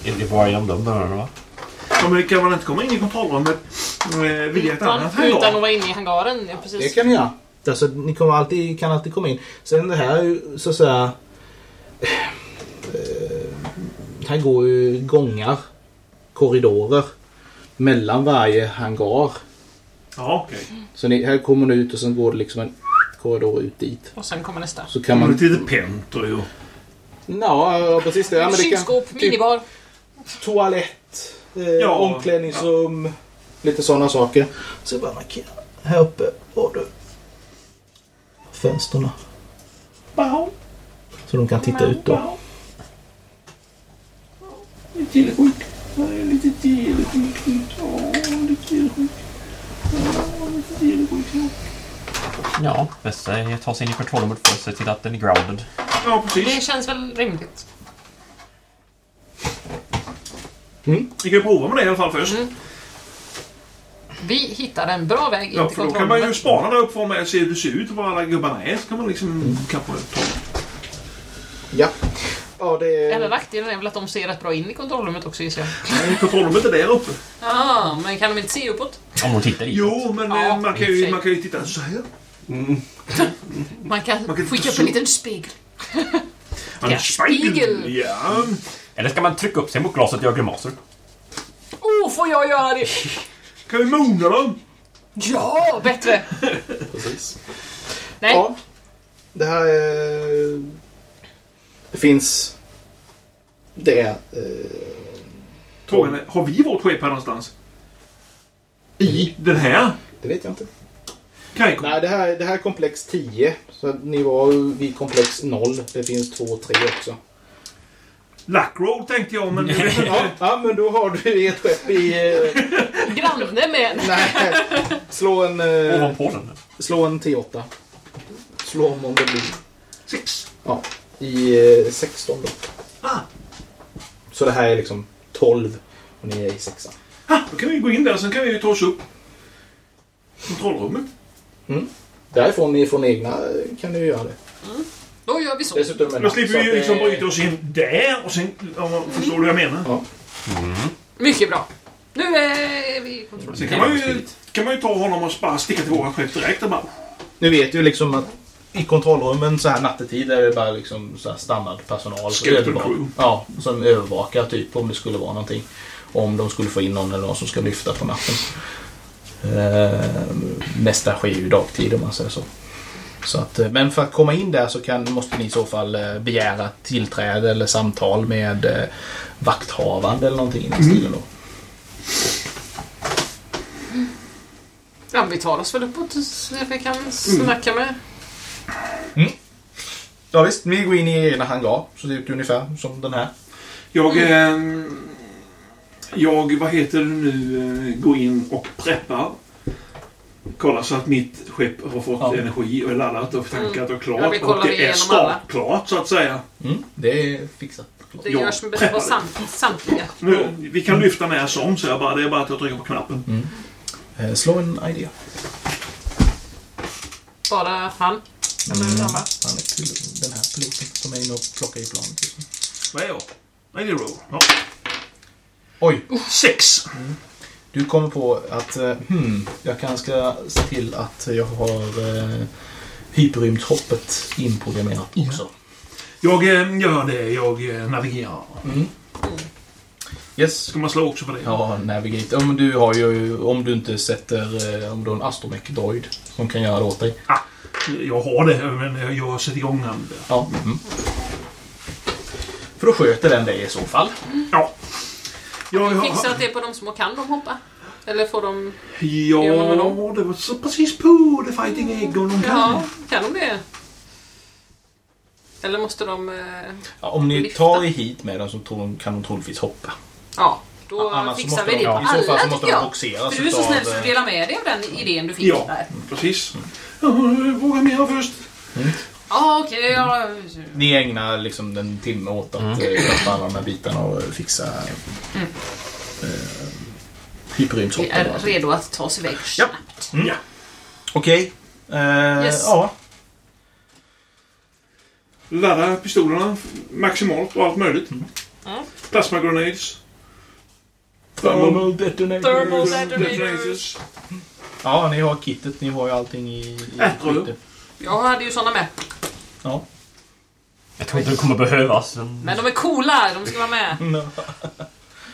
Det bara genom de dörrarna va? Ja, men kan man inte komma in i kontrollrummet eh, via ett annat utan att hangar? vara inne i hangaren. Ja, Det precis. kan ni göra. Alltså, ni kommer alltid, kan alltid komma in. Sen det här är ju så att säga... Eh, här går ju gångar, korridorer mellan varje hangar. Ja, okej. Så ni, här kommer ni ut och sen går det liksom en korridor ut dit. Och sen kommer nästa. Så kan Man... man... Det är lite pentry och... Ja, ja precis det. Ja, men det kan, Kylskåp, typ minibar. Toalett, eh, Ja, omklädningsrum, lite sådana saker. Så bara markera. Här uppe har du fönsterna. Så de kan titta ut då. Lite gillesjuk. Lite gillesjuk. Ja, lite gillesjuk. Ja, lite gillesjuk. Ja, bästa är att ta sig in i kontrollrummet först och se till att den är grounded. Ja, precis. Det känns väl rimligt. Vi kan ju prova med det i alla fall först. Mm. Vi hittar en bra väg in Ja, till för då kan man ju kontrollrummet. spana där uppe för att se hur det ser ut och var alla gubbarna är. Så kan man liksom kanske ta... Ja. Ja, det Eller är... nackdelen är väl att de ser rätt bra in i kontrollrummet också gissar jag. Men Kontrollrummet är där uppe. Ah, men kan de inte se uppåt? Om de tittar dit. Jo, men Ja, eh, man, kan och ju, man kan ju titta så här. Man kan, Man kan skicka upp en liten spegel. Ja, Ja, spegel. Ja. Eller ska man trycka upp sig mot glaset och göra grimaser? Oh, får jag göra det? Kan vi mona dem? Ja, bättre! Precis. Nej, Ja. Det här är... Det finns... Det är... Eh, Frågan är, har vi vårt skepp här någonstans? I den här? det vet jag inte. Kajko? Nej, det här, det här är komplex 10. Så ni var vid komplex 0. Det finns 2 och 3 också. Lackroll tänkte jag, men. Ja, ja, men då har du ett skepp i... Eh, granne med. nej. Slå en... Eh, Ovanpå den. slå en T8. Slå om om det blir... Sex. Ja. I eh, 16 då. Ah. Så det här är liksom 12 och ni är i 6 Ah, då kan vi gå in där, sen kan vi ta oss upp. Kontrollrummet. Därifrån, ni från egna, eh, kan ni ju göra det. Då gör vi så. Dessutom är Då natt, slipper så vi ju att liksom det- bryta oss in där och sen... Om man förstår du vad jag menar? Ja. Mycket bra. Nu är vi i kontroll. Sen kan man ju, kan man ju ta honom och bara sticka till våra skepp direkt och bara... Nu vet du liksom att i kontrollrummen så här nattetid är det bara liksom så här standardpersonal. som Skeleton crew. Ja, som övervakar typ om det skulle vara någonting. Om de skulle få in någon eller någon som ska lyfta på natten. Eh, nästa sker ju dagtid om man säger så. Så att, eh, men för att komma in där så kan, måste ni i så fall eh, begära tillträde eller samtal med eh, vakthavande eller någonting i den stilen då. Ja, vi tar oss väl uppåt så vi kan snacka med... Ja visst, ni går in i egna hangar. Så det är ungefär som den här. Jag... Eh, jag, vad heter det nu, går in och preppar. Kollar så att mitt skepp har fått Ja. energi och är laddat och tankat och klart. Ja, och det är startklart så att säga. Mm, det är fixat. Det görs med på det. samt, samtliga. Nu, vi kan lyfta när som, så jag bara, det är bara att jag trycker på knappen. Eh, slå en idé. Bara han. Eller Mm. alla. Han är pil- den här piloten som är inne och plockar i planet. Vad är jag? Nej, det är. Ja. Oj! Sex! Du kommer på att eh, hmm, jag kanske ska se till att jag har eh, hyperrymdshoppet inprogrammerat också. Jag eh, gör det. Jag eh, navigerar. Mm. Yes. Ska man slå också på det? Ja, Navigate. Om du har ju, om du inte sätter, eh, om du har en Astromech Droid som kan göra det åt dig. Jag har det, men jag sätter igång den. Ja. Mm. För då sköter den det i så fall. Ja. Jag, jag, Fixa att det är på de små kan de hoppa. Eller får de... ja, det var så precis på The Fighting Egg och de kan. Ja, kan de det? Eller måste de... eh, Ja, om ni Lyfta. tar er hit med dem så kan de troligtvis hoppa. Ja, då Annars fixar måste vi de- det på I så fall så alla måste de jag. boxeras För du är så snäll så eh, du delar med dig av den idén du fick Ja, där. precis. Ja, Våga mer först. Ja, okej. ja. Ni ägnar liksom en timme åt att mm. klappa alla de här bitarna och fixa mm. eh, Vi hyperrymdshoppar. är redo att ta oss iväg Ja. snabbt. Mm. Okej. Eh, Yes. Ja. Ladda pistolerna maximalt och allt möjligt. Mm. Plasma grenades. Thermal detonator. Thermal detonators. Detonators. Ja, ni har kittet. Ni har ju allting i... i. Jag hade ju såna med. Ja. Jag tror inte det kommer behövas. Men de är coola, de ska vara med.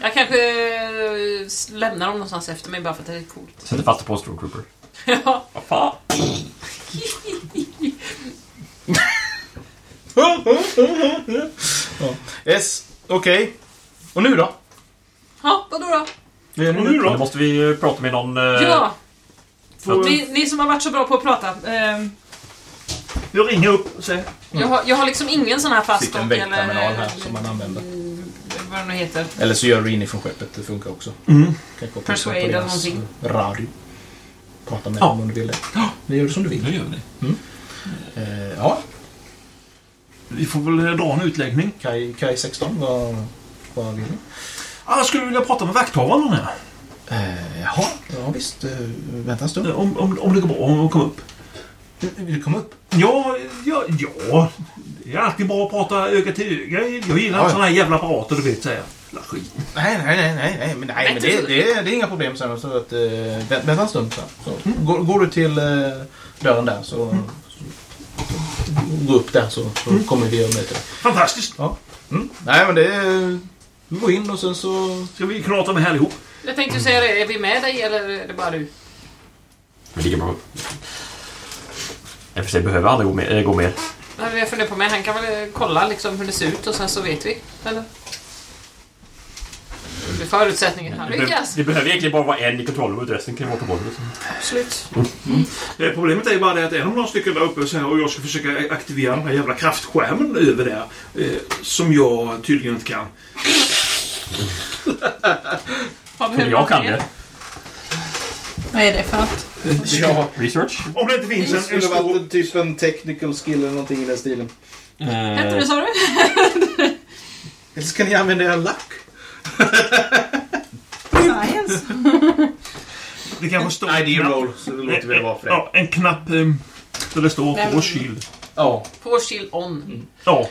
Jag kanske eh, lämnar dem någonstans efter mig bara för att det är coolt. Sätter fast på en Stormtrooper. Ja. Vad fan? ja. Yes. Okej. Och nu då? Ja, vadå då? Det är nu Nu då? måste vi eh, prata med någon... eh, Ja, ni, ni som har varit så bra på att prata. ehm, Jag ringer upp och säger... jag, har, jag har liksom ingen sån här fast Sitter en väggterminal här som man använder. Vad det nu heter. Eller så gör du in ifrån skeppet. Det funkar också. Mm. Kan koppla Persuade eller någonting. Radio. Prata med Ja. dem om du vill det. Ja, det gör du som du vill. Nu gör vi det. Eh, ja, Vi får väl eh, dra en utläggning. Kaj, Kaj 16, vad, vad vill du? Ah, jag skulle vilja prata med vakthavaren här. Eh, jaha, ja visst. Eh, vänta en stund. Eh, Om, om, om det går bra att komma upp. Vill du komma upp? Ja, ja, ja. Det är alltid bra att prata öga till öga. Jag gillar Ja, ja. sådana här jävla apparater, du vet, säger jag. Skit. Nej, nej, nej, nej, nej, men, nej, men det, det, är- det är inga problem. Så, att, vä- vänta en stund. Så, så. Går, går du till eh, dörren där så, så, så gå upp där så, så kommer vi och möter dig. Fantastiskt. Mm. Nej, men det är... Du går in och sen så... Ska vi knata med här ihop? Jag tänkte säga det, är vi med dig eller är det bara du? Men lika bra. I och för sig behöver aldrig gå med. Äh, gå med. Ja, Jag funderar på mig, han kan väl eh, kolla liksom hur det ser ut och sen så vet vi. Eller? Det är förutsättningen här Det, be- lyckas. det behöver egentligen bara vara en i kontrollrummet. Resten kan vara på golvet. Absolut. Eh, Problemet är ju bara det att är de några stycken där uppe så här, och jag ska försöka aktivera den här jävla kraftskärmen över där. Eh, som jag tydligen inte kan. Men jag kan det. Vad är det för något? Ja, Research. Om det inte finns en, en stor... typ en technical skill eller någonting i den stilen. Hette Eh, det sa du? Eller ska ni använda er lack? Science? Det kanske står en ID knapp- roll, så det låter det vara för det. Ja, en knapp eh, där det står på shield. Ja, På shield on. Ja.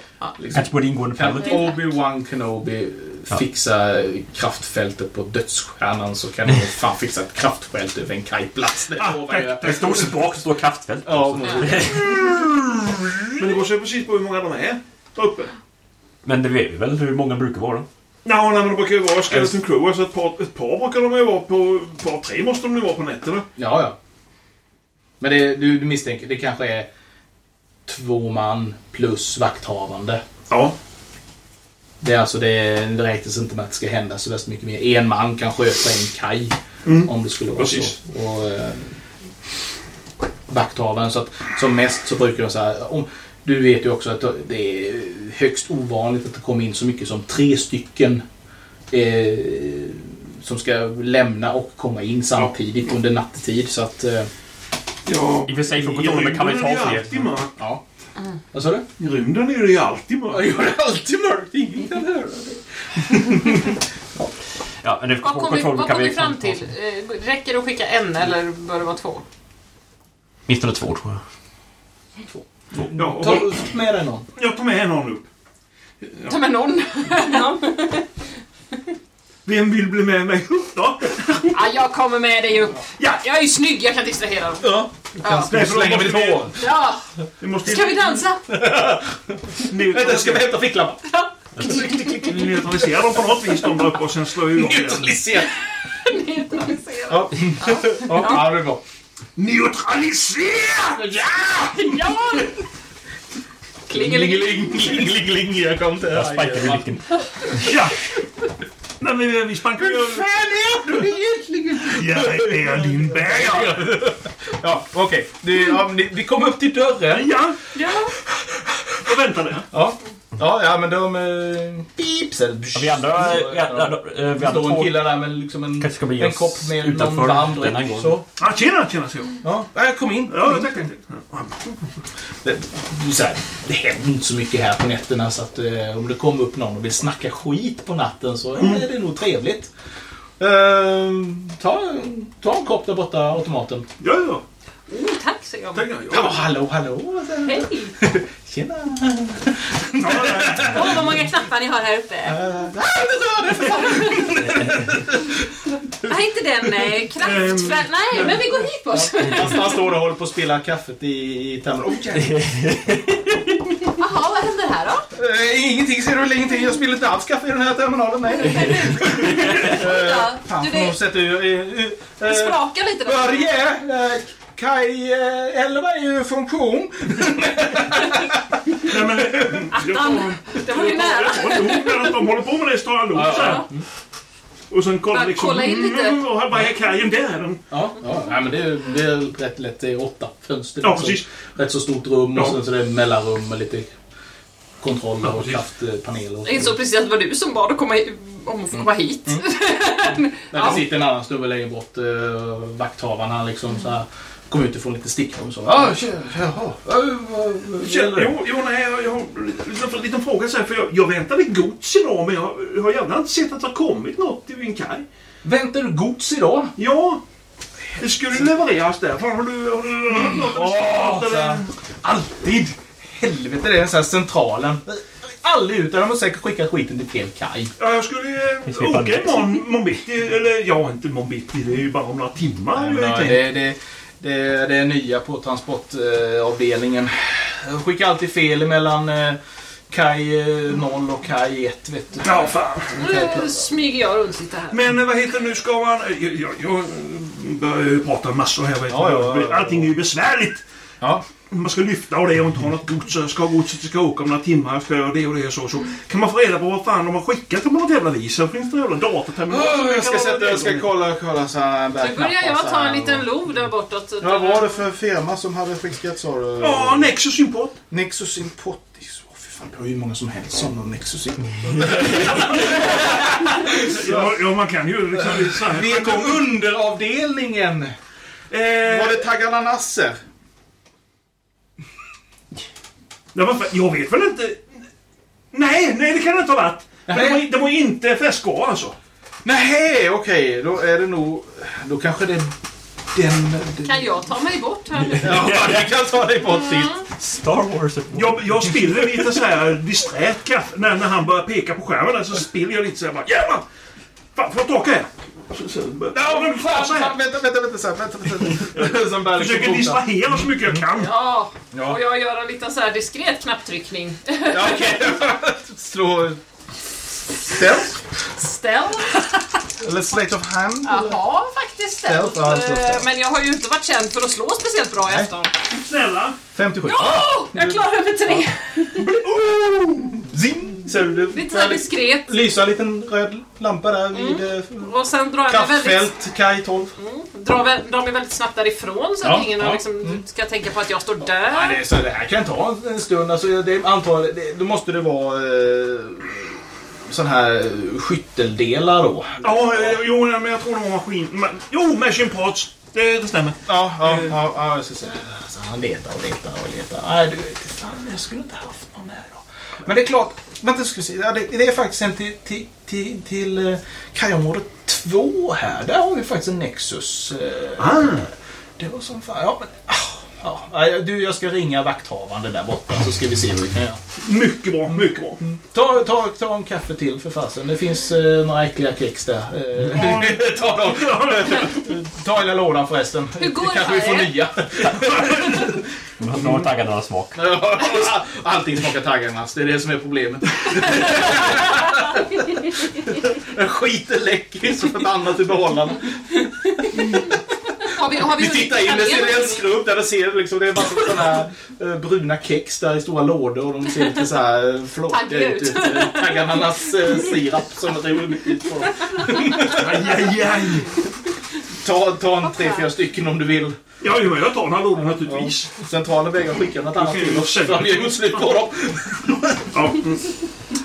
Kanske borde ingå en Kan pellet. Obi-Wan Kenobi Ja. fixa kraftfältet på dödsstjärnan så kan ni fan fixa ett kraftfält över en kajplats. Det Ah. En stor spak står kraftfält. Ja, Men det går sig precis på hur många de är där uppe. Men det vet vi väl hur många brukar vara? Ja, nej, men det brukar ju vara Skeleton Crew. Alltså ett par, ett par brukar de ju vara på... Ett par, tre måste de ju vara på nätterna. ja. ja. Men det, du, du misstänker, det kanske är två man plus vakthavande. Ja. Det är alltså det, det räknas inte med att det ska hända så värst mycket mer. En man kan sköta en kaj Mm. om det skulle vara Precis. så. Och, eh, vakthavaren. Så att som mest så brukar de så här, om, Du vet ju också att det är högst ovanligt att det kommer in så mycket som tre stycken eh, som ska lämna och komma in samtidigt under nattetid. Så att... Eh, Ja, I och för sig, från i kontrollen kan man ju ta det fler. alltid mörkt. ja. Vad sa du? I rymden är det ju alltid Ja, mörkt. det är alltid mörkt. Ingen kan höra det. Ja, men det, Vad på kom vi, vad kom vi fram till? Eh, räcker det att skicka en eller bör det vara två? Åtminstone två, tror jag. Ja, och Ta med dig någon. jag tar med någon upp. Ta med någon. Vem vill bli med mig upp då? ja, jag kommer med dig upp. Ja, Jag är ju snygg, jag kan distrahera dem. Ja. Ja. Nej, med vi- två. ja. Vi måste Ska vi dansa? Vänta, ska vi hämta ficklampan? neutralisera dem på något vis de där uppe och sen slå igång igen. Neutralisera. Neutralisera. Ja. Ja, ja, det är bra. Neutralisera! Ja! Ja! Klingeling. Klingeling, jag kom till Jag spikar vid micken. Ja! Nej, men vi- vi sprang ju... fan är du egentligen? Jag är Lindberg. Ja, okej. Det- Ja, ni- vi kom upp till dörren. Ja, Ja. och väntade. Ja. Ja, ja men de... Så, Ja, vi andra... Vi andra, vi Det andra står en kille där med liksom en, kanske ska bli en kopp med någon varm dryck. Så. Ah, tjena, tjena, så. Ja, ja, kom in. Ja, Kom in. tack, tack, tack. Det, så här, det händer inte så mycket här på nätterna så att eh, om det kommer upp någon och vill snacka skit på natten så Mm. är det nog trevligt. Eh, ta, ta en kopp där borta, automaten. Ja, ja. Oh, tack säger jag. Tack, ja. Hallå, hallå. Hej! Tjena. Ja, Åh, vad många knappar ni har här uppe. Nej, inte den eh, kraftfär... Nej, men vi går hit på oss. Han, han står och håller på att spilla kaffet i, i. Oh, jävlar. Jaha, vad händer här då? Eh, ingenting ser du väl ingenting? Jag spiller inte alls kaffe i den här terminalen. Nej, nej. Ja, Fan, du, det, sätt är ju... eh, eh, det eh, sprakar lite. Börje! Eh, Kaj eh, 11 är ju funktion. Nej, men... Attan, det var ju nära. Jag tror att de håller på med det, står han lugnt så här. Och sen kollar Bara liksom... kolla in lite. Mm, och här bara är kajen där. Den, Ja, ja. Nej, men det är, det är rätt lätt. Det är åtta fönster. Ja, liksom. precis. Rätt så stort rum och Ja. sen så det är mellanrum med lite kontroller Ja, och precis. kraftpaneler. Och Jag insåg precis att det var du som bad att komma hi- om att få komma hit. Men Ja. det sitter en annan snubbe längre bort. Uh, vakthavaren han liksom så här kom ut ifrån lite stickrum så. Ah, jaha. Vad Tjena, det? jo, jo, nej, jag, jag har en liten, fråga så här, för jag, jag väntade gods idag men jag, jag har gärna inte sett att det har kommit något till min kaj. Väntar du gods idag? Ja, det skulle levereras där. Har du... Har du Åh, något, så här. Alltid! Helvete, det är så här centralen. Aldrig ut. De har säkert skickat skiten till fel kaj. Ja, jag skulle eh, åka imorgon morgon bitti. Eller ja, inte imorgon bitti. Det är ju bara om några timmar. Nej, men, tänkt. det, det, det, det är nya på transportavdelningen. Jag skickar alltid fel mellan eh, kaj eh, 0 och kaj 1. Vet du. Ja, fan. Nu smyger jag runt lite här. Men eh, vad heter nu ska man... Jag, jag, jag börjar ju prata massor här. Vet ja, ja, ja. Allting är ju besvärligt. Ja. Man ska lyfta och det och inte ha något gods. så Ska godset ska åka om några timmar. Ska göra det och det och så. så. Kan man få reda på vad fan de har skickat på något jävla vis? Så finns det jävla dataterminal. som jag ska sätta, jag ska kolla, kolla så här. Nu börjar jag ta en liten lov där bortåt. Vad var det för firma som hade skickat sa du? Ja, Nexus Import. Nexus Import. Fan, det har ju hur många som helst sådana Nexus Import. Ja, ja, man kan ju liksom... så Vet du underavdelningen? Eh, Var det Taggarna Nasser? Ja, varför? Jag vet väl inte... Nej, nej det kan det inte ha varit. Men Nej. de, var, de var inte FSK alltså. Nej, okej. Då är det nog... Då kanske det är den... den... Kan jag ta mig bort här nu? Ja, jag kan ta dig bort dit. Star Wars. Jag, jag spiller lite så här disträt kaffe. När, när han börjar peka på skärmen där, så spiller jag lite så här bara Jävlar! Fan, får jag torka här? Ja, men fan, vänta, vänta, vänta, så här, vänta, vänta. Som liksom Försöker distrahera så mycket jag kan. Ja, Ja. och jag gör en liten så här diskret knapptryckning. Ja, okej. Slå... Stealth? Ställ. Eller Slate of Hand? Jag har faktiskt. Stealth, ja, stealth, ja. Men jag har ju inte varit känd för att slå speciellt bra i efterhand. Snälla. 57. Oh, jag klarar över tre. Zing! Ser du? Lite så här diskret. Lysa en liten röd lampa där vid eh, Och sen drar jag mig väldigt, kraftfält, kaj 12. drar, vä- drar mig väldigt snabbt därifrån så Ja, att ingen ja. liksom ska tänka på att jag står Ja, där. det, är så det här kan ta en stund. Alltså, det, antagligen, det, då måste det vara eh, sån här skytteldelar då. Ja, eh, jo, men jag tror det var maskin... Men, jo, Machine Parts. Det, det stämmer. Ja, ja, ja, ja jag ska säga. Alltså, han letar och letar och letar. Nej, du, fan, jag skulle inte haft någon där idag. Men det är klart, vänta ska vi se. Ja, det, det är faktiskt en till, till, till, till eh, kajområde 2 här. Där har vi faktiskt en Nexus. Eh, Ah. Det var som fan. Ja, men, ah, ja, du, jag ska ringa vakthavande där borta så ska vi se vad vi kan göra. Mycket bra, mycket bra. Ta, ta, ta en kaffe till för fasen. Det finns eh, några äckliga kex där. Eh, ta dem. Ta hela lådan förresten. Hur går det Kanske vi får nya. Har taggarna smak. Allting smakar taggarnas. Det är det som är problemet. Skiten läcker så förbannat i behållaren. Har vi, har vi Vi tittar in, det ser en skrubb där det ser liksom, det är bara sådana här eh, bruna kex där i stora lådor och de ser lite så här eh, flottiga Taggiga ut. ut. Eh, Taggarnas eh, sirap som det är mycket ut på. Aj, aj, aj. Ta, ta en tre, fyra stycken om du vill. Ja, jo, jag tar den här lådan naturligtvis. Centrala vägar skickar något annat till oss. För vi har gjort slut på dem. Ja. Mm.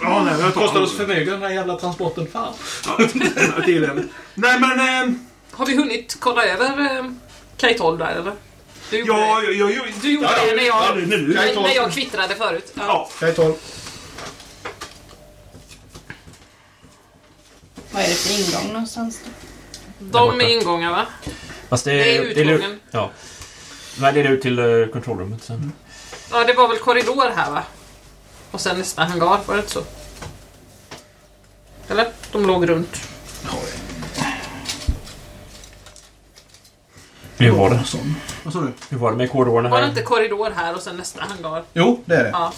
Ja, nej, jag tar Kostar oss för mycket den här jävla transporten. Fan. Ja. Nej, men... Eh, Har vi hunnit kolla över eh, K12 där eller? Du gjorde ja, det, jag, jag, jag, du gjorde Ja, ja. det när ja, jag, är nu. K12. när jag kvittrade förut. Ja. Ja. Jag är 12. Vad är det för ingång någonstans då? De är ingångar va? Fast det, Det är det är utgången. Ja. Nej, det är ut till uh, kontrollrummet sen. Ja, det var väl korridor här va? Och sen nästa hangar, var det inte så? Eller? De låg runt. Hur var det? Vad sa du? Hur var det med korridorerna Var det här? inte korridor här och sen nästa hangar? Jo, det är det. Ja.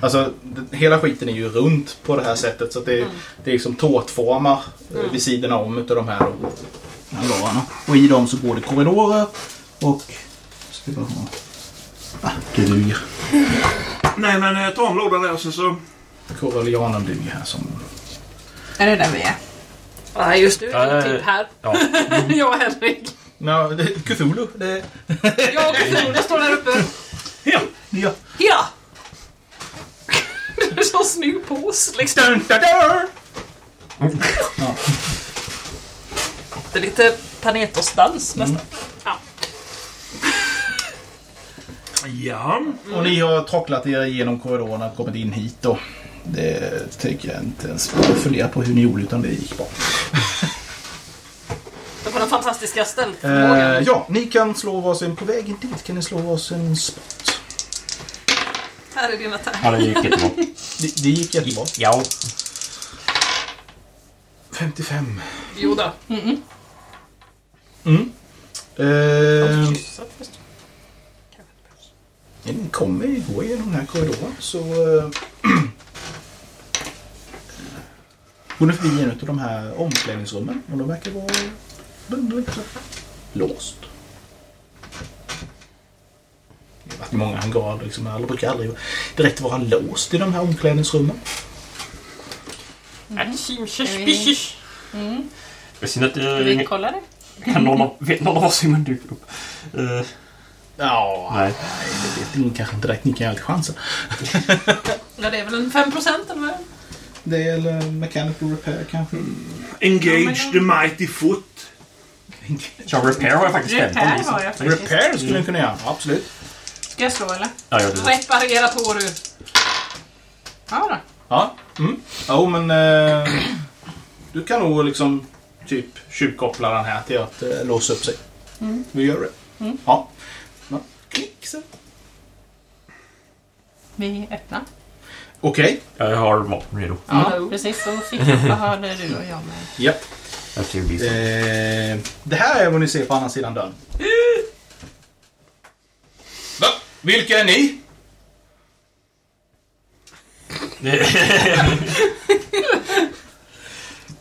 Alltså, det- hela skiten är ju runt på det här sättet. Så att det, det är liksom tårtformar mm. vid sidan om utav de här hangarerna. Och i dem så går det korridorer och... Ska vi bara ha... Ah, det duger. Nej, men eh, ta om lådan där så... så Korallianen duger här som... Är det där vi är? Nej, just nu är det Eh, typ här. Ja. jag och Henrik. No, det Cthulhu. Det... Jag och Cthulhu står där uppe. Ja. ja. Ja! Du är så snygg pås liksom. Dun, dun, dun. Det är lite Panetosdans nästan. Ja. ja. Och ni har trocklat er igenom korridorerna och kommit in hit då. Det tänker jag inte ens fundera på hur ni gjorde utan det gick bra. Det var den fantastiska Eh, ställförmågan. ja, ni kan slå varsin på vägen dit kan ni slå varsin spot. Här är dina tärningar. ja, det gick jättebra. Det, det gick jättebra. Ja. 55. Jo då. Mm. Eh, ni kommer gå igenom den här korridoren så... Eh, går ni förbi en av de här omklädningsrummen och de verkar vara låst. Det har varit många hangarer liksom. Alla brukar aldrig direkt vara låst i de här omklädningsrummen. That seems Är vi- Det är synd att Ska vi uh, kolla det? kan någon av, vet någon av oss hur man dyker upp. Uh, Ja, nej. det vet ni kanske inte direkt. Ni kan ju alltid chansa. Ja, det är väl en 5 procent eller vad? Det är mechanical repair kanske. Engage the mighty foot. Ja, repair har jag faktiskt 15 Repair har jag faktiskt. Repair skulle ni kunna göra, absolut. Ska jag slå eller? Ja, gör det. Reparera på du. Ja då. Ja, mm. Jo, men eh, du kan nog liksom typ tjuvkoppla den här till att eh, låsa upp sig. Vi gör det. Ja. ja. Klick så. Vi öppnar. Okej. Jag har vapen redo. Ja, precis. Så ficklampa hade du och jag med. Japp. Naturligtvis. Eh, det här är vad ni ser på andra sidan dörren. Va? Vilka är ni?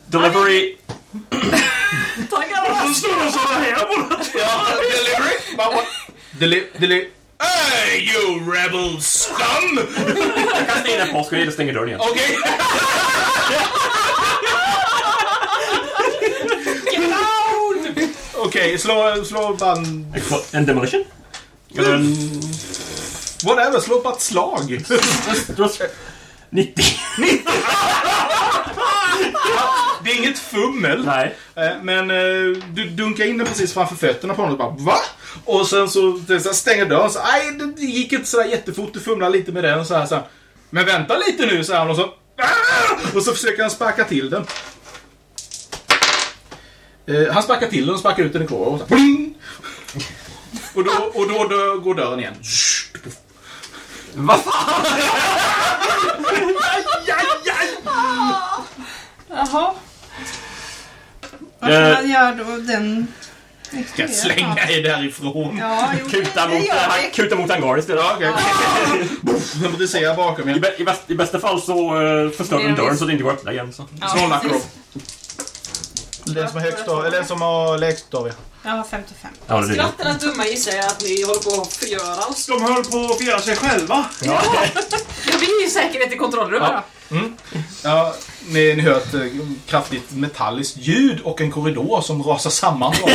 Delivery! Varför står de sådana här? Ja, delivery. Deli deli Hey you rebel scum! Jag kastar in en påskgrej och stänger dörren igen. Okej. Okej, slå, slå bara en... Demolition? Eller en... Whatever, slå bara ett slag. 90. Det är inget fummel. Nej. Eh, Men eh, du dunkar in den precis framför fötterna på honom och bara VA? Och sen så, det så här stänger dörren så aj, det gick inte sådär jättefort. Du fumlar lite med den så här, så här. Men vänta lite nu, så här, och så "Ah!" Och så försöker han sparka till den. Eh, han sparkar till den och sparkar ut den i korridoren. och så här, pling! Och då, och då, då går dörren igen. Vad fan? Jaha. Vad Eh. ska man göra då? Den... Ska jag slänga er därifrån? Ja, jo, Kuta det mot, gör vi. kuta mot hangar istället. Ja, okej. Den briserar bakom I, er. bä- i, bäst, I bästa fall så uh, förstör Det den dörren visst. så det inte går att öppna igen. Så. Snåla precis. Den som, är högst av, eller den som har lägst av. Jag har 55. Ja, det att dumma gissar jag att ni håller på att förgöra oss. De höll på att förgöra sig själva. Ja, vi är i säkerhet i kontrollrummet. Ja. Ja, ni, ni hör ett eh, kraftigt metalliskt ljud och en korridor som rasar samman.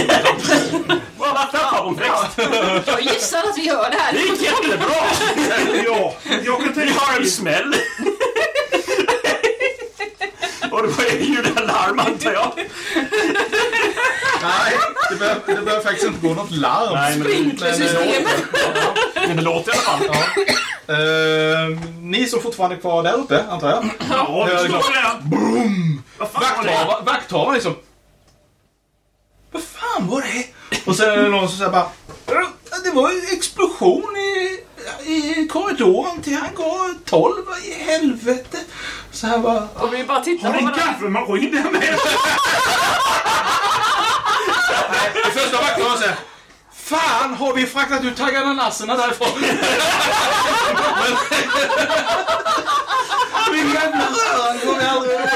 Alla framgångsväxt! Jag gissar att vi gör det här. Det gick jättebra! Ja, jag kan Vi tänka har en smäll. Och det var ljudalarm antar jag. Nej, det behöver, det behöver faktiskt inte gå något larm. Nej, men, Sprinklersystemet. men det låter i alla fall. Eh, ni som fortfarande är kvar där uppe, antar jag. Ja, det står där. Boom! Vakthavaren liksom... Vad fan var det? Och sen är det någon som säger bara... "Ja, Det var en explosion i, i korridoren till hangar 12. Vad i helvete? Så här bara... Och vi bara tittar Har ni en varandra. gaffelmaskin där med? Det första vakthavaren säger... Fan, har vi fraktat ut taggarna nasserna därifrån? Min jävla röran går vi aldrig över.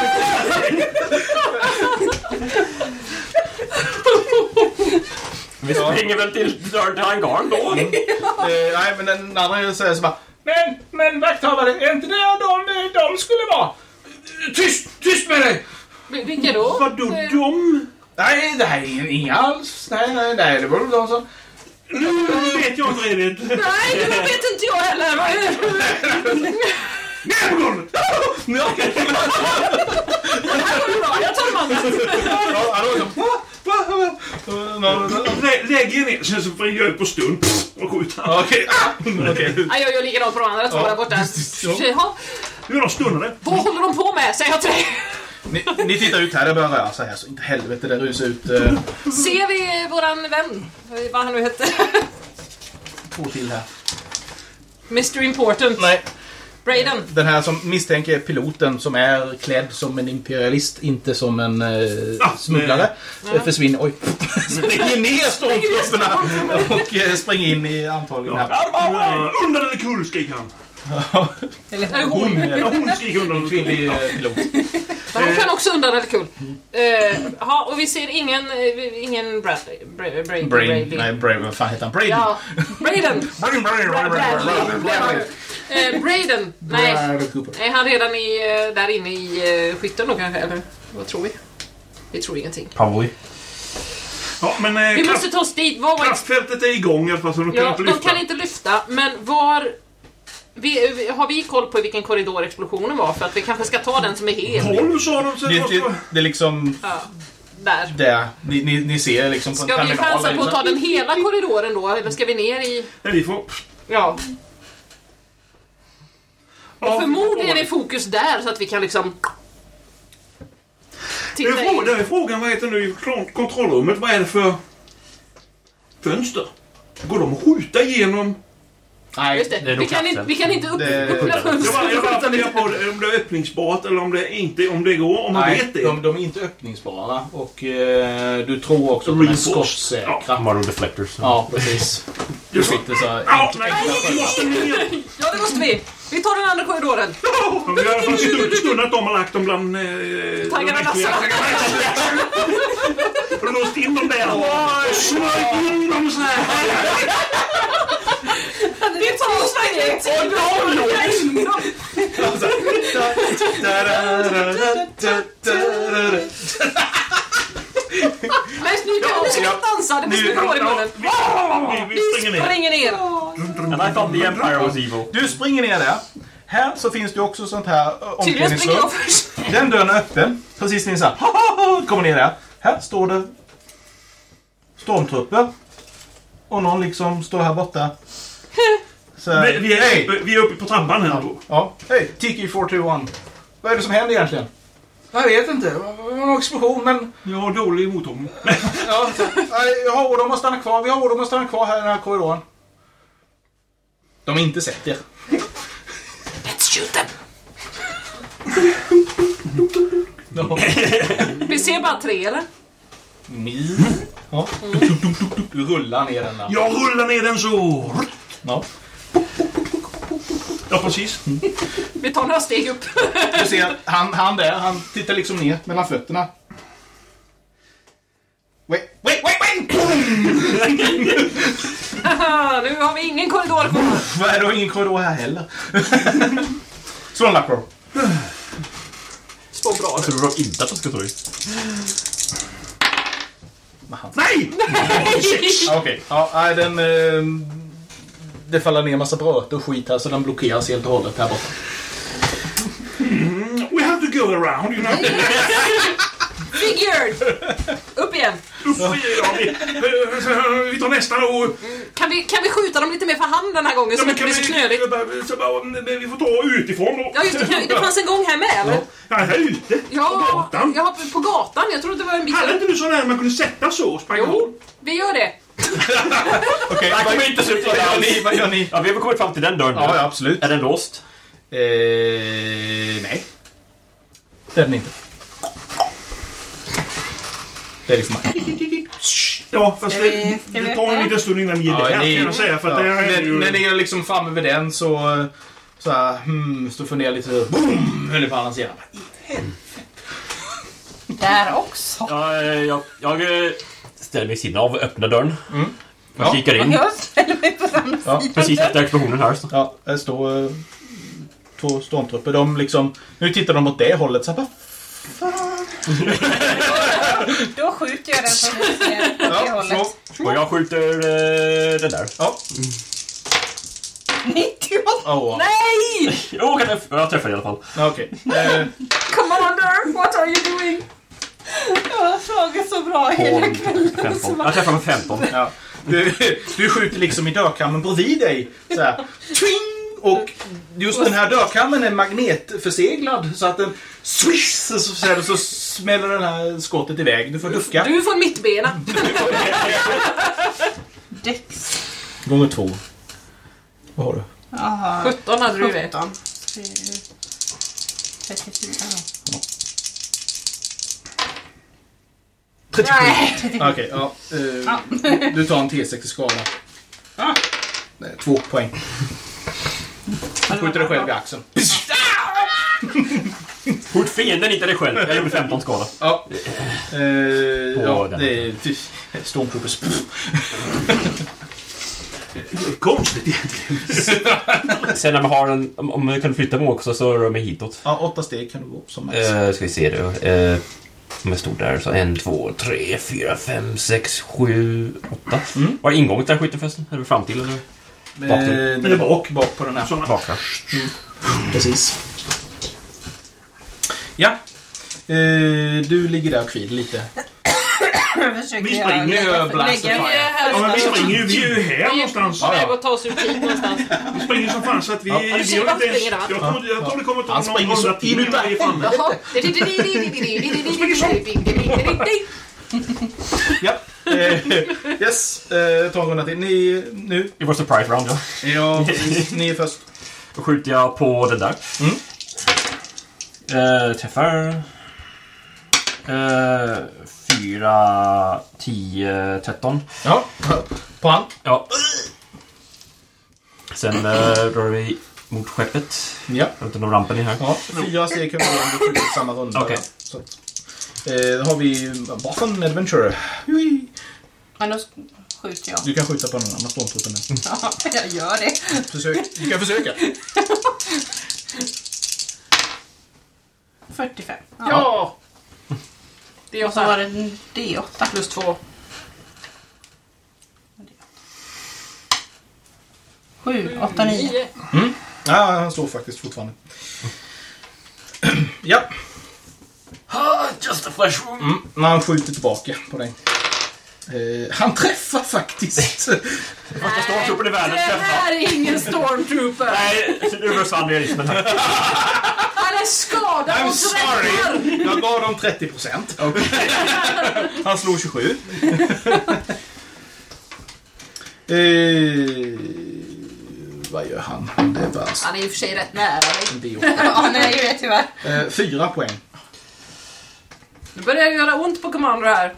Vi springer väl till dörren till hangaren då. Eh, nej, men den andra säger så bara... Men, men vakthavare, är inte det de, de skulle vara? Tyst, tyst med dig! Vil- Vilka då? Vadå Eh, dom? Nej, det här är inga alls. Nej, nej, nej, det var väl de som... Nu vet jag inte riktigt. Nej, det vet inte jag heller. Ner på golvet! Ja. Det här går bra, jag tar de andra. Ja, Lä- Lägg er ner, sen så jag ut på stund och skjuter. Okej. Ah, okej. Nej, jag gör likadant på de andra två där borta. Jaha, Hur är de stundade? vad håller de på med? Säger jag till dig. Ni, ni tittar ut här, det börjar röra sig här så inte helvete det rusar ut eh, Ser vi våran vän, vad han nu hette? två till här. Mr Important. Nej, Braden. den här som misstänker piloten som är klädd som en imperialist, inte som en eh, Ah, smugglare. Eh, försvinner, oj, springer ner stormtrupperna och eh, springer in i antagligen. Ja, Undan eller kull, skriker han. Eller hon. Ja, hon skriker undan. En kvinnlig eh, pilot. Men hon kan också undan eller kul. Ja, och vi ser ingen, eh, ingen Bradley. Bra, Brady. Brain, nej, Brain, vad fan heter han? Brady? Ja, Braden. Brain, Brain, Brain, Brain, Brain, Brain, Eh, Braden. Nej, är han redan i, eh, där inne i skytten då kanske? Eller vad tror vi? Vi tror ingenting. Probably. Ja, men eh, Vi måste ta oss dit. Var var kraftfältet är igång i alla fall så de kan Ja, inte de lyfta. kan inte lyfta, men var... Vi, vi- har vi koll på vilken korridor explosionen var? För att vi kanske ska ta den som är hel. Tolv sa de. Så Det, det det, måste... det är liksom Ja, där. det. Ni, ni, ni ser liksom på en Ska vi terminal. chansa på att ta liksom. den hela korridoren då? Eller ska vi ner i... Nej, vi får... Ja. Ja, Förmodligen är fokus där så att vi kan liksom... Det är, Titta frå- in. det är frågan, vad heter nu i kontrollrummet, vad är det för fönster? Går de att skjuta igenom? Nej, Just det. det är vi, nog kan inte, vi kan inte upp, Det- öppna Jag bara, jag bara funderar på om det är öppningsbart eller om det inte om det går, om man Nej, vet det. de, de är inte öppningsbara. Och eh, du tror också att de är Reinforced. skottsäkra. Ja. Nog deflectors. Ja, precis. Du sitter så här. Ja, nej, vi måste ner! Ja, det måste vi. Vi tar den andra korridoren. Vi har i alla fall stund, stund att de har lagt dem bland... Eh, Taggarna de äckliga taggarna. Låst in dem där. Smörj in dem så här. Vi tar oss verkligen till Men nu kan du ska dansa. Det måste bli hår i munnen. Vi, vi springer ner. Springer ner. And I thought the Empire was evil. Du springer ner där. Här så finns det också sånt här eh, omklädningsrum. Den dörren är öppen. Precis när ni kommer ner där. Här står det stormtrupper. Och någon liksom står här borta. Så Vi, vi, är hej! uppe, vi är uppe på trappan här då. Ja, hej! Tiki 421. Vad är det som händer egentligen? Jag vet inte. Det var en explosion men... Jag har dålig mottagning. Ja, nej, jag har ord om att stanna kvar. Vi har ord om att stanna kvar här i den här korridoren. De har inte sett er. Let's shoot them. Vi ser bara tre eller? Mil. Ja. Du rullar ner den där. Jag rullar ner den så. Ja. Ja, precis. Vi tar några steg upp. Du ser, han, han där, han tittar liksom ner mellan fötterna. Wait, wait, wait, wait! Nu har vi ingen korridor kvar. Vad är då ingen korridor här heller? Slå en lack roll. Jag tror inte att de ska ta i. Nej! Ja, Okej. Ja, nej, den... Eh, det faller ner massa bröt och skit här så den blockeras helt och hållet här borta. We have to go around, you know. Figured! Upp igen. Uff, ja, vi, vi tar nästa då. Kan vi, kan vi skjuta dem lite mer för hand den här gången så Ja, det men inte kan blir så vi, knöligt? så bara, vi får ta utifrån då. Ja, just det. Det fanns en gång här med, eller? Ja, här ute. På Ja, gatan. ja, på gatan. Jag trodde det var en bit... Hade inte du sån här man kunde sätta så och? Jo, vi gör det. Okej, Jag kommer inte vad gör ni? Vad gör ni? Ja, vi har kommit fram till den dörren nu. Ja, ja, absolut. Är den låst? Eh, nej. Det är den inte. Det är liksom... Ja, fast det, det tar en liten stund innan vi är där, kan jag säga. För ja, det här är när, ju... när ni är liksom framme vid den så... Så här, hmm, står och funderar lite. Boom! Ni på andra sidan. Där också. Ja, eh, jag, jag eh, ställer mig vid sidan av och öppnar dörren. Mm. Jag Ja. kikar in. Jag ställer mig på samma Ja, sida. Precis efter explosionen här. Så. Ja, där står eh, två stormtrupper. De liksom... Nu tittar de åt det hållet. Så här, bara, Då skjuter jag den som ser åt det ja, hållet. slå. Och jag skjuter eh, den där. Ja. 98! Oh, Nej! Jo, jag, träffar i alla fall. Okej. Eh, Commander, what are you doing? Jag har slagit så bra hela kvällen. 15. Jag träffar med 15. ja. du, du skjuter liksom i dörrkammen bredvid dig. Så här. Twing! Och just den här dörrkammen är magnetförseglad så att den swish så, så, så, smäller den här skottet iväg. Du får ducka. Du får mittbena. Dex. Gånger två. Vad har du? Jaha. 17 hade du ju vet. 17. 34 då. 37. Nej. Okej, ja. eh, du tar en T6 i skada. Ah. Nej, två poäng. Skjuter dig själv i axeln. Skjut fienden, inte dig själv. Jag gjorde 15 skada. Ja. Eh, ja, den. det är fy, Stormtroopers. Konstigt egentligen. Sen när man har en... Om om jag kan flytta mig också så rör jag mig hitåt. Ja, åtta steg kan du gå som max. Uh, ska vi se då. Uh, om jag stod där så en, två, tre, fyra, fem, sex, sju, åtta. Mm. Var är ingången till den här skytten förresten? Är det fram till eller? Eh, det är bak, bak på den här. Såna. Bakra. Precis. Ja. Eh, du ligger där och kvider lite. Vi springer ju lägga- blast lägga- of Vi är här Ja, vi någonstans. springer ju. Vi är ju här Vi är någonstans. på väg att ta oss ut hit någonstans. Vi springer som fan så att vi... Ja. vi inte ens, springer jag, tror, jag tror det kommer ta någon springer så hundra timmar in innan vi är framme. Jaha. Ja. Eh, yes. Eh, ta en runda till. Ni, nu. Det var surprise round ja. Ja, precis. Ni är först. Då skjuter jag på den där. Mm. Eh, träffar. Uh, 4, 10, 13. Ja. På han. Ja. Sen uh, rör vi mot skeppet. Ja. Runt om rampen in här. Ja, fyra steg kan vi gå om du skjuter samma runda. Okej. Så eh, då har vi Boffin Adventure. Men då skjuter jag. Du kan skjuta på den andra stormtruppen nu. Ja, jag gör det. Försök. Du kan försöka. 45. Ja! Det är Och så var åtta det en D8. plus två. 7, 8, 9. Nio. Ja, han står faktiskt fortfarande. ja. Just a flash wound. Mm, men han skjuter tillbaka på dig. Eh, han träffar faktiskt. Första stormtroopen i världen Det träffar. här är ingen stormtrooper! Nej, realismen här. Han är skadad I'm och sorry! Jag gav dem 30 procent. Han slår 27. eh, vad gör han? Det är bara Han är i och för sig rätt nära dig. D8. Ja, nej, det vet tyvärr. Eh, fyra poäng. Nu börjar det göra ont på Commander här.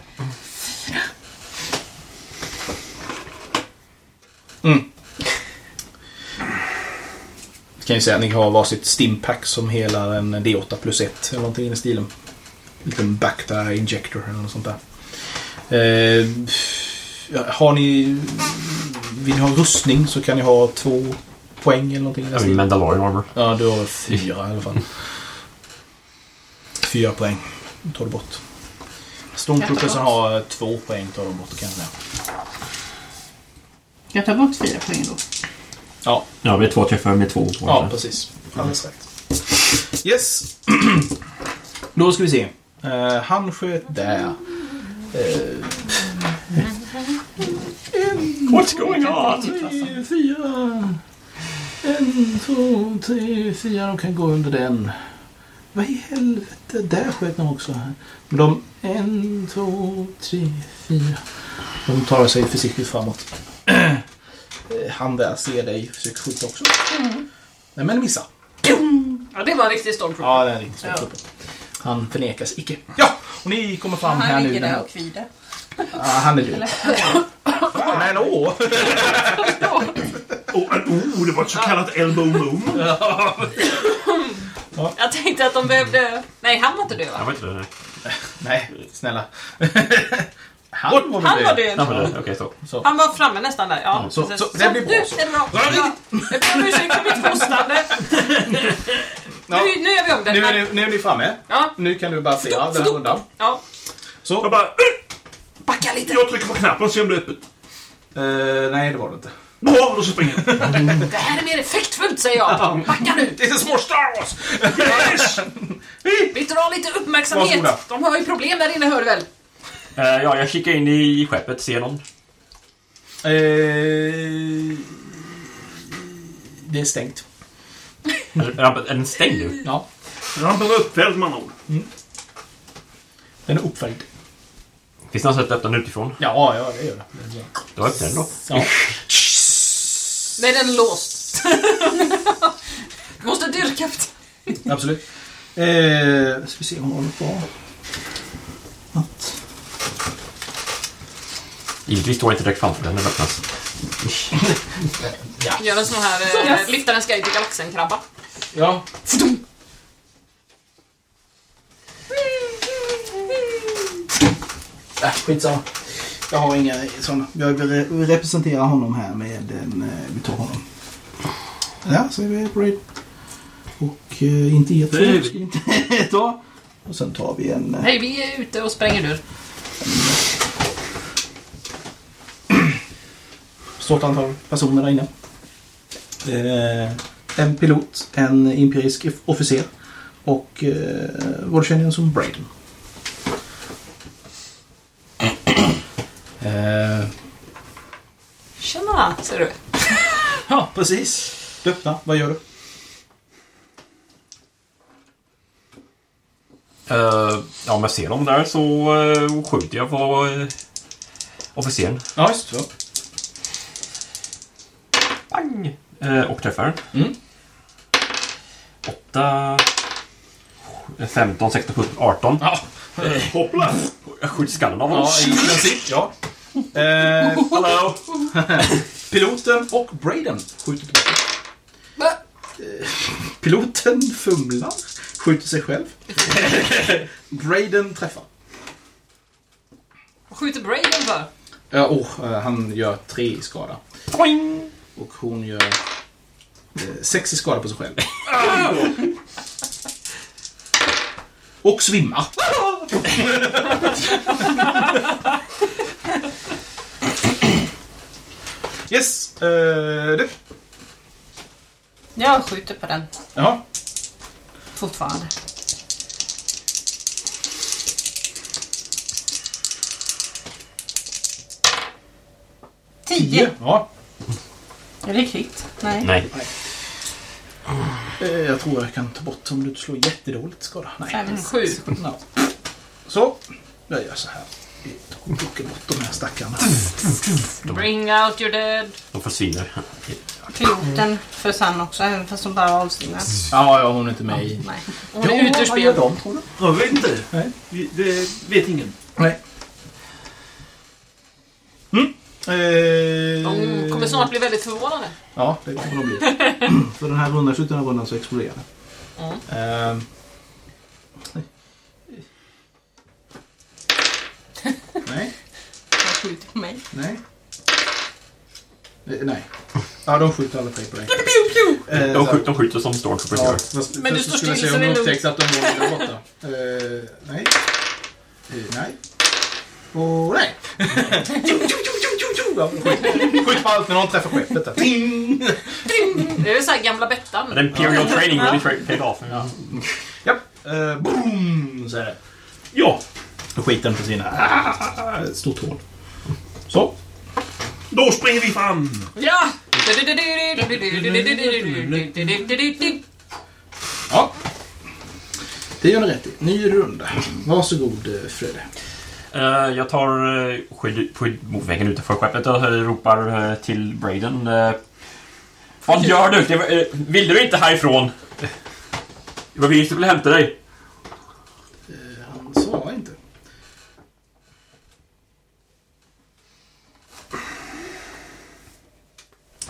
Kan ju säga att ni har varsitt stimpack som helar en D8 plus 1 eller någonting i den stilen. En liten Bacta injector eller något sånt där. Eh, har ni... Vill ni ha rustning så kan ni ha två poäng eller någonting Jag stilen. Mandalorian armor. Ja, du har fyra i alla fall. fyra poäng. tar du bort. Stormtroopersen har två poäng tar du bort kan jag säga. Jag tar bort fyra poäng då. Ja, Ja, med två träffar med två. ja precis. Alldeles rätt. Yes. Då ska vi se. Eh, han sköt där. Eh, What's going on? tre, fyra. En, två, tre, fyra. De kan gå under den. Vad i helvete? Där sköt de också. Men de... En, två, tre, fyra. De tar sig försiktigt framåt. Eh, Han där ser dig. Försöker skjuta också. Nej, men missar. Ja, det var en riktig stormtrooper. Ja, det är en riktig stormtrooper. Han förnekas icke. Ja, och ni kommer fram här Han nu. ligger Den där och kvider. Ja, han är död. Men åh! Oh, oh, det var ett så kallat elbow moon. Jag tänkte att de behövde... Nej, han var inte död va? var inte det. nej. Nej, snälla. Han var väl Han var död. Jag var död. det. Okej, så. Så. Han var framme nästan där. Ja, Så- precis. så det blir bra Du, så. det är bra. Ja, Jag ber om ursäkt för mitt hostande. Ja. Nu, nu är vi om det. Nu är, ni, nu är ni framme. Ja, Nu kan du bara fira den här rundan. ja. Så. Jag bara... "Uh, Backa lite. Jag trycker på knappen så jag blir öppet. Eh, nej, det var det inte. Bra, då så springer. Det här är mer effektfullt säger jag. Backa nu. Det är små Star Wars! Yes! Vi drar lite uppmärksamhet. Varsågoda. De har ju problem där inne hör du väl? Eh, ja, jag kikar in i skeppet. Ser någon? Eh, det är stängt. Är, är den stängd nu? Ja, Rampen var uppfälld med andra ord. den är uppfälld. Finns det något sätt att öppna den utifrån? Ja, ja, det gör det. Då öppnar den då. Ja. Nej, den är låst. Du måste dyrka efter. Absolut. Eh, ska vi se om hon håller på. Att. Givetvis står inte direkt framför den när den öppnas. Gör en sån här eh, lyftarens guide till galaxen-krabba. Ja. Äh, skitsamma. Jag har inga sådana. Jag re- representerar honom här med en... eh, Vi tar honom. Ja, så är vi Braid. Och eh, inte er två. Ska inte ta. Och sen tar vi en... eh, Nej, vi är ute och spränger dörr. Stort antal personer där inne. Eh, en pilot, en imperisk officer och eh, igen som Braden. Eh, Tjena, ser du. ja, precis. Du öppnar. Vad gör du? Eh, ja, om jag ser dem där så uh, skjuter jag på uh, officeren. Ja, just det. Bang! Eh, och träffar. Mm. 8... 15, 16, 17, 18. Ja, Hoppla! Jag skjuter skallen av honom. ja i princip. Ja. Eh, Hallå! piloten och Braden skjuter tillbaka. Piloten fumlar, skjuter sig själv. Braden träffar. Vad skjuter Braden för? Ja, oh, eh, han gör tre i skada. Boing! Och hon gör eh, sex i skada på sig själv. Och svimmar. yes. Eh, det. Jag skjuter på den Jaha. Fortfarande. Tio. Ja. Är det kvitt? Nej. Nej. Eh, jag tror jag kan ta bort om du slår jättedåligt skada. Nej. Fem. Sju. Ja. Så. Jag gör så här. Vi plockar bort de här stackarna. Bring out your dead. De försvinner. Piloten försvann också, även fast hon bara var avsvimmad. Ja, ja, hon är inte med i... Nej. Hon är ute ur vad gör spel. de, tror du? Jag vet inte. Nej. Vi- Det vet ingen. Nej. Mm. Eh, De kommer snart bli väldigt förvånade. Ja, det kommer de bli. För den här rundan, slutet av rundan så exploderar det. Mm. Ehm. Nej, Jag skjuter på mig. nej. Eh, Nej. Ja, de skjuter alla på dig. Eh, De, de skjuter som Stormtroopers Ja, gör. Men du står still så det är lugnt. att de var där borta. Eh, nej. Eh, nej. Och nej. Ja, skjut- Skjut på allt när någon träffar skeppet. där. Ding! Det är väl såhär gamla Bettan. The Imperial training really tra- paid off. Ja. Japp. Eh, boom! Så är det. Ja, skiten försvinner. Ah, ett stort hål. Så. då springer vi fram. Ja! Ja. Det gör ni rätt i. Ny runda. Varsågod eh, Fredde. Eh, jag tar uh, skydd, skydd mot väggen utanför skeppet och eh, ropar till Braden. Uh, vad gör du? Det, vill du inte härifrån? Det var vi som ville hämta dig. Han svarar inte.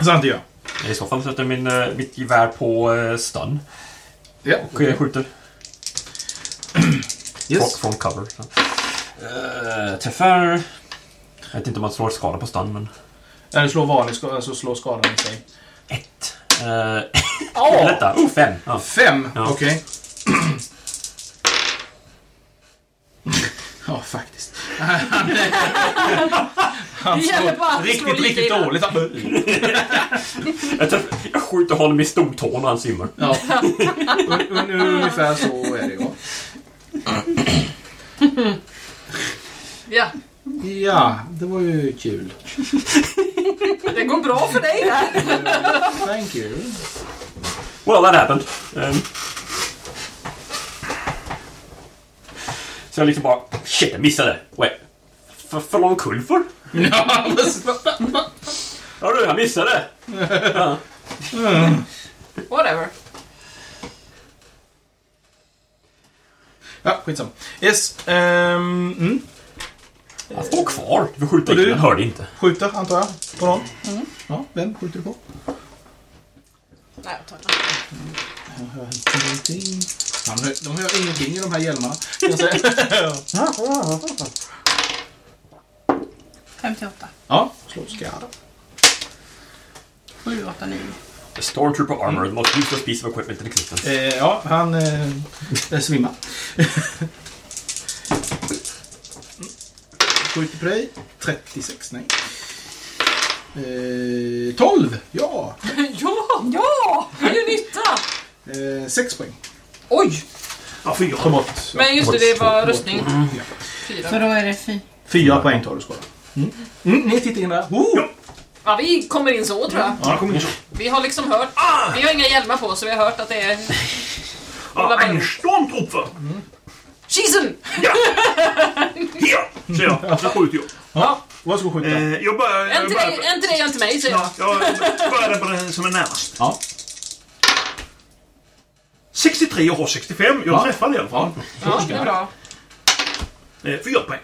Så inte jag. I så fall sätter jag min, eh, mitt gevär på uh, stun Ja. och eh, skjuter Yes. från, från cover. Så. Uh, träffar... Jag vet inte om man slår skada på stun, men... Eller slå vanlig skada, alltså slå skadan i sig. Ett. Uh, oh! Detta. Oh, fem. Ja. Fem, Ja. okej. ja, faktiskt. Han Det gäller bara att slå riktigt, lite riktigt innan. dåligt. Jag, träff, jag skjuter honom i stortån och han simmar. Ja. Un, un, ungefär så är det ja. Ja, Ja, det var ju kul. det går bra för dig där. Thank you. Well, that happened. Um, så jag liksom bara... Shit, jag missade. Wait. För, för någon kull för? Ja, du, jag missade. Ja. Whatever. ja, skitsamma. Yes. Um, mm. Han står kvar. Du Och in den. hörde inte. Skjuter, antar jag, på någon. Ja, vem skjuter du på? Nej, jag tar den. Han hör, de hör ingenting i de här hjälmarna. kan jag säga. 58. ja, slå skada. 7, 8, 9. The Stormtrooper armor, the most useless piece of equipment in existence. Eh, ja, han eh, eh, svimmar. Skjuter på dig. 36, nej. Eh, 12, ja. Ja! Ja! Det är ju nytta! Eh, 6 poäng. Oj! Ja, fyra. Ja. Men just det, det var röstning. Så Fyra. då är det 4. 4 poäng tar du skada. Mm. Mm, ni tittar in där. Oh! Ja, vi kommer in så tror jag. Ja, kom in så. Vi har liksom hört. Vi har inga hjälmar på så vi har hört att det är... Ja, en stormtrooper. Cheesen! Ja, säger jag. Så skjuter jag. Ja, varsågod skjuta. Eh, jag börjar... En Jag till dig, börjar, en till dig, en till mig säger jag. ja, jag börjar på den som är närmast. Ja. 63 och har 65. Jag Ja. träffade i alla fall. Ja, det är bra. Eh, fyra poäng.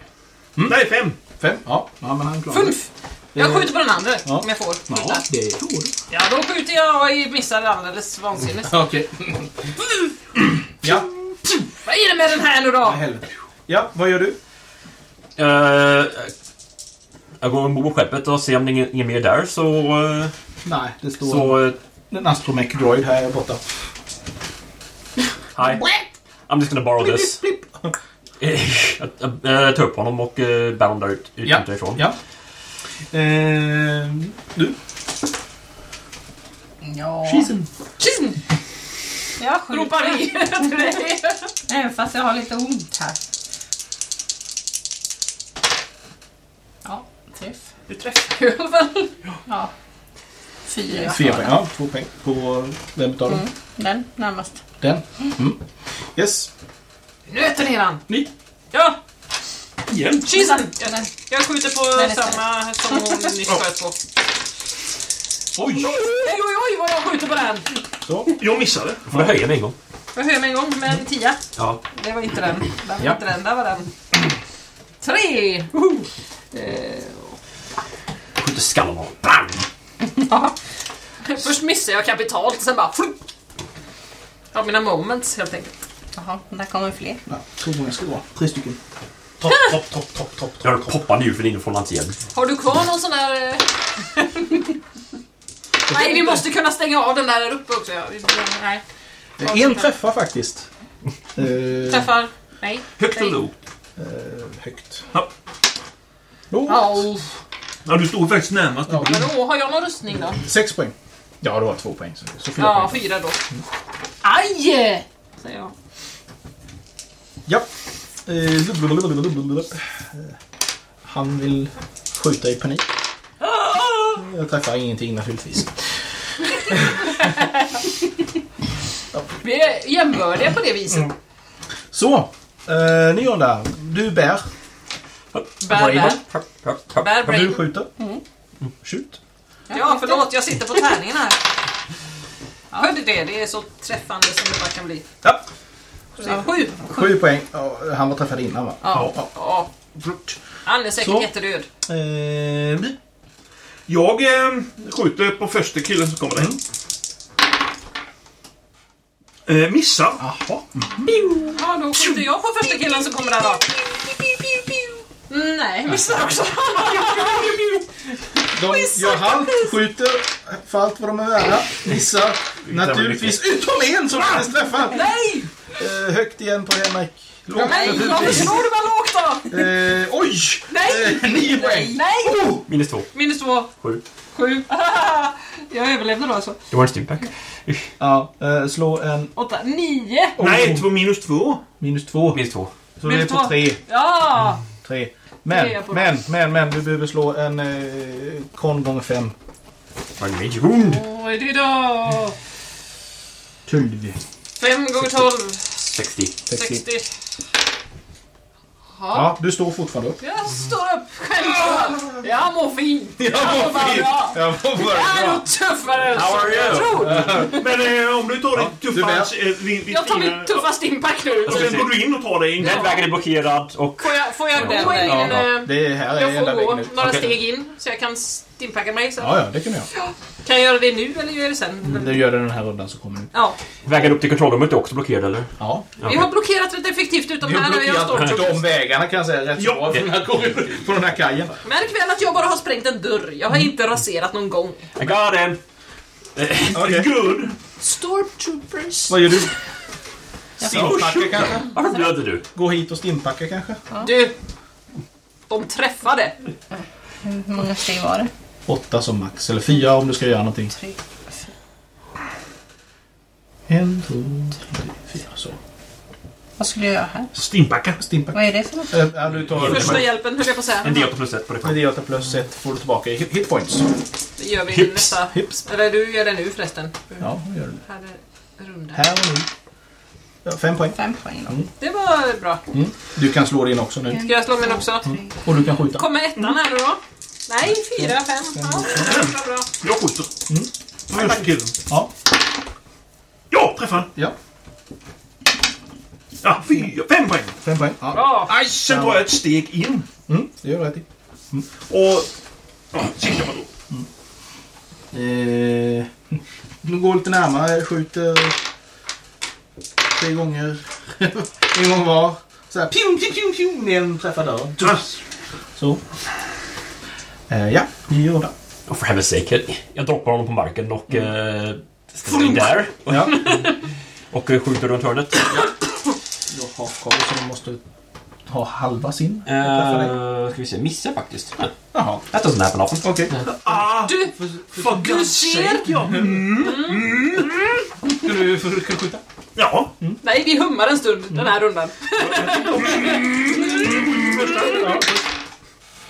Nej, fem. 5. Ja. ja, men han klarar det. Fünf! Jag skjuter på den andra Ja. om jag får. Ja, skjuta. det får du. Ja, då skjuter jag och missar alldeles vansinnigt. Okej. Ja, Vad är det med den här nu då? Ja, vad gör du? Eh, jag går ombord på skeppet och ser om det är ingen, mer där så... eh, Nej, det står så eh, en astromech droid här borta. Hi. I'm just gonna borrow this. Eh, Jag jag, eh, tar upp honom och uh, bär honom där ut, ut Ja, därifrån. ja. Eh, du? Ja. Cheesen. Cheesen! Jag Ropar skjuter. vi till dig. Även fast jag har lite ont här. Ja, träff. Du träffar ju i alla fall. Ja. Fyra. Fyra poäng. Ja, två poäng på vem utav dem? Mm, den närmast. Den. Mm. Yes. Nöter ner han. Ni. Ja, Igen. cheesen! Jag, Den. skjuter på Den är samma som hon nyss sköt på. Oj! Oj, oj, oj vad jag skjuter på den! Så. Jag missade. Får jag höja mig en gång? Jag höjer mig en gång med en tia. Ja. Det var inte den. Det var Ja. inte den. Där var den. Tre! Woho! Eh, skjuter skallen av honom. Bam! ja. Först missar jag kapitalt, sen bara flupp. Ja, mina moments helt enkelt. Jaha, där kommer fler. Ja, två gånger ska det vara. Tre stycken. Topp, topp, topp, topp, topp. Jag poppande ljud inifrån hans hjälm. Har du kvar någon sån där... eh, Nej, vi måste kunna stänga av den där, där uppe också. Ja. Vi- Nej. En träffar faktiskt. Eh, Träffar. Nej. Högt eller lågt? eh, högt. Ja. Lågt. Ja, du stod faktiskt närmast. Ja. Vadå, har jag någon rustning då? Sex poäng. Ja, du har två poäng. Så, så fyra Ja, poäng. fyra då. Aj! Säger jag. Ja. Eh, blablabla. Han vill skjuta i panik. Jag träffar ingenting naturligtvis. Vi är jämbördiga på det viset. Så. Eh, Nionda, du bär. Bär, bär. Bär, Och du brain. skjuter. Mm. Shoot. Ja, förlåt. Jag sitter på tärningen här. Hörde det? Det är så träffande som det bara kan bli. Ja. Så, Sju. Sju poäng. Ja, han var träffad innan va? Ja. Ja. ja. Han är säkert Så. jättedöd. Eh, vi- Jag eh, skjuter på första killen som kommer där. Eh, missar. Jaha. Ja, då skjuter jag på första killen som kommer där då. Nej, missar också. De gör halt, skjuter för allt vad de är värda. Missar. Naturligtvis. Utom en som faktiskt träffar. Nej! Eh, högt igen på Henrik. Lågt Nej, varför slår du bara lågt då? Eh, oj! Nej! Eh, nio poäng. Nej! Oh! Minus två. Minus två. Sju. Sju. jag överlevde då alltså. Det var en stimpack. Ja, eh, slå en Åtta. Nio. Nej, två minus två. minus två. Minus två. Så det är Minus på två. tre. Ja! tre. Tre Men, men, men, men. Du behöver slå en eh, kon gånger fem. En major wound. Oj, det då. Tolv. Fem gånger tolv. 60. Sextio. Ja. Ja, du står fortfarande upp. Jag står upp självklart. Jag mår fint. Jag mår bra. Jag mår Jag är bra. nog tuffare än How som are jag you? tror. Men eh, om du tar ditt du tuffa... bär. eh, din- ditt Jag tar fina- mitt tuffa stimpack nu. Och sen går du in och tar dig in. Vägen är blockerad och... Får jag, får jag gå in? Ja, ja. eh, Det här är Jag enda får gå vägen ut. några Okej. steg in så jag kan stimpacka mig. Så. Ja, ja, det kan göra. Kan jag göra det nu eller gör jag det sen? Du gör det den här rundan så kommer du. Ja. Vägen upp till kontrollrummet är också blockerad eller? Ja. Vi har blockerat rätt effektivt utom här när vi har blockerat de vägarna kan jag säga rätt Ja. bra från den här, korridoren- från den här kajen. Märk väl att jag bara har sprängt en dörr. Jag har inte raserat någon gång. I got him! Okej. Good. Stormtroopers. Vad gör du? Stimpacka kanske? Varför blöder du? Gå hit och stimpacka kanske? Du! De träffade. Hur många steg var det? Åtta som max, eller fyra om du ska göra någonting. Tre. En, två, tre, fyra. Så. Vad skulle jag göra här? Stimpacka. Stimpacka. Vad är det för något? Eh, Ja, du tar Första hjälpen höll jag på att säga. En D8 plus 1 på det. med D8 plus 1 får du tillbaka i hit- hitpoints. Det gör vi Hips. nästa... Hips. Eller du gör det nu förresten. Ja, gör du. Här är runda. Här och nu. Ja, fem poäng. Fem poäng då. Det var bra. Mm. Du kan slå din också nu. Ska jag slå min också? Och du kan skjuta. Kommer ettan här nu då? Nej, fyra, fem. Ja, bra, bra. Jag skjuter. Mm. Första killen. Ja. Ja, träffar. ja. Ja, fyra. Fem poäng. Fem poäng. Ja. Bra. Aj, sen tar jag ett steg in. Mm, det gör du rätt i. Och... Ja, siktar på då. Eh, du går lite närmare, skjuter tre gånger. en gång var. Så här, pjum, pjum, pjum, pjum, en träffar dörren. Så. Eh, ja, ni gör det. Och för heaven's sake, jag droppar honom på marken och... Uh, ställer in där. Ja. Och eh, skjuter runt hörnet. Du har koll så du måste ha halva sin. Uh, ska vi se, missar faktiskt. Ja, Jaha, That doesn't happen often. okej. Ah, Du, för du God's ser. ja. Ska du för, kan du skjuta? Ja. Nej, vi hummar en stund den här rundan.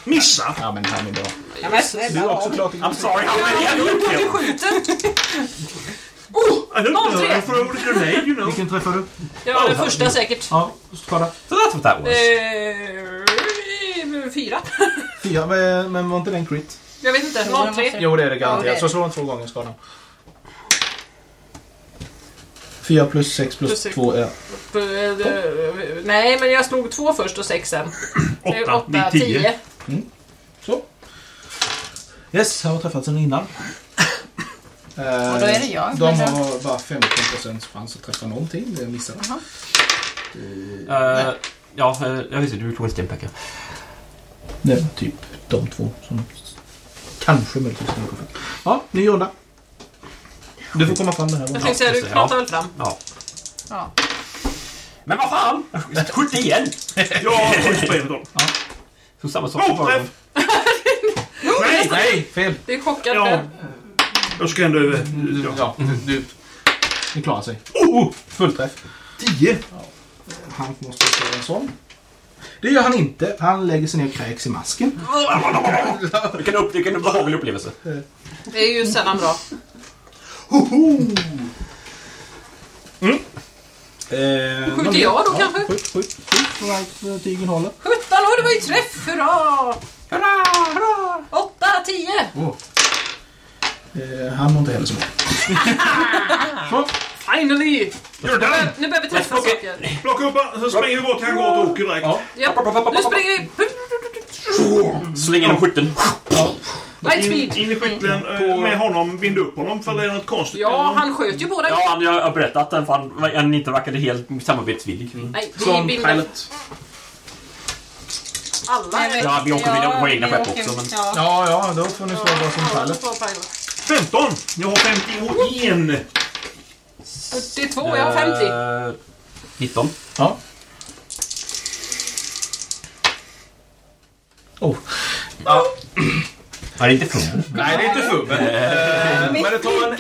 Missa. Ja, men han är bra. Ja, men, Du är också klar till I'm sorry, how many have you du killed? skjuter. I don't know. I throw a grenade, you know. Vilken träffar du? Ja, den första säkert. Ja, skada. So that's what that was. Eh, fyra. Fyra, men, men var inte den crit? Jag vet inte. Noll, tre. Jo, det är det garanterat. Ja, det är Så slår den två gånger skadan. Fyra plus sex plus, Plus sex. två är... Eh, Nej, men jag slog två först och sex sen. Det är Åtta. Tio. tio. Så. Yes, han har träffat sen innan. Eh, Och då är det jag. De Men har bara 15% chans att träffa någonting. Det missar de. Jaha. Uh, ja, uh, jag visste du tog en stimpack. ja. Det är typ de två som kanske möjligtvis kan gå för. Ja, ny runda. Du får komma fram den här Jag gången. tänkte säga, du pratar väl fram? Ja. Ja. Men vad fan! Skjut igen! Ja, skjut på av dem. Så samma sak Oh, som förra gången. Nej! Nej, fel. Det är chockad. Ja. Ja. Jag ska ändå över. Ja. Ja, du, du, ni klarar sig. Oh! Fullträff. Tio! Han måste slå en sån. Det gör han inte. Han lägger sig ner och kräks i masken. Vilken, upp, vilken behaglig upplevelse. Det är ju sällan bra. Eh, Skjuter jag då ja, kanske? Skjut, skjut, skjut. Allt eh, tygen håller. 17 och det var ju träff! Hurra! Hurra! Hurra! 8, 10! Eh, han mår inte heller så bra. Finally! You're done! Nu börjar vi träffa saker. Plocka upp han, så springer vi bort till hangaret och åker direkt. Ja. Japp, nu springer vi! Släng in skytten. Light In, in i skytteln eh, med honom, binda upp honom för det är något konstigt. Ja, han sköt ju båda. Ja, han- jag har berättat att han, han inte verkade helt samarbetsvillig. Nej, Slå vi binder pilot. alla. Vet Ja, vi åker inte, på egna skepp också, men- Ja. Ja, ja, då får ni slå vad som Ja, pilot. två pilot. 15! Jag har 51! 42, jag har 50. Eh, 19. Ja. Oh. Ja. Ja, det är inte full. Nej, det är inte fummen. Eh, men det tar en...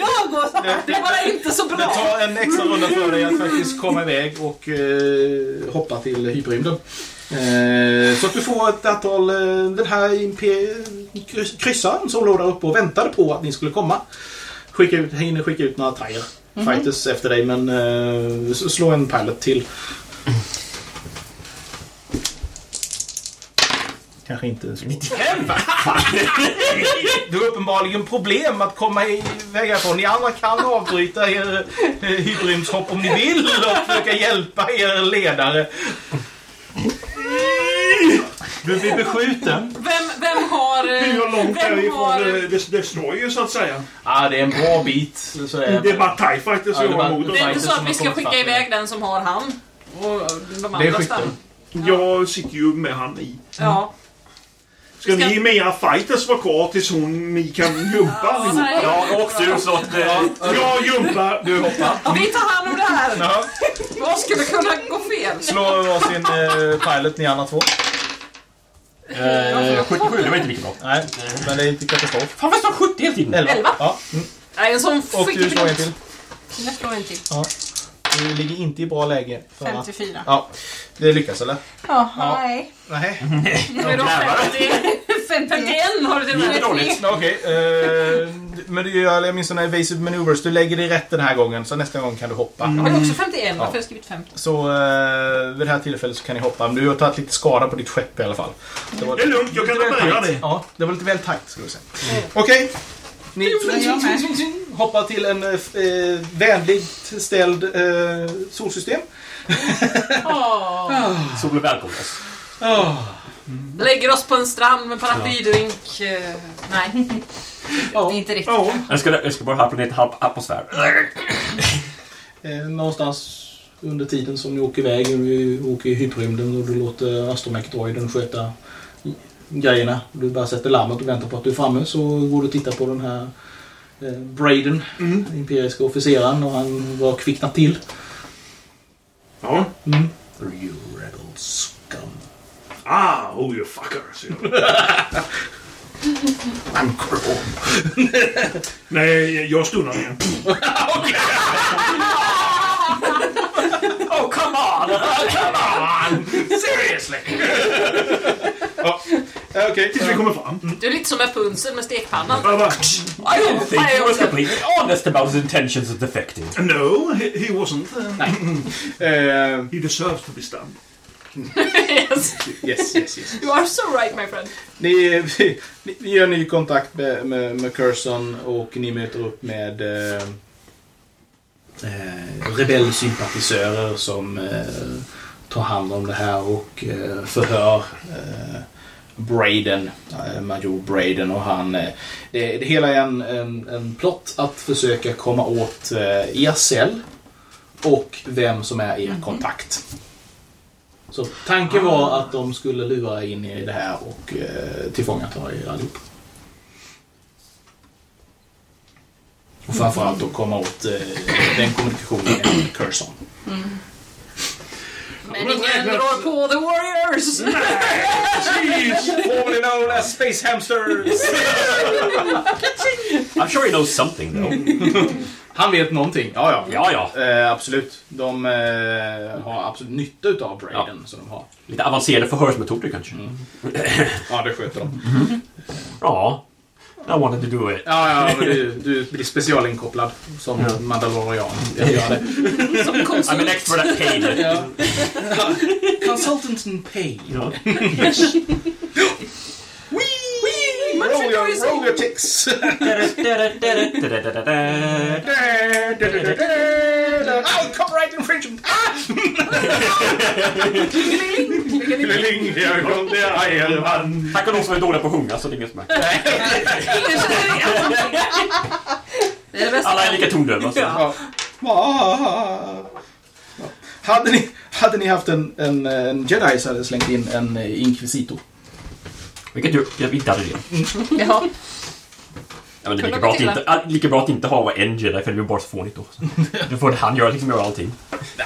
Det är bara inte så Det bra. tar en extra runda för dig att faktiskt komma iväg och eh, hoppa till hyperrymden. Eh, så att du får ett antal, eh, den här kryss- kryssaren som låg där uppe och väntade på att ni skulle komma. Skicka ut, hinner skicka ut några tire fighters efter dig men eh, slå en pilot till. Kanske inte så. 95! Du har uppenbarligen problem att komma iväg härifrån. Ni andra kan avbryta er eh, hyperrymdshopp om ni vill och försöka hjälpa er ledare. Du blir beskjuten. Vem, vem har... eh, Hur långt vem härifrån har... eh, Des- Destroyer så att säga? Ja, det är en bra bit. Så är Det är bara TIE Fighters Ja, det har. Det är inte så att vi ska skicka iväg den som har han. Och de Det är andra skytten. stammen. Jag sitter ju med han i. Ja. Ska Ska- ni med era fighters vara kvar tills hon, ni kan jumpa Ja. Ja, åk du så att... eh, Jag jumpar! Du hoppar. Vi tar hand om det här. Ja. Vad skulle kunna gå fel? Slå varsin eh, pilot ni andra två. Eh, 77, det var inte lika bra. Nej, men det är inte katastrof. Fan vad står 70 hela tiden? Elva. Elva. Ja. Mm. Nej, en sån Och du slår en till. Jag slår en till. Ja. Du ligger inte i bra läge. för att- 54. Ja, det lyckas eller? Ja, Ja. nej. Nej. Då 50? 51 har du till och med. dåligt. Okej, eh, men du gör jag minns sådana evasive maneuvers. Du lägger dig rätt den här gången, så nästa gång kan du hoppa. Jag har också 51, varför har jag skrivit 50? Så eh, vid det här tillfället så kan ni hoppa. Men du har tagit lite skada på ditt skepp i alla fall. Det, var Det är lugnt, jag kan väl reparera det. Ja, det var lite väl tight ska vi säga. Okej. Ni hoppar till en eh, vänligt ställd eh, solsystem. Åh. Solen välkomnar oss. Lägger oss på en strand med paraplydrink. eh, Nej. Det är inte riktigt. Ja, Jag ska, jag ska bara ha planet halv atmosfär. Eh, någonstans under tiden som ni åker iväg, vi åker i hyperrymden och du låter astromektroiden sköta grejerna. Du bara sätter larmet och väntar på att du är framme så går du och tittar på den här eh, Braden, Mm. den imperiska officeraren och han var kvicknat till. ja. Mm. You rebel scum. Ah, oh you fucker. säger jag. I'm cruel. Nej, jag stunnar igen. Oh, come on! Seriously! Ja, eh, okej. Tills vi kommer fram. Du är lite som Rapunzel med stekpannan. Jag bara, I don't think he was completely honest about his intentions of defecting. no, he, he wasn't. Uh, Eh, he deserves to be stunned. yes. yes, yes, yes. You are so right my friend. Ni, ni, ni gör ny kontakt med, med, med Curson och ni möter upp med eh, eh, rebellsympatisörer som eh, tar hand om det här och eh, förhör eh, Braden, eh, Major Braden och han. Eh, det, det hela är en, en, en plott att försöka komma åt eh, er cell och vem som är er kontakt. Så tanken var att de skulle lura in i det här och eh, tillfångata er allihop. Och framförallt att komma åt eh, den kommunikationen med Curson. Men ingen rår på The Warriors! Formerly known as Space Hamsters! I'm sure he knows something though. Han vet någonting. Ja, ja. Ja, ja. Eh, absolut. De eh, har absolut nytta utav Braden som de har. Lite avancerade förhörsmetoder kanske. Ja, det sköter de. Ja. I wanted to do it. Ja, ja, men du, du blir specialinkopplad som Mandalorian. Jag gör det. Som I'm an konsult. expert at pain. Ja. Consultant in pain. Ja. Roll your, roll your ticks. Oh, copyright infringement! Klingeling, jag kom till Iron Tack och lov som är dåliga på att sjunga så det är ingen som. Alla är lika tondöva. Så. Ja. Ja. Hade ni, hade ni haft en, en, en jedi så hade jag slängt in en eh, inkvisitor. Vilket ju, jag inte hade det. Ja. Ja, men det är lika bra, att inte, ah, lika bra att inte ha en jedi för det blir bara så fånigt då. Då får han göra, liksom, göra allting. Det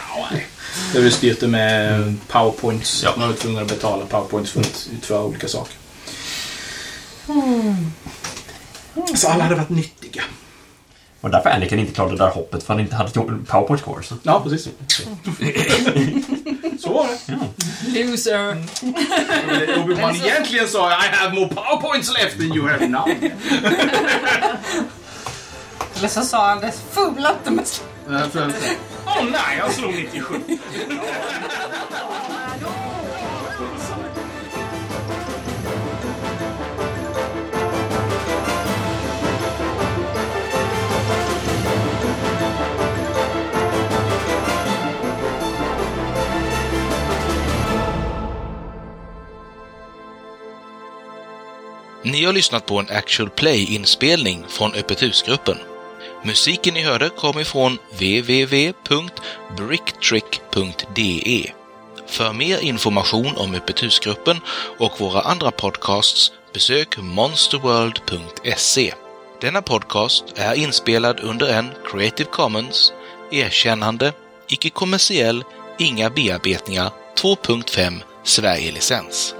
har vi styrt det med powerpoints. Ja. Man var tvungen att betala powerpoints för att utföra olika saker. Så alla hade varit nyttiga. Och därför Anakin inte klarade det där hoppet för han inte hade powerpoint score. Så. Ja, precis. Så var det. Loser. Obi-Wan egentligen sa I have more powerpoints left than you have now. Eller så sa han det fulaste med Åh nej, jag slog 97. Ni har lyssnat på en Actual Play-inspelning från Öppet husgruppen. Musiken ni hörde kom ifrån www.bricktrick.de. För mer information om Öppet husgruppen och våra andra podcasts besök monsterworld.se. Denna podcast är inspelad under en Creative Commons erkännande, icke-kommersiell, inga bearbetningar 2.5 Sverige-licens.